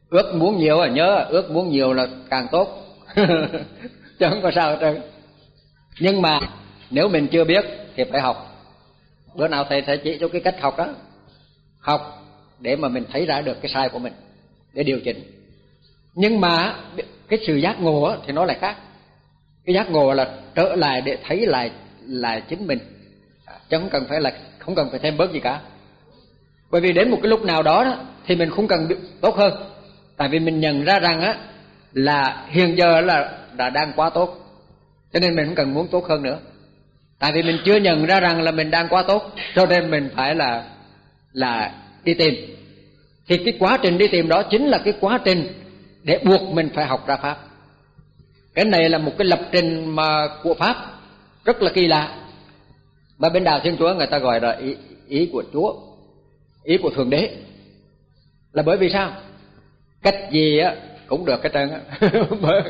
Ước muốn nhiều à nhớ, ước muốn nhiều là càng tốt. Chứ không có sao hết trơn. Nhưng mà nếu mình chưa biết thì phải học. Bữa nào thầy sẽ chỉ cho cái cách học đó. Học để mà mình thấy ra được cái sai của mình, để điều chỉnh. Nhưng mà cái sự giác ngộ thì nó lại khác. Cái giác ngộ là trở lại để thấy lại là chính mình. Chứ không cần phải là, không cần phải thêm bớt gì cả bởi vì đến một cái lúc nào đó, đó thì mình không cần tốt hơn. Tại vì mình nhận ra rằng á là hiện giờ là đã đang quá tốt. Cho nên mình không cần muốn tốt hơn nữa. Tại vì mình chưa nhận ra rằng là mình đang quá tốt cho nên mình phải là là đi tìm. Thì cái quá trình đi tìm đó chính là cái quá trình để buộc mình phải học ra pháp. Cái này là một cái lập trình mà của pháp rất là kỳ lạ. Mà bên đạo thiên chúa người ta gọi là ý, ý của chúa ý của thượng đế. Là bởi vì sao? Cách gì á cũng được cái trơn á. Bởi,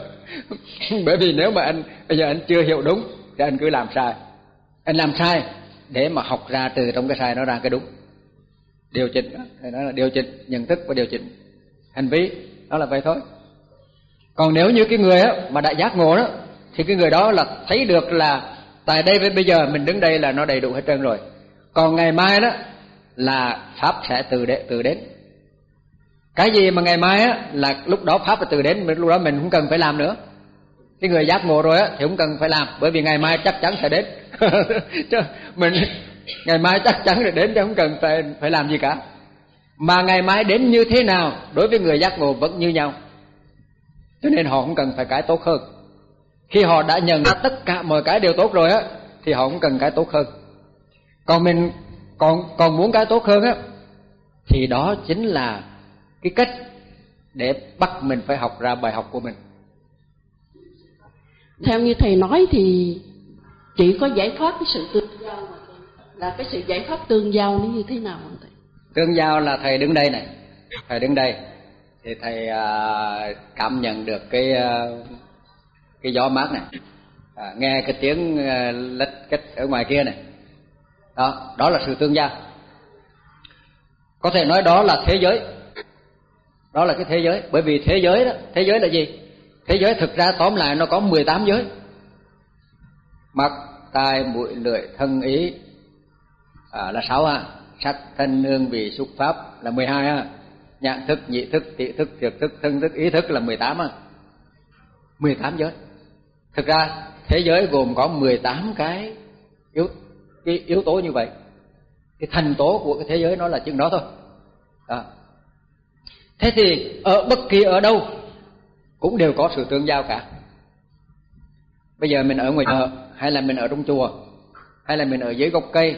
bởi vì nếu mà anh bây giờ anh chưa hiểu đúng thì anh cứ làm sai. Anh làm sai để mà học ra từ trong cái sai nó ra cái đúng. Điều chỉnh đó là điều chỉnh nhận thức và điều chỉnh hành vi đó là vậy thôi. Còn nếu như cái người á mà đã giác ngộ đó thì cái người đó là thấy được là tại đây với bây giờ mình đứng đây là nó đầy đủ hết trơn rồi. Còn ngày mai đó là pháp sẽ từ đệ từ đến. Cái gì mà ngày mai á, là lúc đó pháp sẽ từ đến lúc đó mình không cần phải làm nữa. Cái người giác ngộ rồi á, thì không cần phải làm, bởi vì ngày mai chắc chắn sẽ đến. Chứ mình, ngày mai chắc chắn sẽ đến chứ không cần phải phải làm gì cả. Mà ngày mai đến như thế nào, đối với người giác ngộ vẫn như nhau. Cho nên họ không cần phải cái tốt hơn. Khi họ đã nhận ra tất cả mọi cái đều tốt rồi á, thì họ không cần cái tốt hơn. Còn mình còn còn muốn cái tốt hơn á thì đó chính là cái cách để bắt mình phải học ra bài học của mình. Theo như thầy nói thì chỉ có giải pháp cái sự tương giao là cái sự giải pháp tương giao nó như thế nào thầy? Tương giao là thầy đứng đây này. Thầy đứng đây. Thì thầy à, cảm nhận được cái à, cái gió mát này. À, nghe cái tiếng à, lách cách ở ngoài kia này đó đó là sự tương giao. Có thể nói đó là thế giới. Đó là cái thế giới. Bởi vì thế giới đó thế giới là gì? Thế giới thực ra tóm lại nó có 18 giới. Mắt tai mũi lưỡi thân ý à, là sáu ha. Sắc thân hương, vị xúc pháp là 12 ha. Nhãn thức nhị thức tị thức thiệt thức thân thức ý thức là 18 ha. 18 giới. Thực ra thế giới gồm có 18 cái yếu cái yếu tố như vậy. Cái thành tố của cái thế giới nó là chừng đó thôi. Đó. thế thì ở bất kỳ ở đâu cũng đều có sự tương giao cả. Bây giờ mình ở ngoài chợ hay là mình ở trong chùa hay là mình ở dưới gốc cây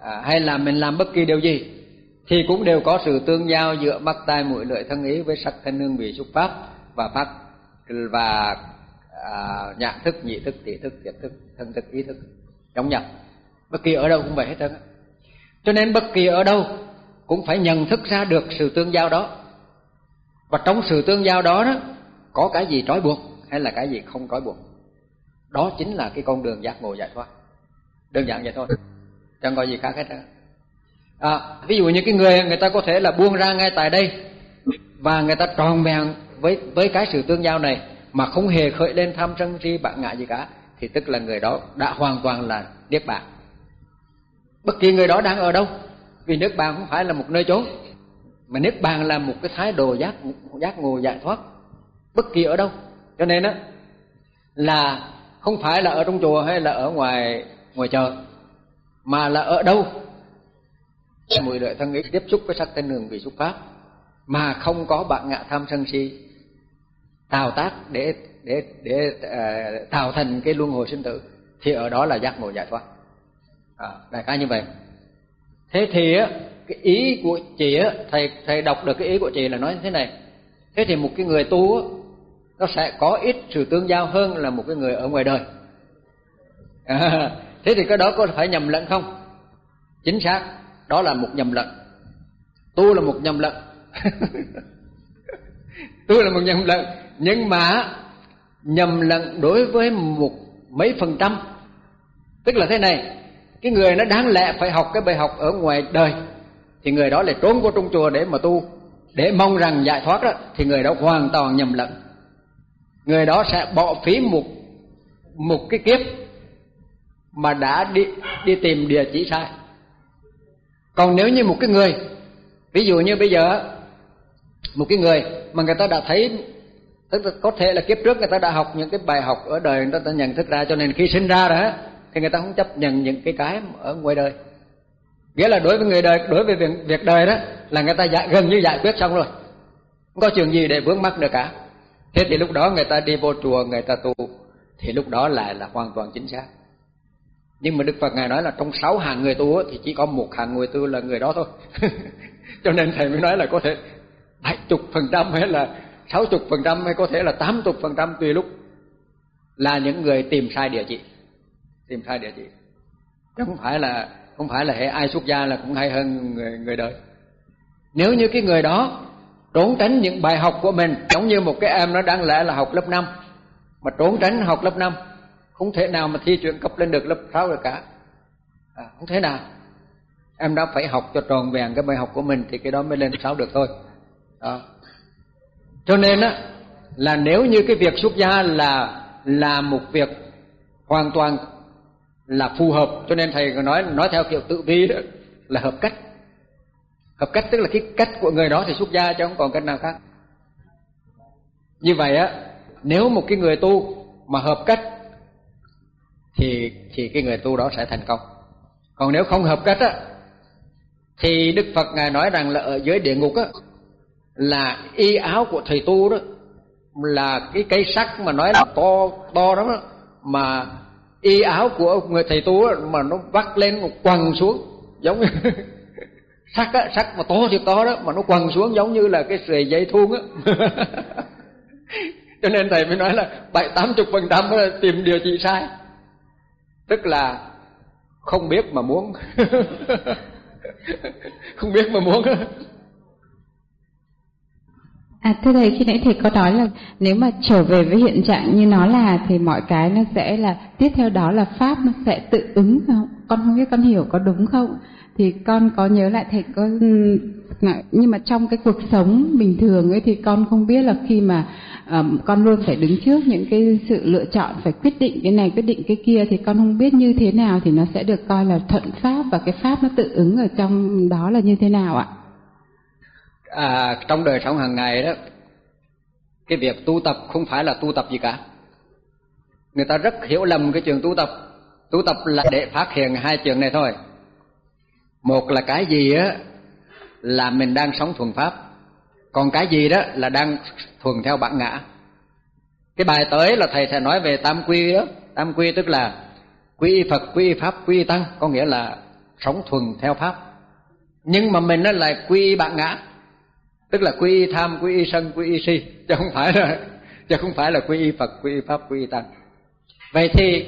à, hay là mình làm bất kỳ điều gì thì cũng đều có sự tương giao giữa mắt tai mũi lưỡi thân ý với sắc thân hương vị xúc pháp và pháp và à, nhãn thức nhị thức tỷ thức thiệt thức thân thức ý thức giống nhau bất kỳ ở đâu cũng vậy hết trơn cho nên bất kỳ ở đâu cũng phải nhận thức ra được sự tương giao đó. Và trong sự tương giao đó đó có cái gì trói buộc hay là cái gì không trói buộc đó chính là cái con đường giác ngộ giải thoát. Đơn giản vậy thôi chẳng có gì khác hết à, ví dụ như cái người người ta có thể là buông ra ngay tại đây và người ta tròn vẹn với với cái sự tương giao này mà không hề khởi lên tham sân si bạn ngại gì cả thì tức là người đó đã hoàn toàn là niết bàn bất kỳ người đó đang ở đâu? Vì nước bàn không phải là một nơi chốn. Mà niết bàn là một cái thái độ giác giác ngộ giải thoát. Bất kỳ ở đâu. Cho nên á là không phải là ở trong chùa hay là ở ngoài ngoài chợ mà là ở đâu? Mười lợi thân ý tiếp xúc với sắc tên đường vị xúc pháp mà không có bạn ngạ tham sân si tạo tác để để để uh, tạo thành cái luân hồi sinh tử thì ở đó là giác ngộ giải thoát à, đại ca như vậy. Thế thì á cái ý của chị á thầy thầy đọc được cái ý của chị là nói như thế này. Thế thì một cái người tu á nó sẽ có ít sự tương giao hơn là một cái người ở ngoài đời. À, thế thì cái đó có phải nhầm lẫn không? Chính xác đó là một nhầm lẫn. Tu là một nhầm lẫn. Tu là một nhầm lẫn. Nhưng mà nhầm lẫn đối với một mấy phần trăm. Tức là thế này cái người nó đáng lẽ phải học cái bài học ở ngoài đời, thì người đó lại trốn vô trong chùa để mà tu. Để mong rằng giải thoát đó, thì người đó hoàn toàn nhầm lẫn. Người đó sẽ bỏ phí một một cái kiếp mà đã đi đi tìm địa chỉ sai. Còn nếu như một cái người, ví dụ như bây giờ, một cái người mà người ta đã thấy, tức là có thể là kiếp trước người ta đã học những cái bài học ở đời, người ta đã nhận thức ra, cho nên khi sinh ra rồi thì người ta không chấp nhận những cái cái ở ngoài đời. Nghĩa là đối với người đời đối với việc, việc đời đó là người ta giải, gần như giải quyết xong rồi. Không có chuyện gì để vướng mắc được cả. Thế thì lúc đó người ta đi vô chùa người ta tu thì lúc đó lại là hoàn toàn chính xác. Nhưng mà đức phật ngài nói là trong sáu hàng người tu thì chỉ có một hàng người tu là người đó thôi. Cho nên thầy mới nói là có thể bảy chục phần trăm hay là sáu chục phần trăm hay có thể là tám chục phần trăm tùy lúc là những người tìm sai địa chỉ tìm sai địa chỉ. Chứ không phải là không phải là hệ ai xuất gia là cũng hay hơn người người đời. Nếu như cái người đó trốn tránh những bài học của mình giống như một cái em nó đang lẽ là học lớp 5 mà trốn tránh học lớp 5 không thể nào mà thi chuyển cấp lên được lớp 6 được cả. À, không thể nào. Em đã phải học cho tròn vẹn cái bài học của mình thì cái đó mới lên 6 được thôi. Đó. cho nên á là nếu như cái việc xuất gia là là một việc hoàn toàn là phù hợp. Cho nên thầy nói nói theo kiểu tự vi đó, là hợp cách. Hợp cách tức là cái cách của người đó thì xuất gia chứ không còn cách nào khác. Như vậy á, nếu một cái người tu mà hợp cách, thì thì cái người tu đó sẽ thành công. Còn nếu không hợp cách á, thì đức phật ngài nói rằng là ở dưới địa ngục á, là y áo của thầy tu đó, là cái cây sắt mà nói là to to lắm đó mà y áo của người thầy tu mà nó vắt lên một quằn xuống, giống như sắt á, sắt mà to thì to đó, mà nó quằn xuống giống như là cái sợi dây thun á. Cho nên thầy mới nói là bảy tám chục phần trăm là tìm điều trị sai. Tức là không biết mà muốn. Không biết mà muốn À thưa thầy khi nãy thầy có nói là nếu mà trở về với hiện trạng như nó là thì mọi cái nó sẽ là tiếp theo đó là pháp nó sẽ tự ứng không? Con không biết con hiểu có đúng không? Thì con có nhớ lại thầy có nhưng mà trong cái cuộc sống bình thường ấy thì con không biết là khi mà um, con luôn phải đứng trước những cái sự lựa chọn phải quyết định cái này quyết định cái kia thì con không biết như thế nào thì nó sẽ được coi là thuận pháp và cái pháp nó tự ứng ở trong đó là như thế nào ạ? À, trong đời sống hàng ngày đó cái việc tu tập không phải là tu tập gì cả. Người ta rất hiểu lầm cái chuyện tu tập. Tu tập là để phát hiện hai chuyện này thôi. Một là cái gì á là mình đang sống thuần pháp. Còn cái gì đó là đang thuần theo bản ngã. Cái bài tới là thầy sẽ nói về tam quy đó. Tam quy tức là quy phật quy pháp quy tăng có nghĩa là sống thuần theo pháp. Nhưng mà mình nó lại quy bản ngã tức là quy y tham quy y sân quy y si chứ không phải là chứ không phải là quy y phật quy y pháp quy y tăng. Vậy thì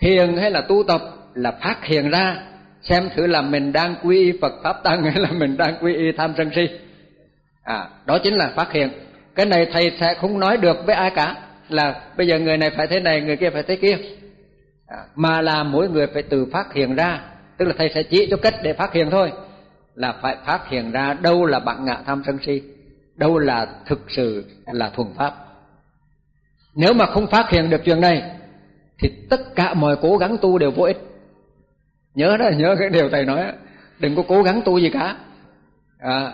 thiền hay là tu tập là phát hiện ra xem thử là mình đang quy y Phật pháp tăng hay là mình đang quy y tham sân si. À đó chính là phát hiện. Cái này thầy sẽ không nói được với ai cả là bây giờ người này phải thế này người kia phải thế kia. À, mà là mỗi người phải tự phát hiện ra tức là thầy sẽ chỉ cho cách để phát hiện thôi là phải phát hiện ra đâu là bạn ngạ tham sân si đâu là thực sự là thuần pháp. Nếu mà không phát hiện được chuyện này thì tất cả mọi cố gắng tu đều vô ích. Nhớ đó nhớ cái điều thầy nói đừng có cố gắng tu gì cả. À,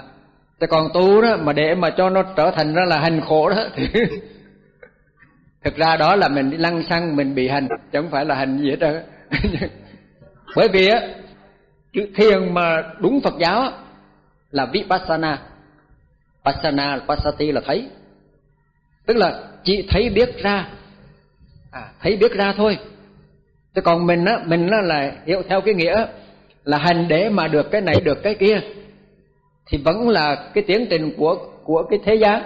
thế còn tu đó mà để mà cho nó trở thành ra là hành khổ đó thì thực ra đó là mình đi lăng xăng mình bị hành chứ không phải là hành gì hết trơn bởi vì á chữ thiền mà đúng Phật giáo là vipassana. Passana, Passati là thấy. Tức là chỉ thấy biết ra. À, Thấy biết ra thôi. Chứ còn mình á, mình á là hiểu theo cái nghĩa Là hành để mà được cái này được cái kia. Thì vẫn là cái tiến trình của của cái thế gian.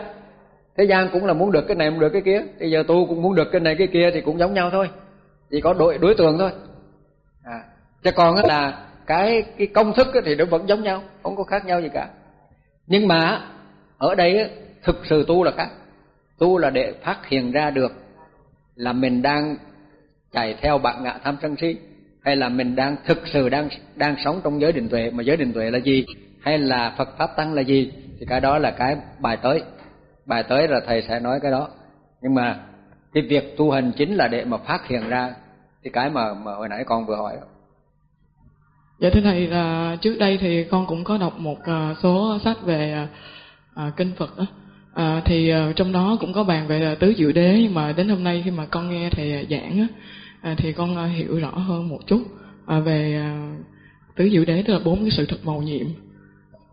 Thế gian cũng là muốn được cái này muốn được cái kia. Bây giờ tu cũng muốn được cái này cái kia thì cũng giống nhau thôi. Chỉ có đối, đối tượng thôi. À, Chứ còn là cái cái công thức thì nó vẫn giống nhau, Không có khác nhau gì cả. Nhưng mà ở đây thực sự tu là khác. Tu là để phát hiện ra được là mình đang chạy theo bạn ngạ tham sân si, hay là mình đang thực sự đang đang sống trong giới định tuệ. Mà giới định tuệ là gì? Hay là Phật pháp tăng là gì? Thì cái đó là cái bài tới. Bài tới là thầy sẽ nói cái đó. Nhưng mà cái việc tu hành chính là để mà phát hiện ra, thì cái mà mà hồi nãy con vừa hỏi đó. Dạ thưa thầy là trước đây thì con cũng có đọc một à, số sách về à, à kinh Phật đó. À, thì à, trong đó cũng có bàn về tứ diệu đế nhưng mà đến hôm nay khi mà con nghe thầy giảng á, à, thì con hiểu rõ hơn một chút à, về à, tứ diệu đế tức là bốn cái sự thật màu nhiệm.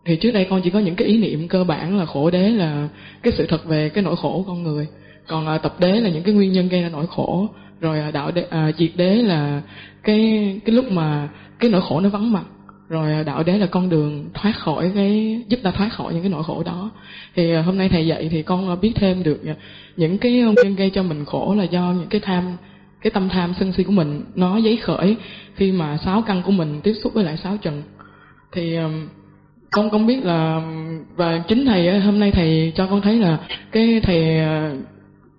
Thì trước đây con chỉ có những cái ý niệm cơ bản là khổ đế là cái sự thật về cái nỗi khổ của con người. Còn à, tập đế là những cái nguyên nhân gây ra nỗi khổ rồi à, đạo đế, à, diệt đế là cái cái lúc mà cái nỗi khổ nó vắng mặt. Rồi à, đạo đế là con đường thoát khỏi cái giúp ta thoát khỏi những cái nỗi khổ đó. Thì à, hôm nay thầy dạy thì con biết thêm được những cái nguyên nhân gây cho mình khổ là do những cái tham cái tâm tham sân si của mình nó dấy khởi khi mà sáu căn của mình tiếp xúc với lại sáu trần. Thì con không biết là và chính thầy hôm nay thầy cho con thấy là cái thầy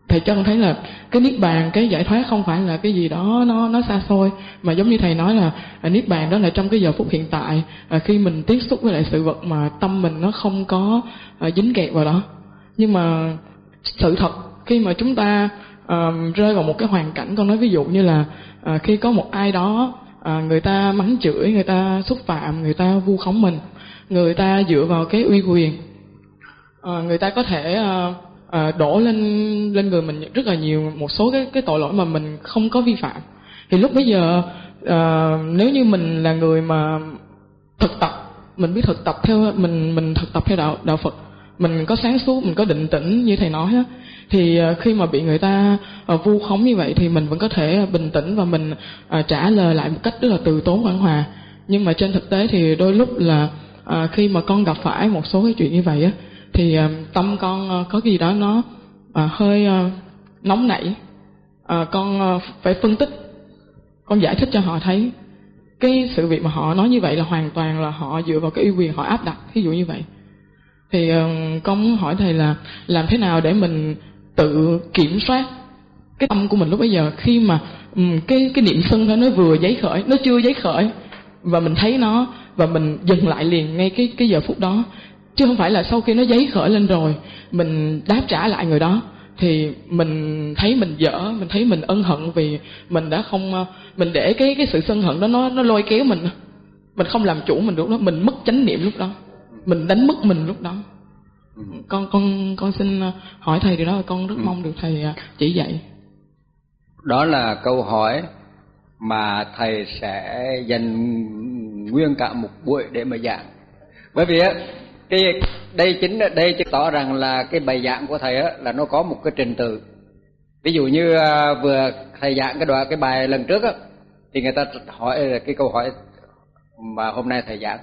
thầy cho con thấy là cái niết bàn cái giải thoát không phải là cái gì đó nó nó xa xôi mà giống như thầy nói là à, niết bàn đó là trong cái giờ phút hiện tại à, khi mình tiếp xúc với lại sự vật mà tâm mình nó không có à, dính kẹt vào đó. Nhưng mà sự thật khi mà chúng ta à, rơi vào một cái hoàn cảnh con nói ví dụ như là à, khi có một ai đó à, người ta mắng chửi người ta xúc phạm người ta vu khống mình người ta dựa vào cái uy quyền à, người ta có thể à, à, đổ lên lên người mình rất là nhiều một số cái cái tội lỗi mà mình không có vi phạm. Thì lúc bây giờ à, nếu như mình là người mà thực tập mình biết thực tập theo mình mình thực tập theo đạo đạo Phật mình có sáng suốt mình có định tĩnh như thầy nói á thì à, khi mà bị người ta à, vu khống như vậy thì mình vẫn có thể bình tĩnh và mình à, trả lời lại một cách rất là từ tốn khoan hòa. Nhưng mà trên thực tế thì đôi lúc là khi mà con gặp phải một số cái chuyện như vậy á thì ờ, tâm con ờ, có gì đó nó ờ, hơi nóng nảy con phải phân tích, con giải thích cho họ thấy. Cái sự việc mà họ nói như vậy là hoàn toàn là họ dựa vào cái uy quyền họ áp đặt ví dụ như vậy. Thì con muốn hỏi thầy là làm thế nào để mình tự kiểm soát cái tâm của mình lúc bây giờ khi mà cái cái niệm sân thôi nó vừa giấy khởi, nó chưa giấy khởi, và mình thấy nó, và mình dừng lại liền ngay cái cái giờ phút đó chứ không phải là sau khi nó giấy khởi lên rồi mình đáp trả lại người đó thì mình thấy mình dở mình thấy mình ân hận vì mình đã không ờ, mình để cái cái sự sân hận đó nó nó lôi kéo mình. Mình không làm chủ mình lúc đó mình mất chánh niệm lúc đó mình đánh mất mình lúc đó. Con con con xin ờ, hỏi thầy điều đó con rất ừ. mong được thầy ờ, chỉ dạy. Đó là câu hỏi mà thầy sẽ dành nguyên cả một buổi để mà giảng. Bởi vì á cái đây chính đây chứng tỏ rằng là cái bài giảng của thầy á là nó có một cái trình tự. Ví dụ như à, vừa thầy giảng cái đoạn cái bài lần trước á thì người ta hỏi là cái câu hỏi mà hôm nay thầy giảng.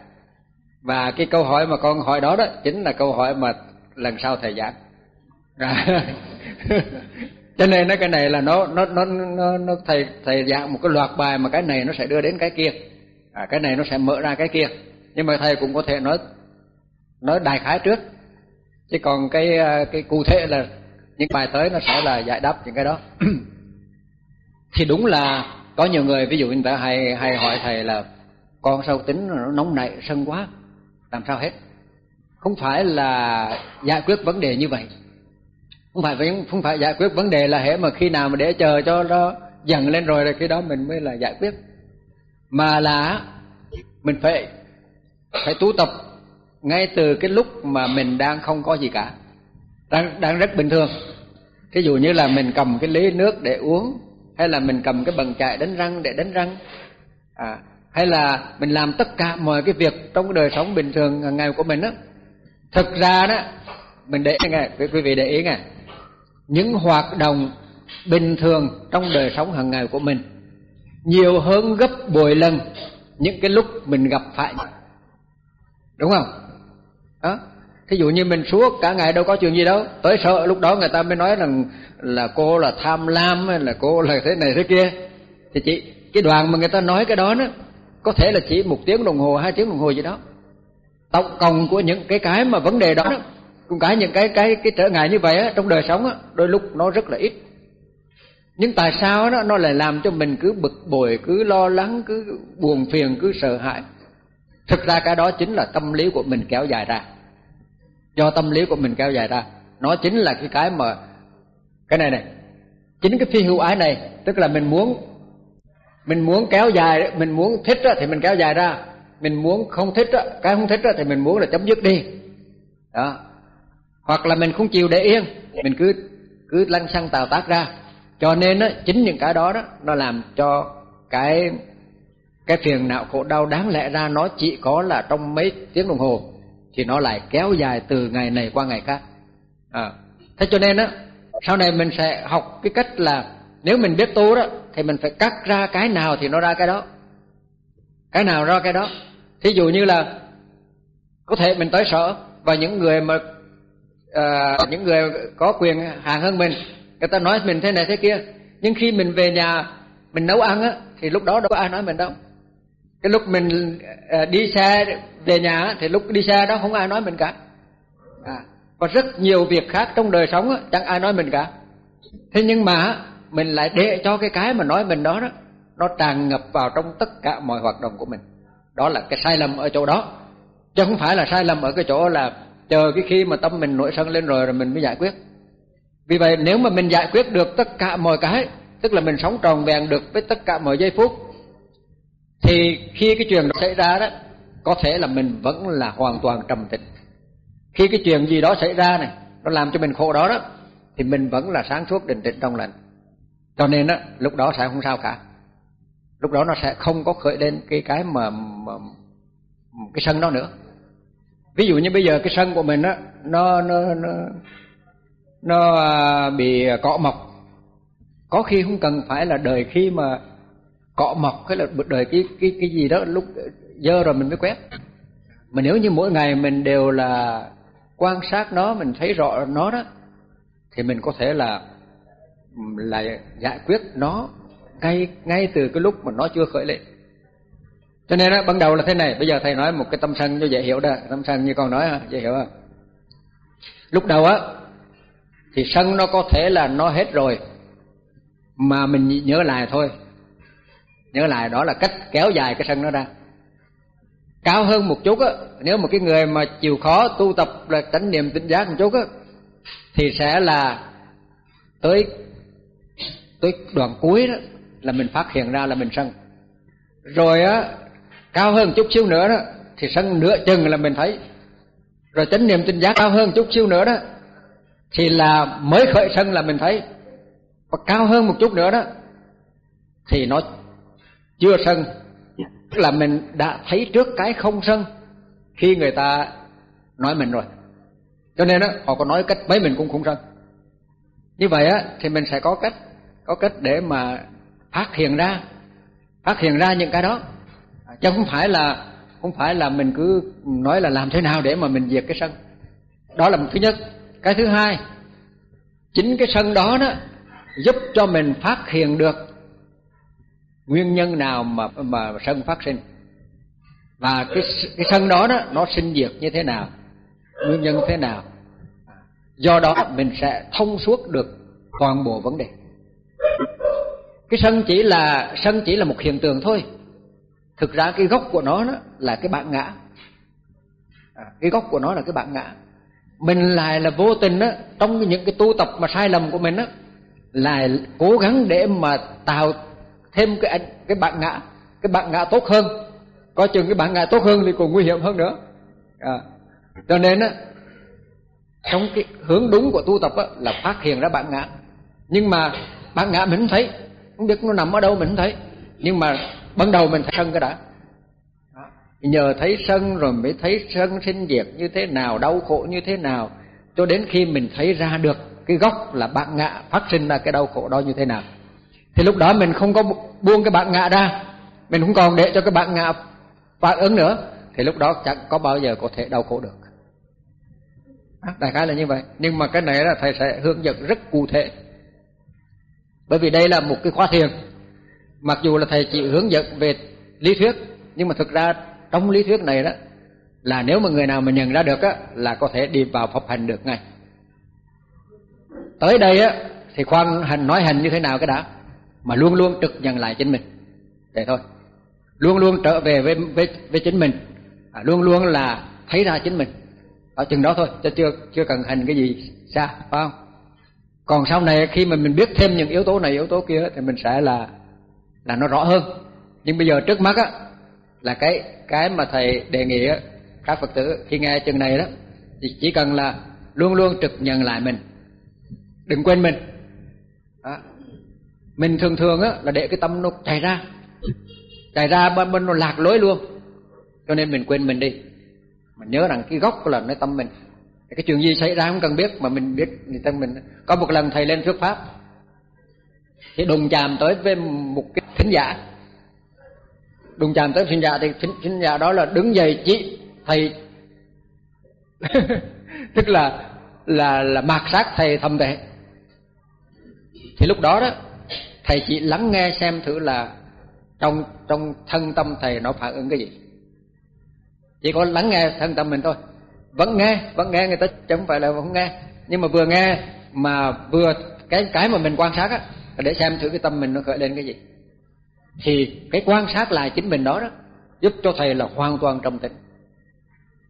Và cái câu hỏi mà con hỏi đó đó chính là câu hỏi mà lần sau thầy giảng. Cho nên nó cái này là nó nó nó nó, nó thầy thầy giảng một cái loạt bài mà cái này nó sẽ đưa đến cái kia. À, cái này nó sẽ mở ra cái kia. Nhưng mà thầy cũng có thể nói nói đại khái trước. Chứ còn cái ờ, cái cụ thể là những bài tới nó sẽ là giải đáp những cái đó. Thì đúng là có nhiều người, ví dụ người ta hay hay hỏi thầy là con sao tính nó nóng nảy, sân quá? Làm sao hết? Không phải là giải quyết vấn đề như vậy. Không phải không phải giải quyết vấn đề là hệ mà khi nào mà để chờ cho nó dần lên rồi thì khi đó mình mới là giải quyết. Mà là mình phải phải tu tập ngay từ cái lúc mà mình đang không có gì cả, đang đang rất bình thường. Ví dụ như là mình cầm cái ly nước để uống, hay là mình cầm cái bằng chải đánh răng để đánh răng à hay là mình làm tất cả mọi cái việc trong cái đời sống bình thường hàng ngày của mình á. Thực ra đó, mình để nghe quý vị để ý nghe. Những hoạt động bình thường trong đời sống hàng ngày của mình, nhiều hơn gấp bội lần những cái lúc mình gặp phải. Đúng không? Đó. Thí dụ như mình suốt cả ngày đâu có chuyện gì đâu. Tới sợ lúc đó người ta mới nói rằng là cô là tham lam hay là cô là thế này thế kia. Thì chị cái đoàn mà người ta nói cái đó đó có thể là chỉ một tiếng đồng hồ hai tiếng đồng hồ gì đó. Tổng cộng của những cái cái mà vấn đề đó, đó cũng cả những cái cái cái trở ngại như vậy á trong đời sống á đôi lúc nó rất là ít. Nhưng tại sao đó nó lại làm cho mình cứ bực bội cứ lo lắng cứ buồn phiền cứ sợ hãi? Thực ra cái đó chính là tâm lý của mình kéo dài ra do tâm lý của mình kéo dài ra. Nó chính là cái cái mà, cái này này, chính cái phi hữu ái này, tức là mình muốn mình muốn kéo dài, mình muốn thích thì mình kéo dài ra. Mình muốn không thích cái không thích thì mình muốn là chấm dứt đi. Đó. Hoặc là mình không chịu để yên, mình cứ cứ lăn xăng tào tác ra. Cho nên á, chính những cái đó đó, nó làm cho cái cái phiền não khổ đau đáng lẽ ra nó chỉ có là trong mấy tiếng đồng hồ thì nó lại kéo dài từ ngày này qua ngày khác. À, thế cho nên á sau này mình sẽ học cái cách là nếu mình biết tu đó thì mình phải cắt ra cái nào thì nó ra cái đó. Cái nào ra cái đó. Thí dụ như là có thể mình tới sở và những người mà à, những người có quyền hàng hơn mình người ta nói mình thế này thế kia nhưng khi mình về nhà mình nấu ăn á thì lúc đó đâu có ai nói mình đâu cái lúc mình ờ, đi xe về nhà thì lúc đi xe đó không ai nói mình cả. À, và rất nhiều việc khác trong đời sống chẳng ai nói mình cả. Thế nhưng mà mình lại để cho cái cái mà nói mình đó đó nó tràn ngập vào trong tất cả mọi hoạt động của mình. Đó là cái sai lầm ở chỗ đó. Chứ không phải là sai lầm ở cái chỗ là chờ cái khi mà tâm mình nổi sân lên rồi rồi mình mới giải quyết. Vì vậy nếu mà mình giải quyết được tất cả mọi cái tức là mình sống tròn vẹn được với tất cả mọi giây phút thì khi cái chuyện đó xảy ra đó có thể là mình vẫn là hoàn toàn trầm tĩnh. Khi cái chuyện gì đó xảy ra này nó làm cho mình khổ đó đó thì mình vẫn là sáng suốt định tĩnh trong lành. Cho nên đó lúc đó sẽ không sao cả. Lúc đó nó sẽ không có khởi lên cái cái mà, mà cái sân đó nữa. Ví dụ như bây giờ cái sân của mình á nó nó nó nó à, bị cọ mọc. Có khi không cần phải là đời khi mà cọ mọc hay là đời cái cái cái gì đó lúc dơ rồi mình mới quét. Mà nếu như mỗi ngày mình đều là quan sát nó mình thấy rõ nó đó thì mình có thể là là giải quyết nó ngay ngay từ cái lúc mà nó chưa khởi lên. Cho nên đó, ban đầu là thế này bây giờ thầy nói một cái tâm sân cho dễ hiểu đó. Tâm sân như con nói ha dễ hiểu không? Lúc đầu á thì sân nó có thể là nó hết rồi mà mình nhớ lại thôi nhớ lại, đó là cách kéo dài cái sân nó ra. Cao hơn một chút á, nếu một cái người mà chịu khó tu tập là chánh niệm tỉnh giác một chút á, thì sẽ là tới tới đoạn cuối đó là mình phát hiện ra là mình sân. Rồi á, cao hơn chút xíu nữa đó, thì sân nửa chừng là mình thấy. Rồi chánh niệm tinh giác cao hơn chút xíu nữa đó, thì là mới khởi sân là mình thấy. Và cao hơn một chút nữa đó, thì nó chưa sân. Tức là mình đã thấy trước cái không sân khi người ta nói mình rồi. Cho nên đó họ có nói cách mấy mình cũng không sân. Như vậy á thì mình sẽ có cách có cách để mà phát hiện ra phát hiện ra những cái đó. Chứ không phải là không phải là mình cứ nói là làm thế nào để mà mình diệt cái sân. Đó là một thứ nhất. Cái thứ hai chính cái sân đó đó giúp cho mình phát hiện được nguyên nhân nào mà mà sân phát sinh? Và cái cái sân đó đó nó sinh diệt như thế nào? Nguyên nhân thế nào? Do đó mình sẽ thông suốt được toàn bộ vấn đề. Cái sân chỉ là sân chỉ là một hiện tượng thôi. Thực ra cái gốc của nó đó là cái bản ngã. À, cái gốc của nó là cái bản ngã. Mình lại là vô tình đó trong những cái tu tập mà sai lầm của mình đó lại cố gắng để mà tạo thêm cái cái bản ngã cái bản ngã tốt hơn. Có chừng cái bản ngã tốt hơn thì còn nguy hiểm hơn nữa. À, cho nên á trong cái hướng đúng của tu tập á, là phát hiện ra bản ngã. Nhưng mà bản ngã mình không thấy không biết nó nằm ở đâu mình không thấy. Nhưng mà ban đầu mình thấy sân cái đã. Nhờ thấy sân rồi mới thấy sân sinh diệt như thế nào đau khổ như thế nào. Cho đến khi mình thấy ra được cái gốc là bản ngã phát sinh ra cái đau khổ đó như thế nào thì lúc đó mình không có buông cái bạn ngạ ra. Mình không còn để cho cái bạn ngạ phản ứng nữa. Thì lúc đó chẳng có bao giờ có thể đau khổ được. À, đại khái là như vậy. Nhưng mà cái này là thầy sẽ hướng dẫn rất cụ thể. Bởi vì đây là một cái khóa thiền. Mặc dù là thầy chỉ hướng dẫn về lý thuyết, nhưng mà thực ra trong lý thuyết này đó, là nếu mà người nào mà nhận ra được á, là có thể đi vào pháp hành được ngay. Tới đây á, thì khoan hành, nói hành như thế nào cái đã mà luôn luôn trực nhận lại chính mình. Vậy thôi. Luôn luôn trở về với với, với chính mình. À, luôn luôn là thấy ra chính mình. Ở chừng đó thôi chứ chưa chưa cần hành cái gì xa phải không? Còn sau này khi mà mình biết thêm những yếu tố này yếu tố kia thì mình sẽ là là nó rõ hơn. Nhưng bây giờ trước mắt á là cái cái mà thầy đề nghị á các phật tử khi nghe chừng này đó thì chỉ cần là luôn luôn trực nhận lại mình. Đừng quên mình mình thường thường á là để cái tâm nó chạy ra. Chạy ra bên bên nó lạc lối luôn. Cho nên mình quên mình đi. Mình nhớ rằng cái gốc là nơi tâm mình cái chuyện gì xảy ra không cần biết mà mình biết thì tâm mình. Có một lần thầy lên thuyết pháp thì đùng chạm tới với một cái thính giả. Đùng chạm tới thính giả thì thính, thính giả đó là đứng dậy chỉ thầy. Tức là là là mạt sát thầy thầm tệ thì lúc đó đó thầy chỉ lắng nghe xem thử là trong trong thân tâm thầy nó phản ứng cái gì. Chỉ có lắng nghe thân tâm mình thôi. Vẫn nghe vẫn nghe người ta chứ không phải là không nghe. Nhưng mà vừa nghe mà vừa cái cái mà mình quan sát á để xem thử cái tâm mình nó khởi lên cái gì. Thì cái quan sát lại chính mình đó đó giúp cho thầy là hoàn toàn trầm tĩnh.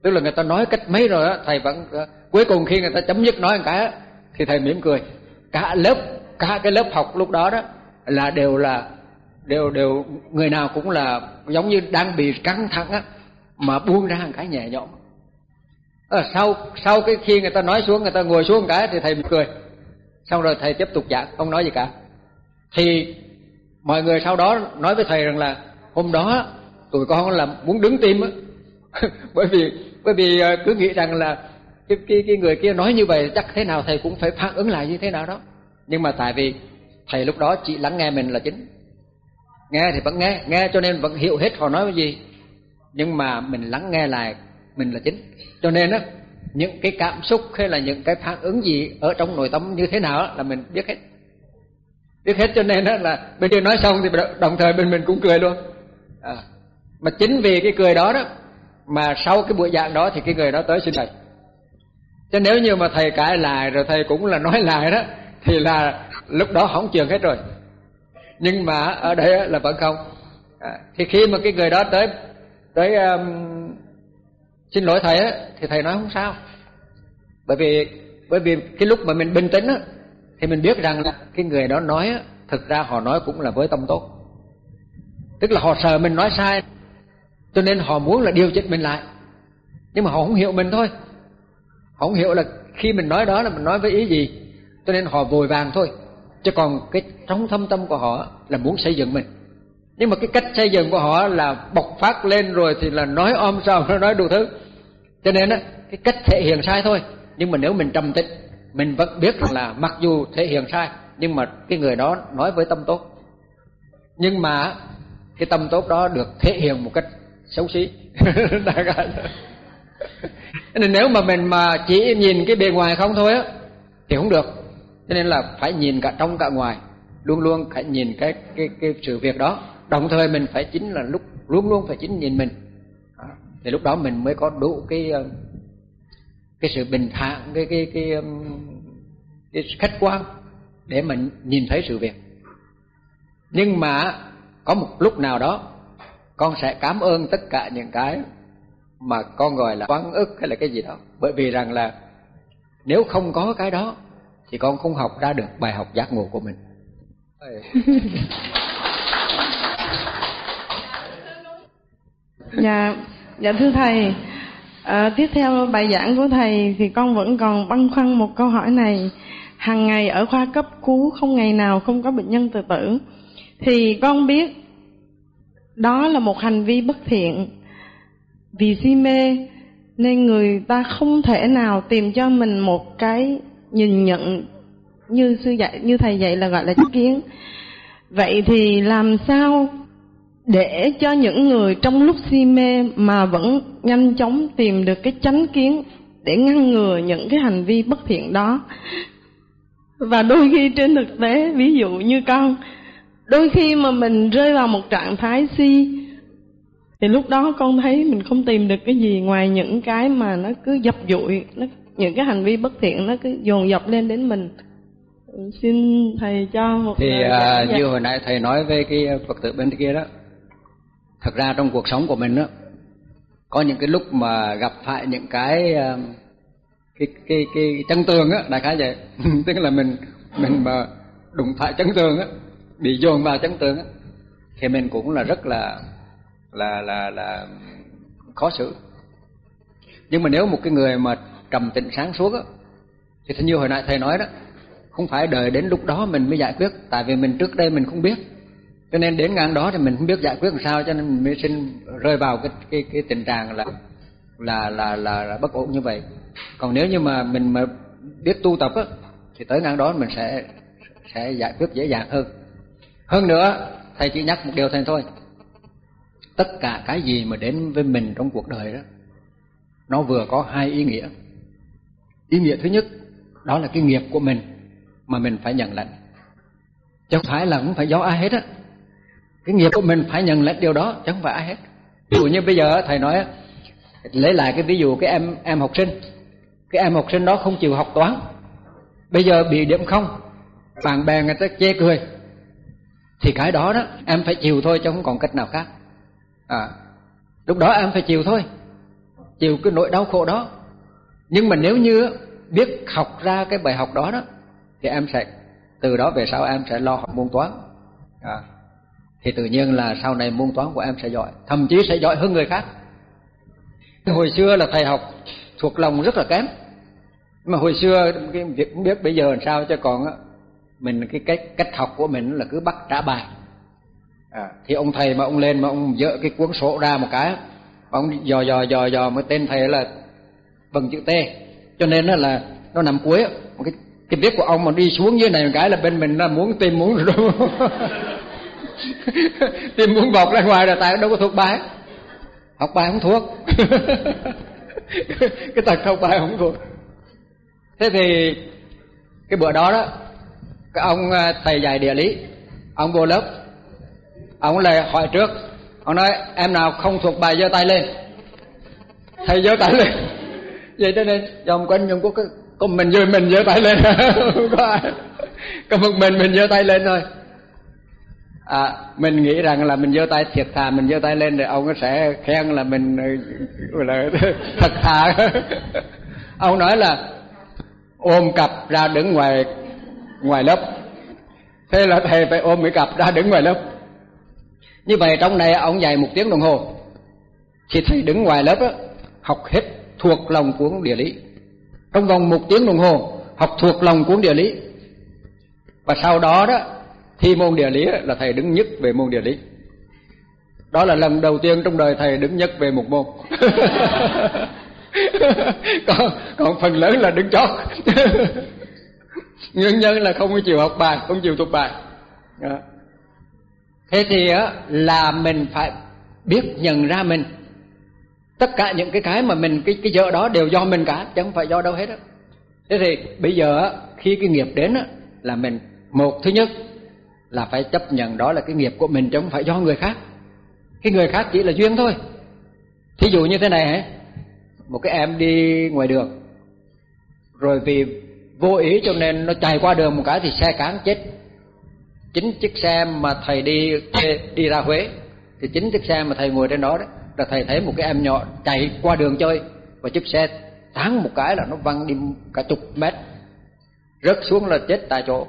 Tức là người ta nói cách mấy rồi á thầy vẫn ờ, cuối cùng khi người ta chấm dứt nói một cái á, thì thầy mỉm cười. Cả lớp cả cái lớp học lúc đó đó là đều là đều đều người nào cũng là giống như đang bị căng thẳng á mà buông ra một cái nhẹ nhõm. À, sau sau cái khi người ta nói xuống người ta ngồi xuống một cái thì thầy cười. Xong rồi thầy tiếp tục giảng không nói gì cả. Thì mọi người sau đó nói với thầy rằng là hôm đó tụi con là muốn đứng tim á. Bởi vì bởi vì ờ, cứ nghĩ rằng là cái, cái cái người kia nói như vậy chắc thế nào thầy cũng phải phản ứng lại như thế nào đó. Nhưng mà tại vì thầy lúc đó chỉ lắng nghe mình là chính. Nghe thì vẫn nghe nghe cho nên vẫn hiểu hết họ nói cái gì. Nhưng mà mình lắng nghe lại mình là chính. Cho nên á những cái cảm xúc hay là những cái phản ứng gì ở trong nội tâm như thế nào là mình biết hết. Biết hết cho nên á là bên kia nói xong thì đồng thời bên mình cũng cười luôn. À, mà chính vì cái cười đó đó mà sau cái buổi giảng đó thì cái người đó tới xin thầy. Chứ nếu như mà thầy cãi lại rồi thầy cũng là nói lại đó thì là lúc đó hỏng trường hết rồi. Nhưng mà ở đây là vẫn không. À, thì khi mà cái người đó tới tới um, xin lỗi thầy á thì thầy nói không sao. Bởi vì bởi vì cái lúc mà mình bình tĩnh á thì mình biết rằng là cái người đó nói á thực ra họ nói cũng là với tâm tốt. Tức là họ sợ mình nói sai cho nên họ muốn là điều chỉnh mình lại. Nhưng mà họ không hiểu mình thôi. Họ không hiểu là khi mình nói đó là mình nói với ý gì cho nên họ vội vàng thôi chứ còn cái trong thâm tâm của họ là muốn xây dựng mình. Nhưng mà cái cách xây dựng của họ là bộc phát lên rồi thì là nói om sòm nó nói đủ thứ. Cho nên á, cái cách thể hiện sai thôi. Nhưng mà nếu mình trầm tĩnh, mình vẫn biết là mặc dù thể hiện sai, nhưng mà cái người đó nói với tâm tốt. Nhưng mà cái tâm tốt đó được thể hiện một cách xấu xí. Nên nếu mà mình mà chỉ nhìn cái bề ngoài không thôi á, thì không được cho nên là phải nhìn cả trong cả ngoài luôn luôn phải nhìn cái cái cái sự việc đó. Đồng thời mình phải chính là lúc luôn luôn phải chính nhìn mình. Thì lúc đó mình mới có đủ cái ờ, cái sự bình thản cái cái cái cái, cái khách quan để mình nhìn thấy sự việc. Nhưng mà có một lúc nào đó con sẽ cảm ơn tất cả những cái mà con gọi là oán ức hay là cái gì đó. Bởi vì rằng là nếu không có cái đó thì con không học ra được bài học giác ngộ của mình. Dạ dạ thưa thầy. À, tiếp theo bài giảng của thầy thì con vẫn còn băn khoăn một câu hỏi này. Hàng ngày ở khoa cấp cứu không ngày nào không có bệnh nhân tự tử. Thì con biết đó là một hành vi bất thiện. Vì si mê nên người ta không thể nào tìm cho mình một cái nhìn nhận như sư dạy, như thầy dạy là gọi là chánh kiến. Vậy thì làm sao để cho những người trong lúc si mê mà vẫn nhanh chóng tìm được cái chánh kiến để ngăn ngừa những cái hành vi bất thiện đó? Và đôi khi trên thực tế, ví dụ như con, đôi khi mà mình rơi vào một trạng thái si, thì lúc đó con thấy mình không tìm được cái gì ngoài những cái mà nó cứ dập dụi, nó những cái hành vi bất thiện nó cứ dồn dập lên đến mình. Xin thầy cho một thì à, như hồi nãy thầy nói về cái phật tử bên kia đó thật ra trong cuộc sống của mình đó có những cái lúc mà gặp phải những cái à, cái cái cái chân tường á đại khái vậy. Tức là mình mình mà đụng phải chân tường á bị dồn vào chân tường á thì mình cũng là rất là là là là khó xử. Nhưng mà nếu một cái người mà trầm tĩnh sáng suốt á. Thì như hồi nãy thầy nói đó không phải đợi đến lúc đó mình mới giải quyết tại vì mình trước đây mình không biết. Cho nên đến ngang đó thì mình không biết giải quyết làm sao cho nên mình mới sinh rơi vào cái cái cái tình trạng là là là là, là bất ổn như vậy. Còn nếu như mà mình mà biết tu tập á thì tới ngang đó mình sẽ sẽ giải quyết dễ dàng hơn. Hơn nữa thầy chỉ nhắc một điều thầy thôi. Tất cả cái gì mà đến với mình trong cuộc đời đó nó vừa có hai ý nghĩa ý nghĩa thứ nhất, đó là cái nghiệp của mình mà mình phải nhận lãnh. Chứ không phải là không phải do ai hết á. Cái nghiệp của mình phải nhận lãnh điều đó, chứ không phải ai hết. Ví dụ như bây giờ thầy nói lấy lại cái ví dụ cái em em học sinh. Cái em học sinh đó không chịu học toán. Bây giờ bị điểm không, bạn bè người ta chê cười. Thì cái đó đó, em phải chịu thôi chứ không còn cách nào khác. À lúc đó em phải chịu thôi. Chịu cái nỗi đau khổ đó nhưng mà nếu như biết học ra cái bài học đó đó thì em sẽ từ đó về sau em sẽ lo học môn toán. À, thì tự nhiên là sau này môn toán của em sẽ giỏi thậm chí sẽ giỏi hơn người khác. Hồi xưa là thầy học thuộc lòng rất là kém. Mà hồi xưa cái việc cũng biết bây giờ làm sao cho còn á mình cái cách cách học của mình là cứ bắt trả bài. À, thì ông thầy mà ông lên mà ông dỡ cái cuốn sổ ra một cái ông dò dò dò dò mới tên thầy là bằng chữ T. Cho nên là nó nằm cuối một cái cái viết của ông mà đi xuống dưới này một cái là bên mình là muốn tìm muốn tìm muốn bọc ra ngoài là tại đâu có thuộc bài. Học bài không thuộc. Cái tật học bài không thuộc. Thế thì cái bữa đó đó, cái ông à, thầy dạy địa lý. Ông vô lớp. Ông lại hỏi trước. Ông nói, em nào không thuộc bài giơ tay lên. Thầy giơ tay lên vậy cho nên vòng quanh vòng có cái có mình giơ mình giơ tay lên. Không có ai? Có một mình mình giơ tay lên thôi. À, mình nghĩ rằng là mình giơ tay thiệt thà mình giơ tay lên rồi ông sẽ khen là mình là thật thà. Ông nói là ôm cặp ra đứng ngoài ngoài lớp. Thế là thầy phải ôm cái cặp ra đứng ngoài lớp. Như vậy trong này ông dạy một tiếng đồng hồ. Thì thầy đứng ngoài lớp á học hết thuộc lòng cuốn địa lý. Trong vòng một tiếng đồng hồ, học thuộc lòng cuốn địa lý. Và sau đó đó, thi môn địa lý là thầy đứng nhất về môn địa lý. Đó là lần đầu tiên trong đời thầy đứng nhất về một môn. Còn còn phần lớn là đứng chót. Nguyên nhân là không chịu học bài, không chịu thuộc bài. Thế thì á, là mình phải biết nhận ra mình tất cả những cái cái mà mình, cái cái vợ đó đều do mình cả, chứ không phải do đâu hết á. Thế thì bây giờ khi cái nghiệp đến là mình, một thứ nhất là phải chấp nhận đó là cái nghiệp của mình, chứ không phải do người khác. Cái người khác chỉ là duyên thôi. Thí dụ như thế này hả? Một cái em đi ngoài đường, rồi vì vô ý cho nên nó chạy qua đường một cái thì xe cán chết. Chính chiếc xe mà thầy đi đi ra Huế, thì chính chiếc xe mà thầy ngồi trên đó đấy là thầy thấy một cái em nhỏ chạy qua đường chơi và chiếc xe tán một cái là nó văng đi cả chục mét rớt xuống là chết tại chỗ.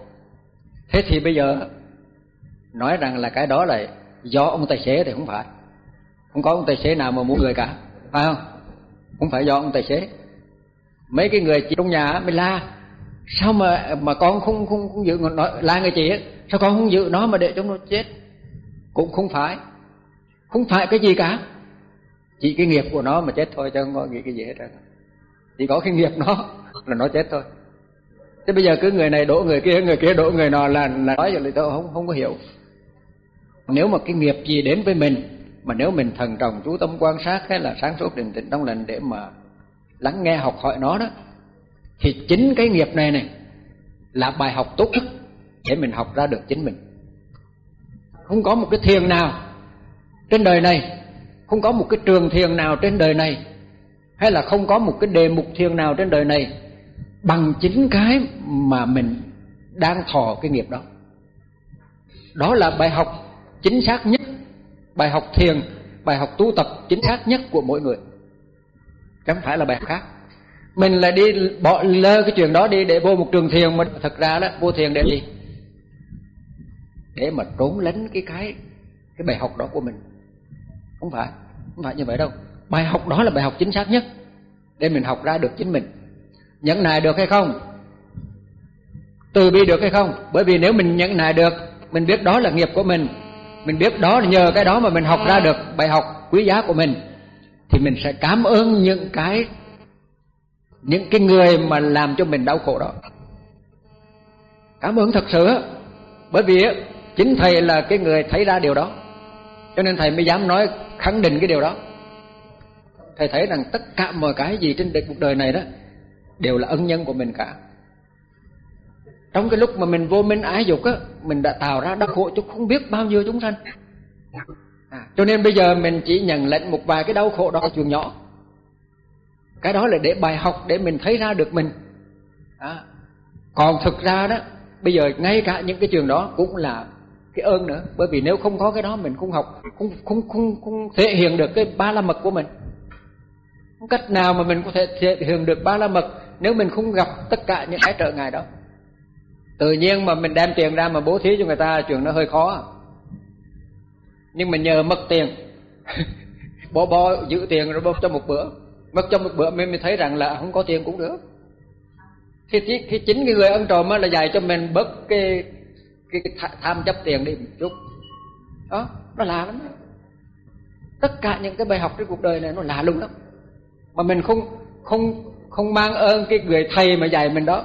Thế thì bây giờ nói rằng là cái đó là do ông tài xế thì không phải. Không có ông tài xế nào mà muốn người cả phải không? Không phải do ông tài xế. Mấy cái người chị trong nhà mới la sao mà mà con không không không giữ nó la người chị ấy, sao con không giữ nó mà để cho nó chết? Cũng không phải. Không phải cái gì cả chỉ cái nghiệp của nó mà chết thôi chứ không có nghĩ cái gì hết trơn. Chỉ có cái nghiệp nó là nó chết thôi. Thế bây giờ cứ người này đổ người kia người kia đổ người nọ là là nói vậy tôi không không có hiểu. Nếu mà cái nghiệp gì đến với mình, mà nếu mình thần trọng chú tâm quan sát hay là sáng suốt định tĩnh trong lành để mà lắng nghe, học hỏi nó đó, thì chính cái nghiệp này này là bài học tốt nhất để mình học ra được chính mình. Không có một cái thiền nào trên đời này không có một cái trường thiền nào trên đời này, hay là không có một cái đề mục thiền nào trên đời này bằng chính cái mà mình đang thọ cái nghiệp đó. Đó là bài học chính xác nhất, bài học thiền, bài học tu tập chính xác nhất của mỗi người. Chẳng phải là bài học khác. Mình lại đi bỏ lơ cái chuyện đó đi để vô một trường thiền mà thật ra đó, vô thiền để gì? Để mà trốn lánh cái cái cái bài học đó của mình không phải không phải như vậy đâu. Bài học đó là bài học chính xác nhất để mình học ra được chính mình. Nhẫn nại được hay không? Từ bi được hay không? Bởi vì nếu mình nhẫn nại được, mình biết đó là nghiệp của mình. Mình biết đó là nhờ cái đó mà mình học ra được bài học quý giá của mình. Thì mình sẽ cảm ơn những cái những cái người mà làm cho mình đau khổ đó. Cảm ơn thật sự bởi vì chính thầy là cái người thấy ra điều đó cho nên thầy mới dám nói khẳng định cái điều đó. Thầy thấy rằng tất cả mọi cái gì trên cuộc đời này đó đều là ân nhân của mình cả. Trong cái lúc mà mình vô minh ái dục á mình đã tạo ra đau khổ cho không biết bao nhiêu chúng sanh. À, cho nên bây giờ mình chỉ nhận lệnh một vài cái đau khổ đó chuyện nhỏ. Cái đó là để bài học để mình thấy ra được mình. À, còn thực ra đó bây giờ ngay cả những cái trường đó cũng là cái ơn nữa. Bởi vì nếu không có cái đó mình không học không không không không thể hiện được cái ba la mật của mình. Không cách nào mà mình có thể thể hiện được ba la mật nếu mình không gặp tất cả những cái trở ngại đó. Tự nhiên mà mình đem tiền ra mà bố thí cho người ta chuyện nó hơi khó. Nhưng mà nhờ mất tiền bỏ bo giữ tiền rồi bơm cho một bữa. Mất cho một bữa mình mới thấy rằng là không có tiền cũng được. Thì, thì, thì chính cái người ân trộm là dạy cho mình bớt cái cái, cái tham chấp tiền đi một chút. Đó nó lạ lắm tất cả những cái bài học trên cuộc đời này nó lạ lùng lắm. Mà mình không không không mang ơn cái người thầy mà dạy mình đó.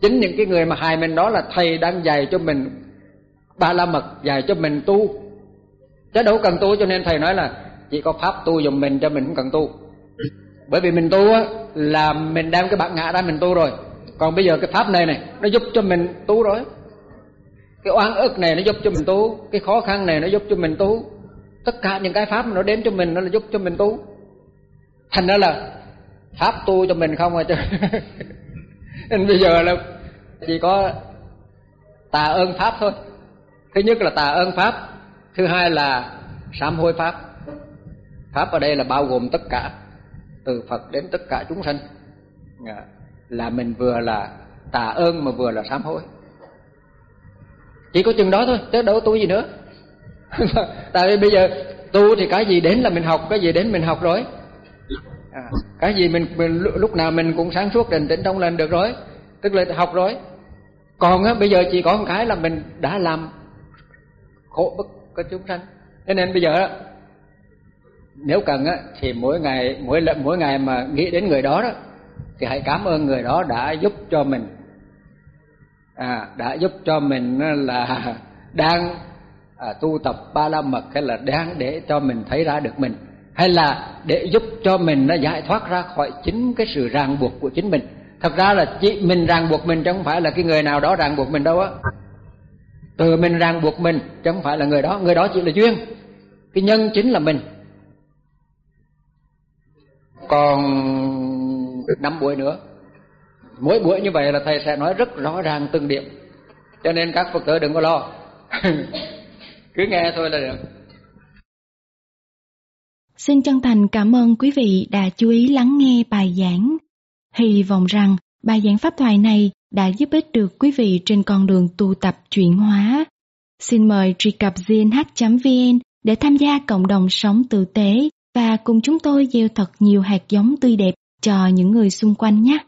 Chính những cái người mà hại mình đó là thầy đang dạy cho mình ba la mật dạy cho mình tu. Chứ đâu cần tu cho nên thầy nói là chỉ có pháp tu dùng mình cho mình không cần tu. Bởi vì mình tu á là mình đem cái bản ngã ra mình tu rồi. Còn bây giờ cái pháp này này nó giúp cho mình tu rồi cái oan ức này nó giúp cho mình tu, cái khó khăn này nó giúp cho mình tu. Tất cả những cái pháp mà nó đến cho mình, nó là giúp cho mình tu. Thành ra là pháp tu cho mình không à chứ. Nên bây giờ là chỉ có tạ ơn pháp thôi. Thứ nhất là tạ ơn pháp, thứ hai là sám hối pháp. Pháp ở đây là bao gồm tất cả, từ phật đến tất cả chúng sanh. Là mình vừa là tạ ơn mà vừa là sám hối chỉ có chừng đó thôi chứ đâu tu gì nữa. Tại vì bây giờ tu thì cái gì đến là mình học cái gì đến mình học rồi. À, cái gì mình, mình lúc nào mình cũng sáng suốt định tĩnh trong lên được rồi. Tức là học rồi. Còn á bây giờ chỉ có một cái là mình đã làm khổ bức cái chúng sanh. Cho nên bây giờ đó, nếu cần á thì mỗi ngày mỗi lần mỗi ngày mà nghĩ đến người đó đó thì hãy cảm ơn người đó đã giúp cho mình à, đã giúp cho mình ờ, là đang à, tu tập ba la mật hay là đang để cho mình thấy ra được mình hay là để giúp cho mình nó giải thoát ra khỏi chính cái sự ràng buộc của chính mình. Thật ra là chỉ mình ràng buộc mình chứ không phải là cái người nào đó ràng buộc mình đâu á. Từ mình ràng buộc mình chứ không phải là người đó người đó chỉ là duyên cái nhân chính là mình. Còn năm buổi nữa mỗi buổi như vậy là thầy sẽ nói rất rõ ràng từng điểm cho nên các phật tử đừng có lo cứ nghe thôi là được Xin chân thành cảm ơn quý vị đã chú ý lắng nghe bài giảng. Hy vọng rằng bài giảng pháp thoại này đã giúp ích được quý vị trên con đường tu tập chuyển hóa. Xin mời truy cập gnh.vn để tham gia cộng đồng sống tử tế và cùng chúng tôi gieo thật nhiều hạt giống tươi đẹp cho những người xung quanh nhé.